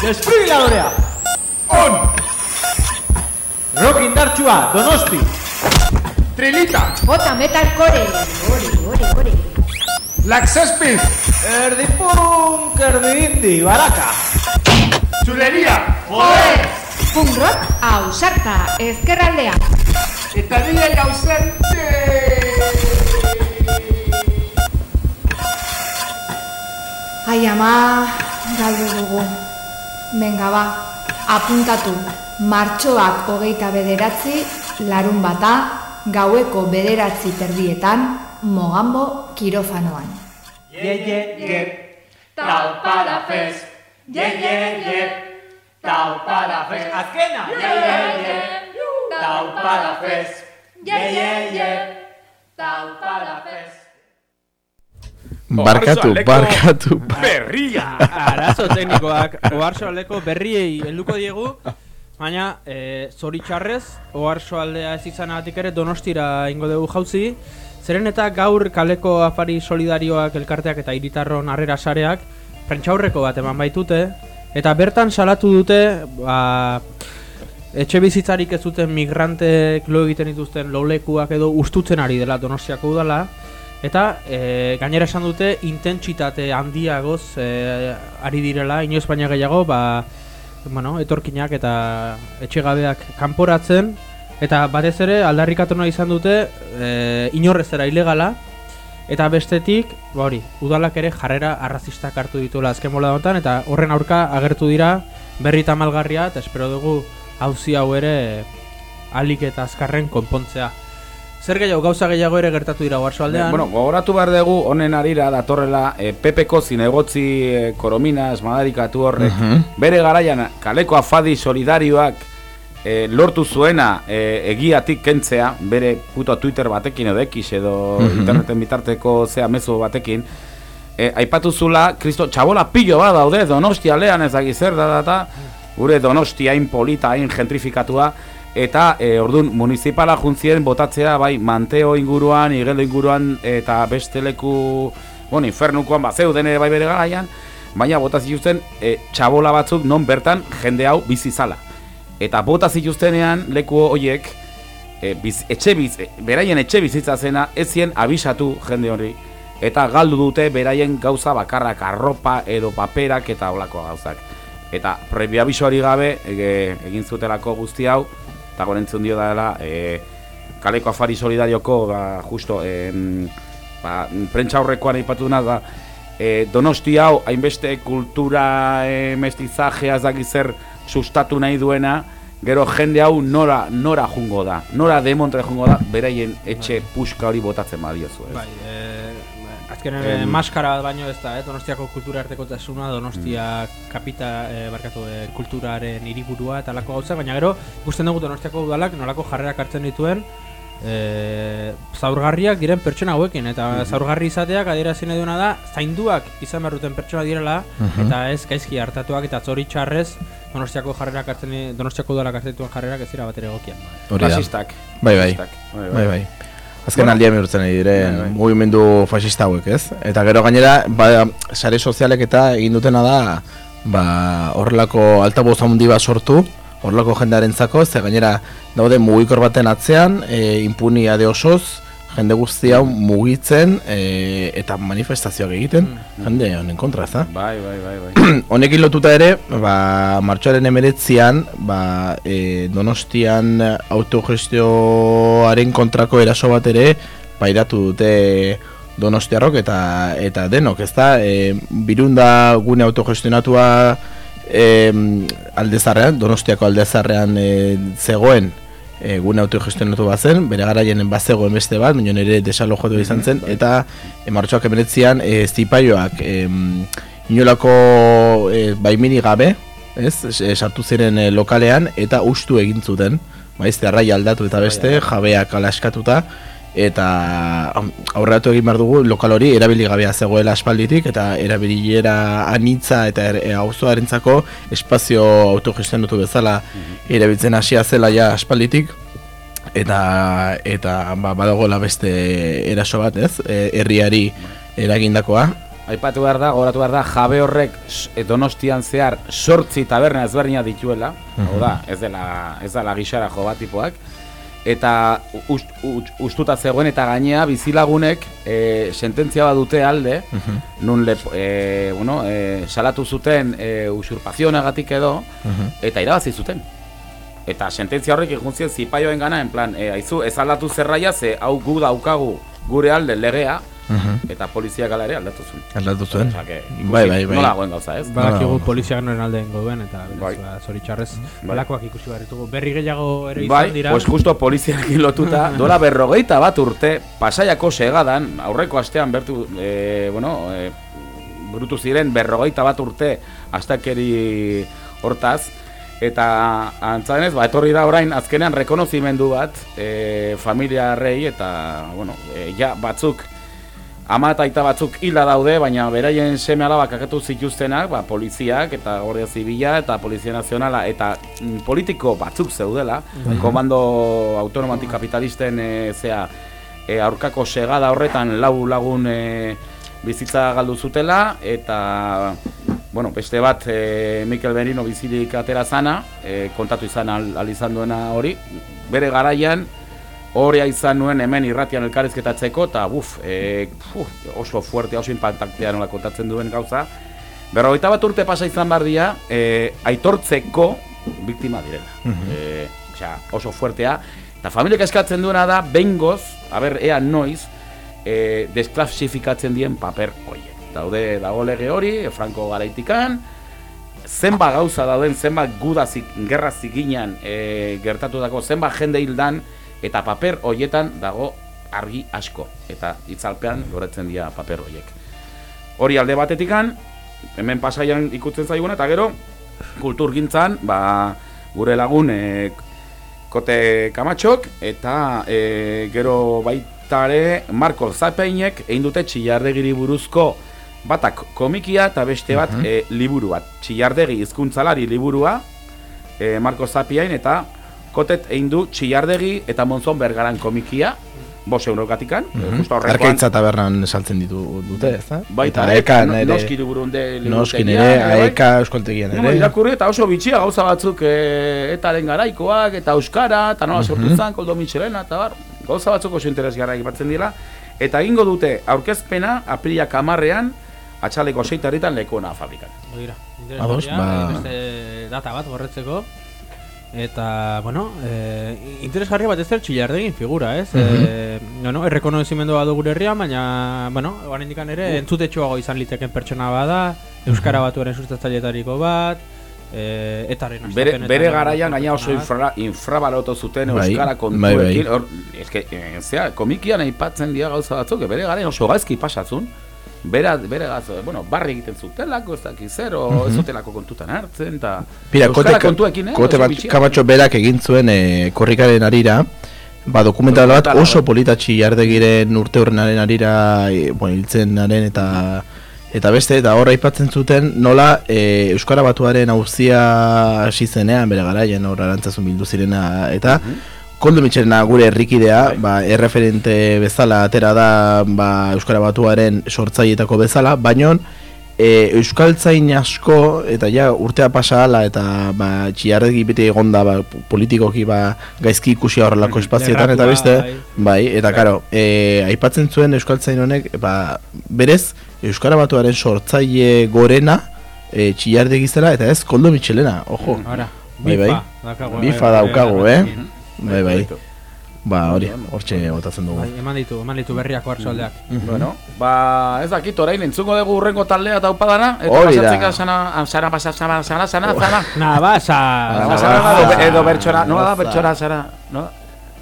Desfibriladorea! On! Rock indartsua, donosti! Trilita, Bota metalcore. Ore, ore, ore. Black Sespit, Erdi punk, erdi indi, baraka! Txuleria, Joder! Punk rock, ausarta, ezkerraldea. eta dile gauzente. Ai ama, galdu dugu. Benga ba, apuntatu. Martxoak hogeita bederatzi, larun bata, gaueko bederatzi terdietan, mogambo kirofanoan. Ye, ye, ye! Taupada fest, ye, ye, ye. Taupada fest, Azkena! ye, ye, ye. Taupada fest, ye, ye, ye. Taupada fest. Barkatu, barkatu. Berria! Arazo teknikoak, oarsoaldeko berriei helduko diegu, baina e, zoritxarrez, oarsoaldea ez izanatik ere donostira ingo dugu jauzi, zeren eta gaur kaleko afari solidarioak elkarteak eta hiritarron harrera sareak, prentxaurreko bat eman baitute, eta bertan salatu dute, ba, etxe bizitzarik ez duten migrantek lo egiten dituzten lolekuak edo ustutzen ari dela donostiako udala, Eta e, gainera esan dute intentsitate handiagoz e, ari direla, inoiz baina gehiago, ba, bueno, etorkinak eta etxegabeak kanporatzen eta batez ere aldarrikatu nahi izan dute e, inorrezera ilegala eta bestetik, ba hori, udalak ere jarrera arrazistak hartu dituela azken bola honetan eta horren aurka agertu dira berri eta malgarria eta espero dugu hauzi hau ere alik eta azkarren konpontzea. Zer gehiago, gauza gehiago ere gertatu dira Oarsoaldean. Bueno, gogoratu behar dugu honen arira datorrela e, Pepeko zinegotzi e, korominas madarikatu horrek Mhm. bere garaian kaleko afadi solidarioak e, lortu zuena e, egiatik kentzea bere puto Twitter batekin edo X edo Mhm. interneten bitarteko zea mezu batekin e, aipatu zula, kristo, txabola pillo bat daude donostia lehan ezagik zer da data gure donostia hain polita, hain gentrifikatua eta e, ordun municipala juntzien botatzea bai manteo inguruan, igelo inguruan eta beste leku bueno, infernukoan bat zeuden ere bai bere garaian baina bota zituzten e, txabola batzuk non bertan jende hau bizi zala. Eta bota zituztenean leku horiek e, biz, etxe biz, e, beraien etxe bizitza zena ez zien abisatu jende hori eta galdu dute beraien gauza bakarrak arropa edo paperak eta olako gauzak. Eta previo abisoari gabe e, egin zutelako guzti hau eta gorentzun dio dela e, kaleko afari solidarioko ba, justo em, ba, prentsa horrekoan aipatu duna da e, donosti hau hainbeste kultura e, mestizajea zer sustatu nahi duena gero jende hau nora, nora jungo da nora demontre jungo da beraien etxe puska hori botatzen badiozu ez? Bai, eh, azkenen Em, em, maskara bat baino ez da, eh? Donostiako kultura artekotasuna, Donostia kapita, eh, barkatu, eh, kulturaren hiriburua eta lako gauza, baina gero ikusten dugu Donostiako udalak nolako jarrerak hartzen dituen eh, zaurgarriak diren pertsona hauekin eta zaurgarri izateak adierazi nahi duena da zainduak izan behar duten pertsona direla Mhm. eta ez gaizki hartatuak eta zoritxarrez Donostiako jarrerak hartzen Donostiako udalak hartzen dituen jarrerak ez dira bat ere egokiak. Fasistak. Bai, bai. Fasistak. Bai, bai. Bai, bai. Azken Bueno. aldian bihurtzen ari diren Bai, bai. mugimendu fascista hauek, ez? Eta gero gainera, ba, sare sozialek eta egin dutena da, ba, horrelako altaboz handi bat sortu, horrelako jendearentzako, ze gainera daude mugikor baten atzean, e, impunia de osoz, jende guzti hau mugitzen e, eta manifestazioak egiten, jende honen kontra, ez da? Bai, bai, bai, bai. Honekin lotuta ere, ba, martxoaren emeretzian, ba, e, donostian autogestioaren kontrako eraso bat ere, pairatu dute donostiarrok eta eta denok, ez da? E, birunda gune autogestionatua e, aldezarrean, donostiako aldezarrean e, zegoen, e, gune autogestionatu bat zen, bere garaien bazegoen beste bat, baina nire desalojatu izan zen, eta e, martxoak emeretzian e, zipaioak e, inolako e, baimini gabe, ez, e, sartu ziren e, lokalean, eta ustu egin zuten, baiz, arrai aldatu eta beste, jabeak alaskatuta, eta aurreratu egin behar dugu lokal hori erabili gabea zegoela aspalditik eta erabilera anitza eta er, e, auzoarentzako espazio autogestionatu bezala erabiltzen hasia zela ja aspalditik eta eta ba, badagoela beste eraso bat, ez? E, herriari eragindakoa. Aipatu behar da, goratu behar da, jabe horrek e, donostian zehar sortzi taberna ezberdina dituela, hau Mhm. da, ez dela, ez dela gixara jo bat tipoak, eta ust, ust, ustuta zegoen eta gainea bizilagunek e, sententzia bat dute alde, Mhm. nun lep, e, bueno, e, salatu zuten e, usurpazionagatik edo, Mhm. eta irabazi zuten. Eta sententzia horrek ikuntzien zipaioen gana, en plan, e, aizu, ez aldatu zerraia, ze hau gu daukagu gure alde legea, Mhm. eta poliziak ala ere aldatu zuen. Aldatu zuen. Ikusi Bai, bai, bai. Nola dagoen gauza, ez? Badakigu poliziak noren alde dengo duen, eta Bai. ba, zoritxarrez, Bai. balakoak ikusi behar ditugu. Berri gehiago ere izan Bai, dira. pues justo poliziarekin lotuta, dola berrogeita bat urte, pasaiako segadan, aurreko astean bertu, e, bueno, e, burutu ziren berrogeita bat urte astakeri hortaz, eta antzadenez, ba, etorri da orain azkenean rekonozimendu bat e, familiarrei eta, bueno, e, ja batzuk ama eta aita batzuk hila daude, baina beraien seme alabak akatu zituztenak, ba, poliziak eta Guardia Zibila eta Polizia Nazionala eta mm, politiko batzuk zeudela, Bai. komando autonomo antikapitalisten e, zea, e, aurkako segada horretan lau lagun e, bizitza galdu zutela eta bueno, beste bat e, Mikel Benino bizirik atera zana, e, kontatu izan al, al izan duena hori, bere garaian Horea izan nuen hemen irratian elkarrizketatzeko eta buf, e, uf, oso fuerte, oso impactantea nola kontatzen duen gauza. Berrogeita bat urte pasa izan behar dira, e, aitortzeko biktima direla. Mhm. e, osea, oso fuertea. Eta familiak eskatzen duena da, bengoz, aber, ea noiz, e, desklasifikatzen dien paper horiek. Daude, dago lege hori, Franco garaitikan, zenba gauza dauden, zenba gudazik, gerra ziginan e, gertatutako, zenba jende hildan, eta paper hoietan dago argi asko. Eta itzalpean loretzen dira paper hoiek. Hori alde batetikan, hemen pasaian ikutzen zaiguna, eta gero, kulturgintzan, ba, gure lagun e, kote kamatxok, eta e, gero baitare Marko Zapeinek egin dute txillardegiri buruzko batak komikia eta beste bat Mhm. e, liburu bat. Txillardegi hizkuntzalari liburua, e, Marko Zapiain eta kotet egin du txillardegi eta Monzon Bergaran komikia, bos eurokatikan, mm justo horrekoan. Arkaitza tabernan saltzen ditu dute, ez da? Baita Eta ere, aekan no- ere. noski liburunde Noskin liburutegian ere, ere, bai. aeka euskoltegian ere. irakurri eta oso bitxia gauza batzuk e, etaren garaikoak eta euskara eta nola sortu Mhm. zen, koldo Michelena eta bar, gauza batzuk oso interesgarra egipatzen dira eta egingo dute aurkezpena aprilak amarrean atxaleko seitaritan lekuona fabrikan. Ados, interesgarria, ba- beste data bat gorretzeko. Eta, bueno, eh, interesgarria bat ez zer txillardegin figura, ez? Mhm. eh, no, no, errekonozimendu badu gure herrian, baina, bueno, oan indikan ere, entzutetxoago izan liteken pertsona bada, Euskara batuaren sustatzailetariko bat, eh, etaren Bere, bere garaian gaina oso infra, infrabaloto zuten Bai, euskara bai, kontuekin. bai. Hor, eske, eh, zera, komikian aipatzen dira gauza batzuk, bere garaian oso gaizki pasatzun. Bera, bere gazo, bueno, barri egiten zutelako, ez dakiz zer, o Mhm. ez zutelako kontutan hartzen, eta Pira, kote, euskara kontuekin, eh? kote bat, kamatxo berak egin zuen e, korrikaren arira, ba, dokumental bat Dokumentala, oso politatxi jardegiren urte horrenaren arira, e, bueno, hiltzenaren eta eta beste, eta hor aipatzen zuten nola e, Euskara Batuaren auzia hasi zenean bere garaien hor arantzazun bildu zirena eta Koldo Mitxelena gure herrikidea, ba, erreferente bezala atera da ba, Euskara Batuaren sortzaietako bezala, baino e, Euskaltzain asko eta ja urtea pasa ala eta ba, txiardegi beti egonda ba, politikoki ba, gaizki ikusi horrelako espazietan eta beste bai. bai, eta karo e, aipatzen zuen Euskaltzain honek ba, berez Euskara Batuaren sortzaile gorena e, txilardegi zela eta ez Koldo Mitxelena, ojo Ara, bai, bai. bifa daukagu, bai, bai, eh? Bai. Bai. Ba, hori, hortxe botatzen dugu. Bai, eman ditu, eman ditu berriak oartxaldeak. Bueno, ba, ez dakit orain entzungo dugu urrengo taldea taupadana eta Hori da. pasatzeka sana, sana, pasa, sana, sana, sana, sana. Nabasa. Nabasa, edo, bertxora, nola da bertxora, zara, no?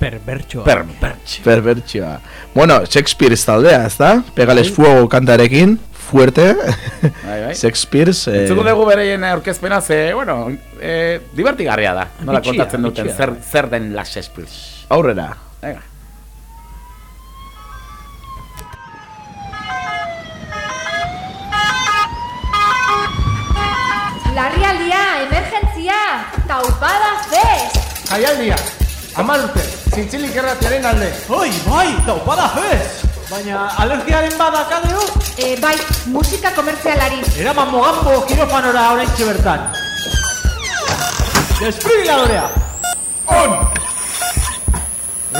Perbertxoa. Perbertxo. Perbertsioa. Bueno, Shakespeare taldea, ez da? Pegales fuego kantarekin, fuerte bai, bai. Shakespeare's Entzuko eh... dugu bereien eh, aurkezpena ze, bueno, e, divertigarria da Nola bitxia, kontatzen duten bitxia, zer, zer den la Shakespeare's Aurrera Venga Larrialdia, emergentzia, taupada fest! Jaialdia, amalte, zintzilik erratiaren alde. Oi, bai, taupada fest! Baina alergiaren badakadeo? E, bai, musika komertzialari. Eraman mogambo kirofanora oraintxe bertan. Desfibriladorea! On!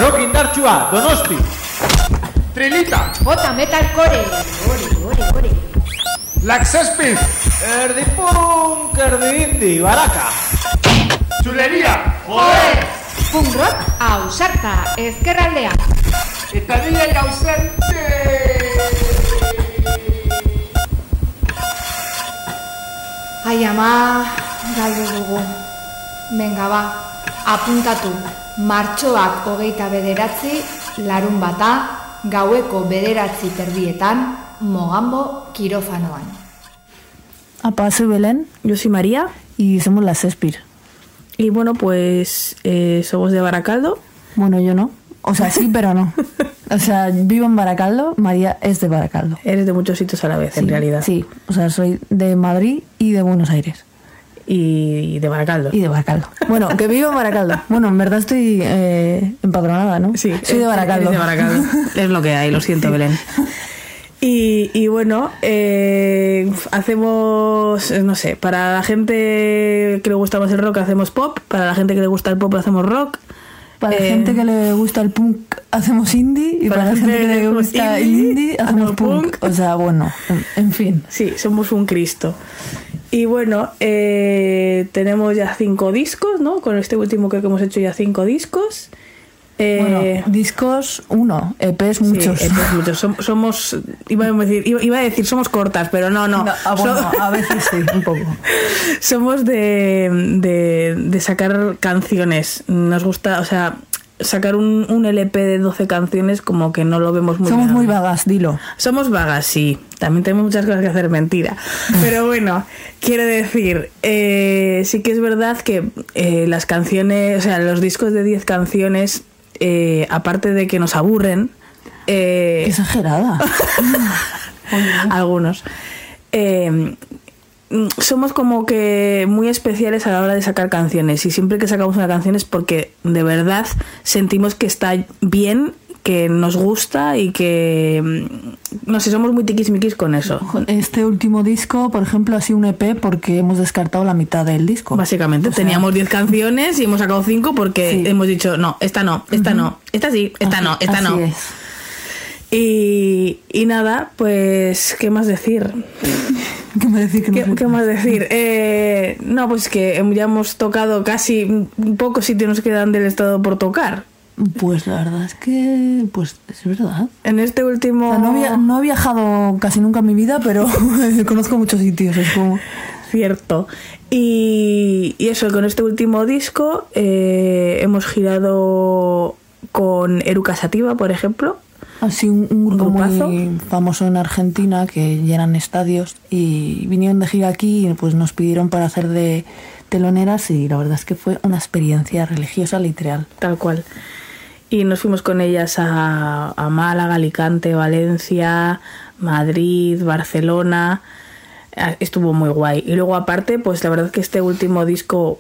Rock indartsua, donosti! Trilita! Bota metal core. Ore, ore, ore. Black Sespit! Erdi punk, erdi indi, baraka! Txuleria! Joder! Punk rock, ausarta, ezkerraldea. Eta dile gauzente! Ai ama, galdu dugu. Benga ba, apuntatu. Martxoak hogeita bederatzi, larun bata, gaueko bederatzi terdietan, Mogambo kirofanoan. Apa, soy Belén. Yo soy María. Y somos las Espir. Y bueno, pues eh, somos de Baracaldo. Bueno, yo no. O sea, sí, pero no. O sea, vivo en Baracaldo, María es de Baracaldo. Eres de muchos sitios a la vez, en realidad. Sí, o sea, soy de Madrid y de Buenos Aires. Y de Baracaldo. Y de Baracaldo. Bueno, que vivo en Baracaldo. Bueno, en verdad estoy eh, empadronada, ¿no? Sí, soy de Baracaldo. Eres de Baracaldo. es lo que hay, lo siento, Belén. Y, y bueno, eh, hacemos, eh, no sé, para la gente que le gusta más el rock hacemos pop, para la gente que le gusta el pop hacemos rock. Para la Eh, gente que le gusta el punk hacemos indie y para, la gente que le gusta el indie hacemos punk. O sea, bueno, en, en fin. Sí, somos un Cristo. Y bueno, eh, tenemos ya cinco discos, ¿no? Con este último creo que hemos hecho ya cinco discos. Eh, Bueno, discos uno, EPs sí, muchos. EPs muchos. Som- Somos, iba a decir, iba, iba a decir, somos cortas, pero no, no. No, ah, bueno, So- a veces sí, un poco. somos de, de, de sacar canciones. Nos gusta, o sea, sacar un, un LP de 12 canciones como que no lo vemos muy Somos bien. muy vagas, dilo. Somos vagas, sí. También tenemos muchas cosas que hacer, mentira. Pero bueno, quiero decir, eh, sí que es verdad que eh, las canciones, o sea, los discos de 10 canciones, eh, aparte de que nos aburren... eh, Exagerada. algunos. eh, somos como que muy especiales a la hora de sacar canciones y siempre que sacamos una canción es porque de verdad sentimos que está bien, que nos gusta y que mm, no sé, somos muy tiquismiquis con eso. Este último disco, por ejemplo, ha sido un EP porque hemos descartado la mitad del disco. Básicamente, O teníamos 10 canciones y hemos sacado 5 porque hemos dicho, no, esta no, esta no, esta sí, esta así- no, esta así no. es. Y, y nada, pues, ¿qué más decir? ¿Qué más decir? que no ¿Qué, sé? qué más decir? Eh, no, pues que ya hemos tocado casi pocos sitios nos quedan del estado por tocar. Pues la verdad es que, pues es verdad. En este último... O sea, no, había- no he viajado casi nunca en mi vida, pero conozco muchos sitios. Es como... Cierto. Y, y eso, con este último disco eh, hemos girado con Eruca Sativa, por ejemplo. Así un, un grupo grupazo. muy famoso en Argentina que llenan estadios y vinieron de gira aquí y pues nos pidieron para hacer de teloneras y la verdad es que fue una experiencia religiosa literal. Tal cual. Y nos fuimos con ellas a, a Málaga, Alicante, Valencia, Madrid, Barcelona. Ah, Estuvo muy guay. Y luego aparte, pues la verdad que este último disco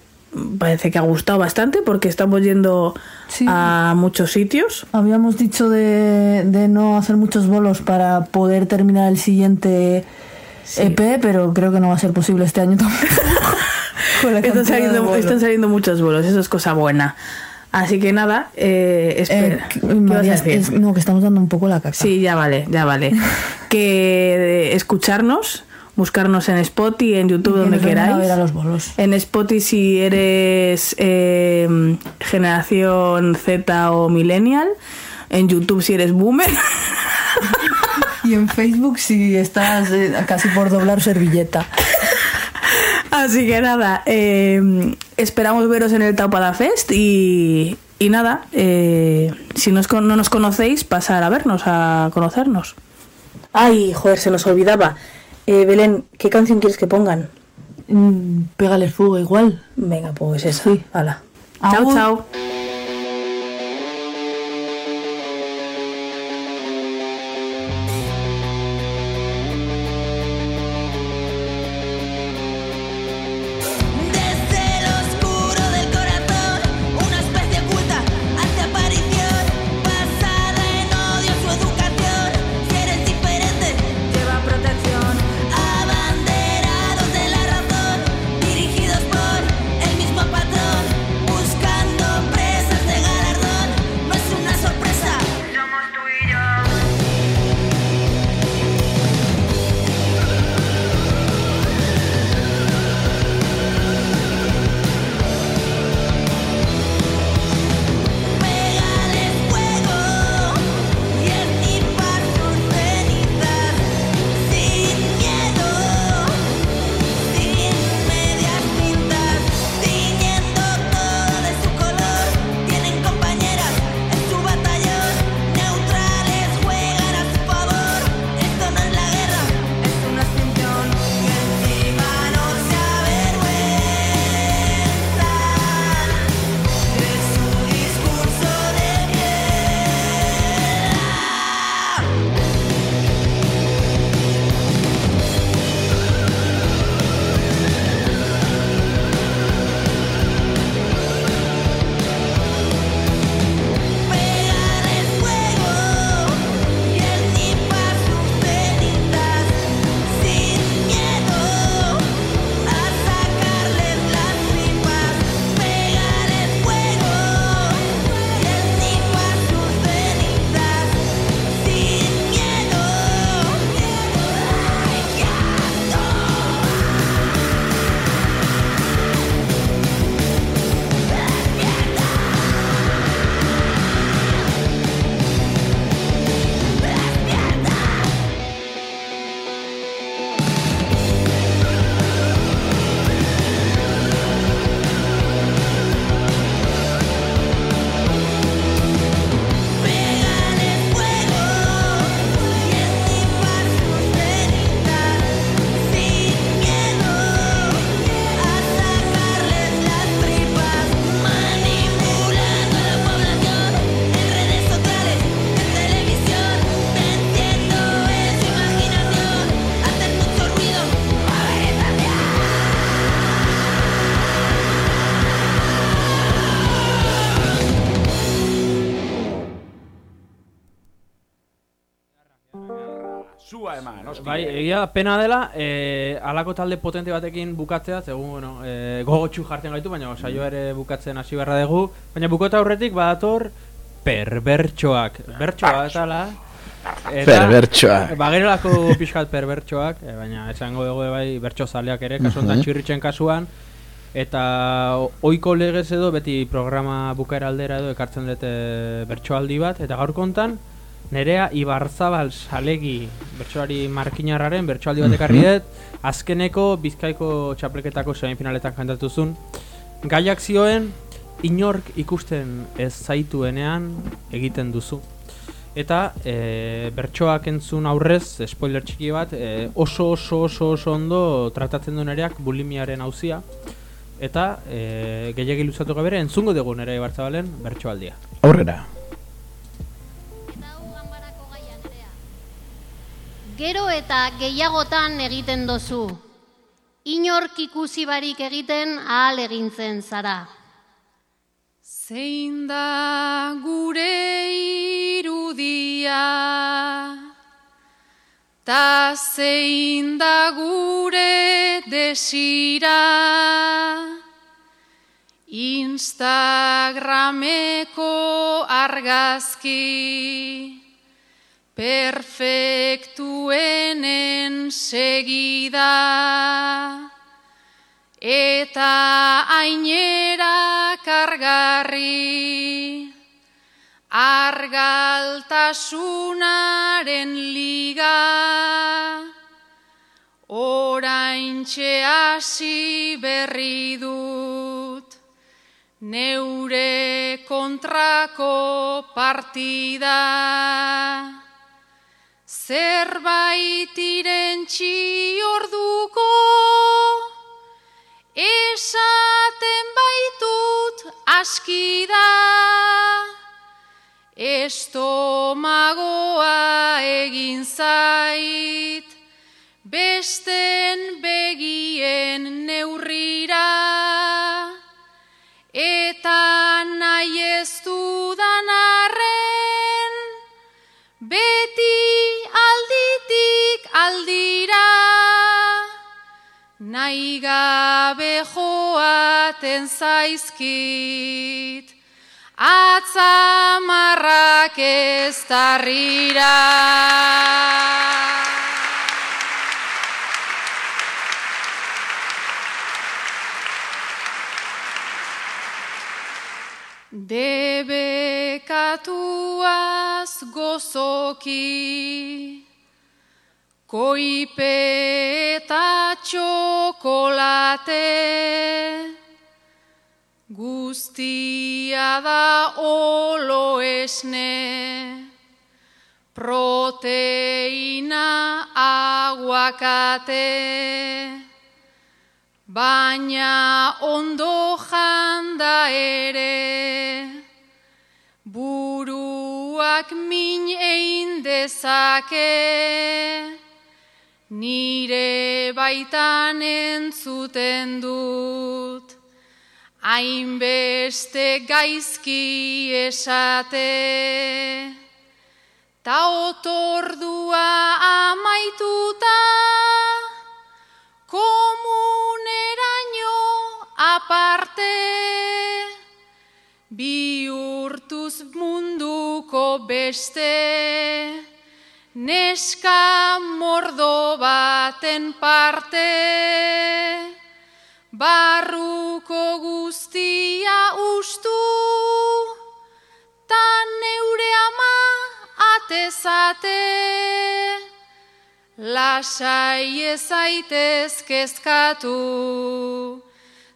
parece que ha gustado bastante porque estamos yendo a muchos sitios. Habíamos dicho de, de no hacer muchos bolos para poder terminar el siguiente EP, pero creo que no va a ser posible este año tampoco. Están saliendo, bolos. están saliendo muchos vuelos, eso es cosa buena. Así que nada, eh, espera. Eh, ¿Qué vas a María, decir? es- no, que estamos dando un poco la caca. Sí, ya vale, ya vale. que eh, escucharnos, buscarnos en Spotify, en YouTube, donde queráis. a ver a los bolos. En Spotify si eres eh, generación Z o millennial. En YouTube si eres boomer. Y en Facebook si estás eh, casi por doblar servilleta. Así que nada, eh, esperamos veros en el Taupada Fest y, y nada, eh, si con- no nos conocéis, pasar a vernos, a conocernos. Ay, joder, se nos olvidaba. Eh, Belén, ¿qué canción quieres que pongan? Mm, Pégale fuego igual. Venga, pues esa. Hala. Chao, chao. Bai, egia da, pena dela, e, alako talde potente batekin bukatzea, zegoen, bueno, e, gogotxu jartzen gaitu, baina saioa ere bukatzen hasi beharra dugu, baina bukota aurretik badator perbertxoak, bertxoa eta la, Perbertxoak. Ba, gerelako pixkat perbertxoak, e, baina esango dugu bai bertxo zaleak ere, kasu honetan Mhm. txirritxen kasuan, eta ohiko legez edo beti programa bukaera aldera edo ekartzen dute bertsoaldi bat, eta gaur kontan, Nerea Ibarzabal salegi bertsoari markinarraren bertsoaldi bat ekarri Mhm. dut, azkeneko Bizkaiko txapleketako semifinaletan kantatu zuen. Gaiak zioen, inork ikusten ez zaituenean egiten duzu. Eta e, bertsoak entzun aurrez, spoiler txiki bat, e, oso oso oso oso ondo tratatzen du nereak bulimiaren hauzia. Eta e, gehiagi luzatu gabere, entzungo dugu Nerea Ibarzabalen bertsoaldia. Aurrera. Gero eta gehiagotan egiten dozu. Inork ikusi barik egiten ahal egintzen zara. Zein da gure irudia, ta zein da gure desira, Instagrameko argazki, perfektuenen segida, eta ainera kargarri, argaltasunaren liga, oraintxe hasi berri dut, neure kontrako partida. Zerbait irentxi orduko, esaten baitut aski da, estomagoa egin zait, besten begien neurrira, eta nahi ez nahi gabe joaten zaizkit, atzamarrak ez tarrira. Debekatuaz gozoki, koipe eta txokolate, guztia da olo esne, proteina aguakate, baina ondo janda ere, buruak min egin dezake, nire baitan entzuten dut, hainbeste gaizki esate, ta otordua amaituta, komuneraino aparte, bihurtuz munduko beste, neska mordo baten parte, barruko guztia ustu, ta neure ama atezate, lasai ezaitez kezkatu,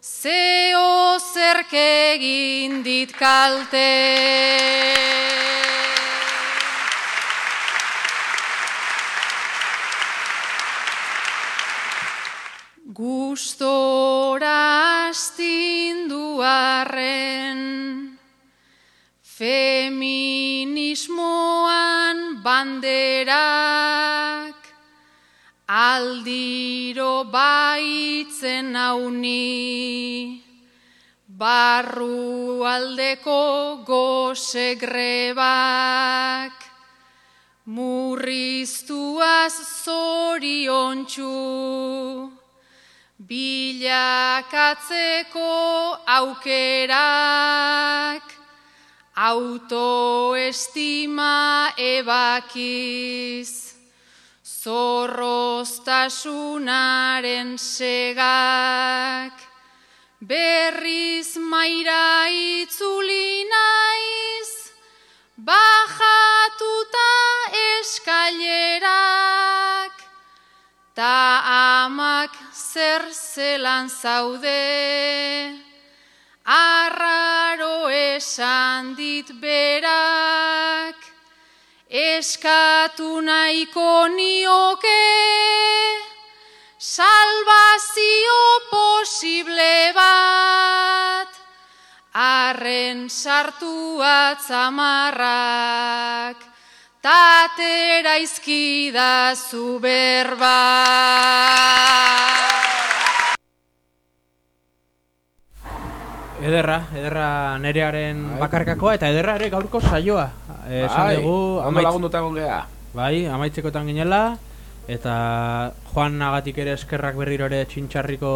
zeo zerk egin dit kalte. Gustora astindu arren, feminismoan banderak, aldiro baitzen hauni, barru aldeko goze grebak, Murriztuaz zoriontsu bilakatzeko aukerak autoestima ebakiz zorroztasunaren segak berriz maira itzuli naiz bajatuta eskailerak ta amak zer zelan zaude. Arraro esan dit berak eskatu nahiko nioke. Salvazio posible bat arren sartu atzamarrak tatera izkida zu berba Ederra, ederra nerearen bakarkakoa eta ederra ere gaurko saioa. Eh, Esan Bai, dugu ondo lagunduta egon gea. Bai, amaitzekotan ginela eta Juan nagatik ere eskerrak berriro ere txintxarriko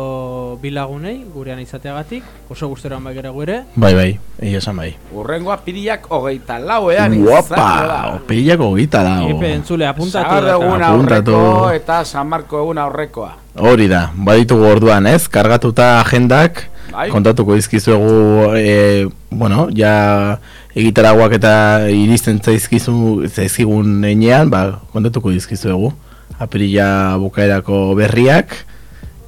bilagunei gurean izateagatik. Oso gusteroan bai gara ere. Bai, bai, egia esan bai. Urrengoa piriak hogeita lauean Guapa, opilako gita dago. Epe entzule apuntatu. Eguna Apuntatu. aurreko eta San Marko eguna aurrekoa. Hori da, baditugu orduan ez, kargatuta agendak, Bai. kontatuko dizkizuegu, e, bueno, ja egitaragoak eta iristen zaizkizu, zaizkigun enean, ba, kontatuko dizkizuegu. Aprila bukaerako berriak,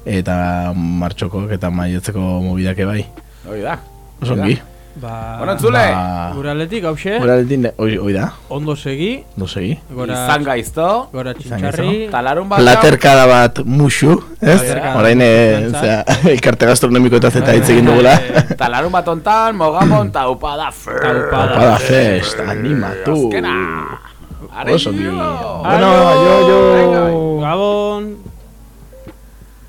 eta martxokoak eta maiotzeko mobidake bai. Hori da. Oso ongi. Ba, Bueno, entzule. Ba- Gure aldetik, hauxe. Gure aldetik, hoi, hoi da. Ondo segi. Ondo segi. Gora, Izan gaizto. Gora txintxarri. Talarun bat. Platerkada bat musu, ez? Platerkada Orain, musu, zera, elkarte gastronomiko eta zeta hitz egin dugula. Talarun bat ontan, mogamon, taupada fest. Taupada fest, animatu. Azkena. Arreglio. Osondi. Ah, no, yo, yo. Gabón.